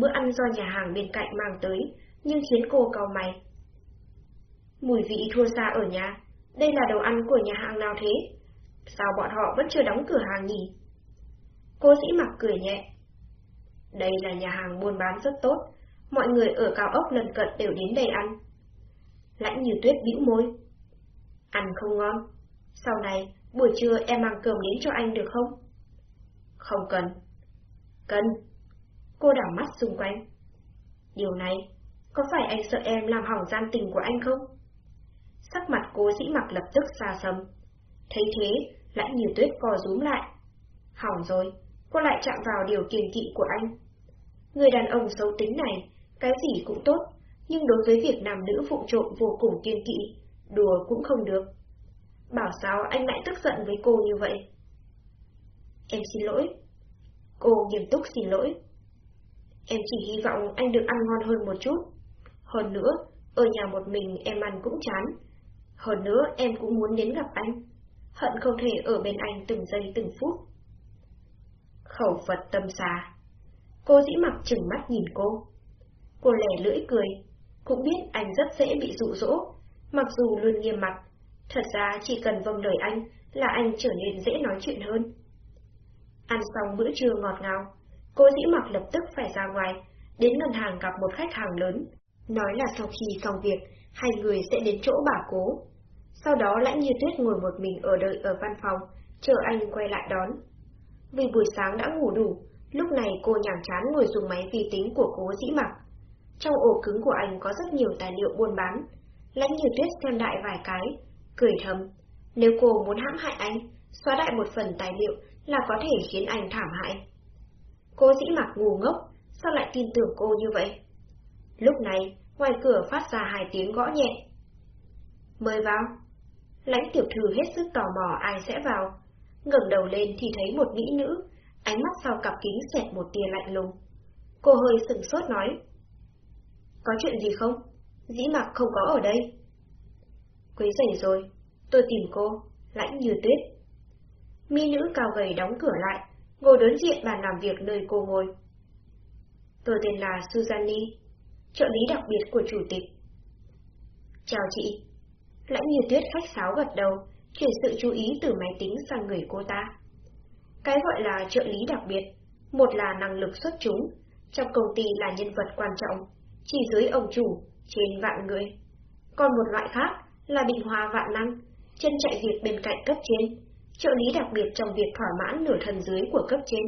Bữa ăn do nhà hàng bên cạnh mang tới, nhưng khiến cô cau mày. Mùi vị thua xa ở nhà, đây là đồ ăn của nhà hàng nào thế? Sao bọn họ vẫn chưa đóng cửa hàng nhỉ? Cô dĩ mặc cười nhẹ. Đây là nhà hàng buôn bán rất tốt, mọi người ở cao ốc lần cận đều đến đây ăn. Lãnh như tuyết bĩu môi. Ăn không ngon. Sau này, buổi trưa em mang cơm đến cho anh được không? Không cần. Cần. Cô đảo mắt xung quanh. Điều này, có phải anh sợ em làm hỏng gian tình của anh không? Sắc mặt cô dĩ mặc lập tức xa sầm. Thấy thế, lãnh như tuyết co rúm lại. Hỏng rồi, cô lại chạm vào điều kiềm kỵ của anh. Người đàn ông xấu tính này, cái gì cũng tốt, nhưng đối với việc nam nữ phụ trộm vô cùng kiên kỵ, đùa cũng không được. Bảo sao anh lại tức giận với cô như vậy? Em xin lỗi. Cô nghiêm túc xin lỗi. Em chỉ hy vọng anh được ăn ngon hơn một chút. Hơn nữa, ở nhà một mình em ăn cũng chán. Hơn nữa, em cũng muốn đến gặp anh. Hận không thể ở bên anh từng giây từng phút. Khẩu Phật tâm xà. Cô dĩ mặc chừng mắt nhìn cô. Cô lẻ lưỡi cười, cũng biết anh rất dễ bị dụ dỗ, mặc dù luôn nghiêm mặt. Thật ra chỉ cần vâng lời anh là anh trở nên dễ nói chuyện hơn. Ăn xong bữa trưa ngọt ngào, cô dĩ mặc lập tức phải ra ngoài, đến ngân hàng gặp một khách hàng lớn. Nói là sau khi xong việc, hai người sẽ đến chỗ bà cố. Sau đó lãnh như tuyết ngồi một mình ở đợi ở văn phòng, chờ anh quay lại đón. Vì buổi sáng đã ngủ đủ, lúc này cô nhàm chán ngồi dùng máy vi tính của cố dĩ mặc. Trong ổ cứng của anh có rất nhiều tài liệu buôn bán. Lãnh như tuyết xem đại vài cái, cười thầm. Nếu cô muốn hãm hại anh, xóa đại một phần tài liệu là có thể khiến anh thảm hại. Cô dĩ mặc ngu ngốc, sao lại tin tưởng cô như vậy? Lúc này, ngoài cửa phát ra hai tiếng gõ nhẹ. Mời vào. Lãnh tiểu thư hết sức tò mò ai sẽ vào. ngẩng đầu lên thì thấy một mỹ nữ, ánh mắt sau cặp kính xẹt một tia lạnh lùng. Cô hơi sừng sốt nói. Có chuyện gì không? Dĩ mặc không có ở đây. Quấy rầy rồi, tôi tìm cô, lãnh như tuyết. Mi nữ cao gầy đóng cửa lại, ngồi đối diện bàn làm việc nơi cô ngồi. Tôi tên là Suzanne, trợ lý đặc biệt của chủ tịch. Chào chị. Lãnh như tuyết khách sáo gật đầu, chuyển sự chú ý từ máy tính sang người cô ta. Cái gọi là trợ lý đặc biệt, một là năng lực xuất chúng, trong công ty là nhân vật quan trọng, chỉ dưới ông chủ, trên vạn người. Còn một loại khác là bình hòa vạn năng, chân chạy việc bên cạnh cấp trên, trợ lý đặc biệt trong việc thỏa mãn nửa thân dưới của cấp trên.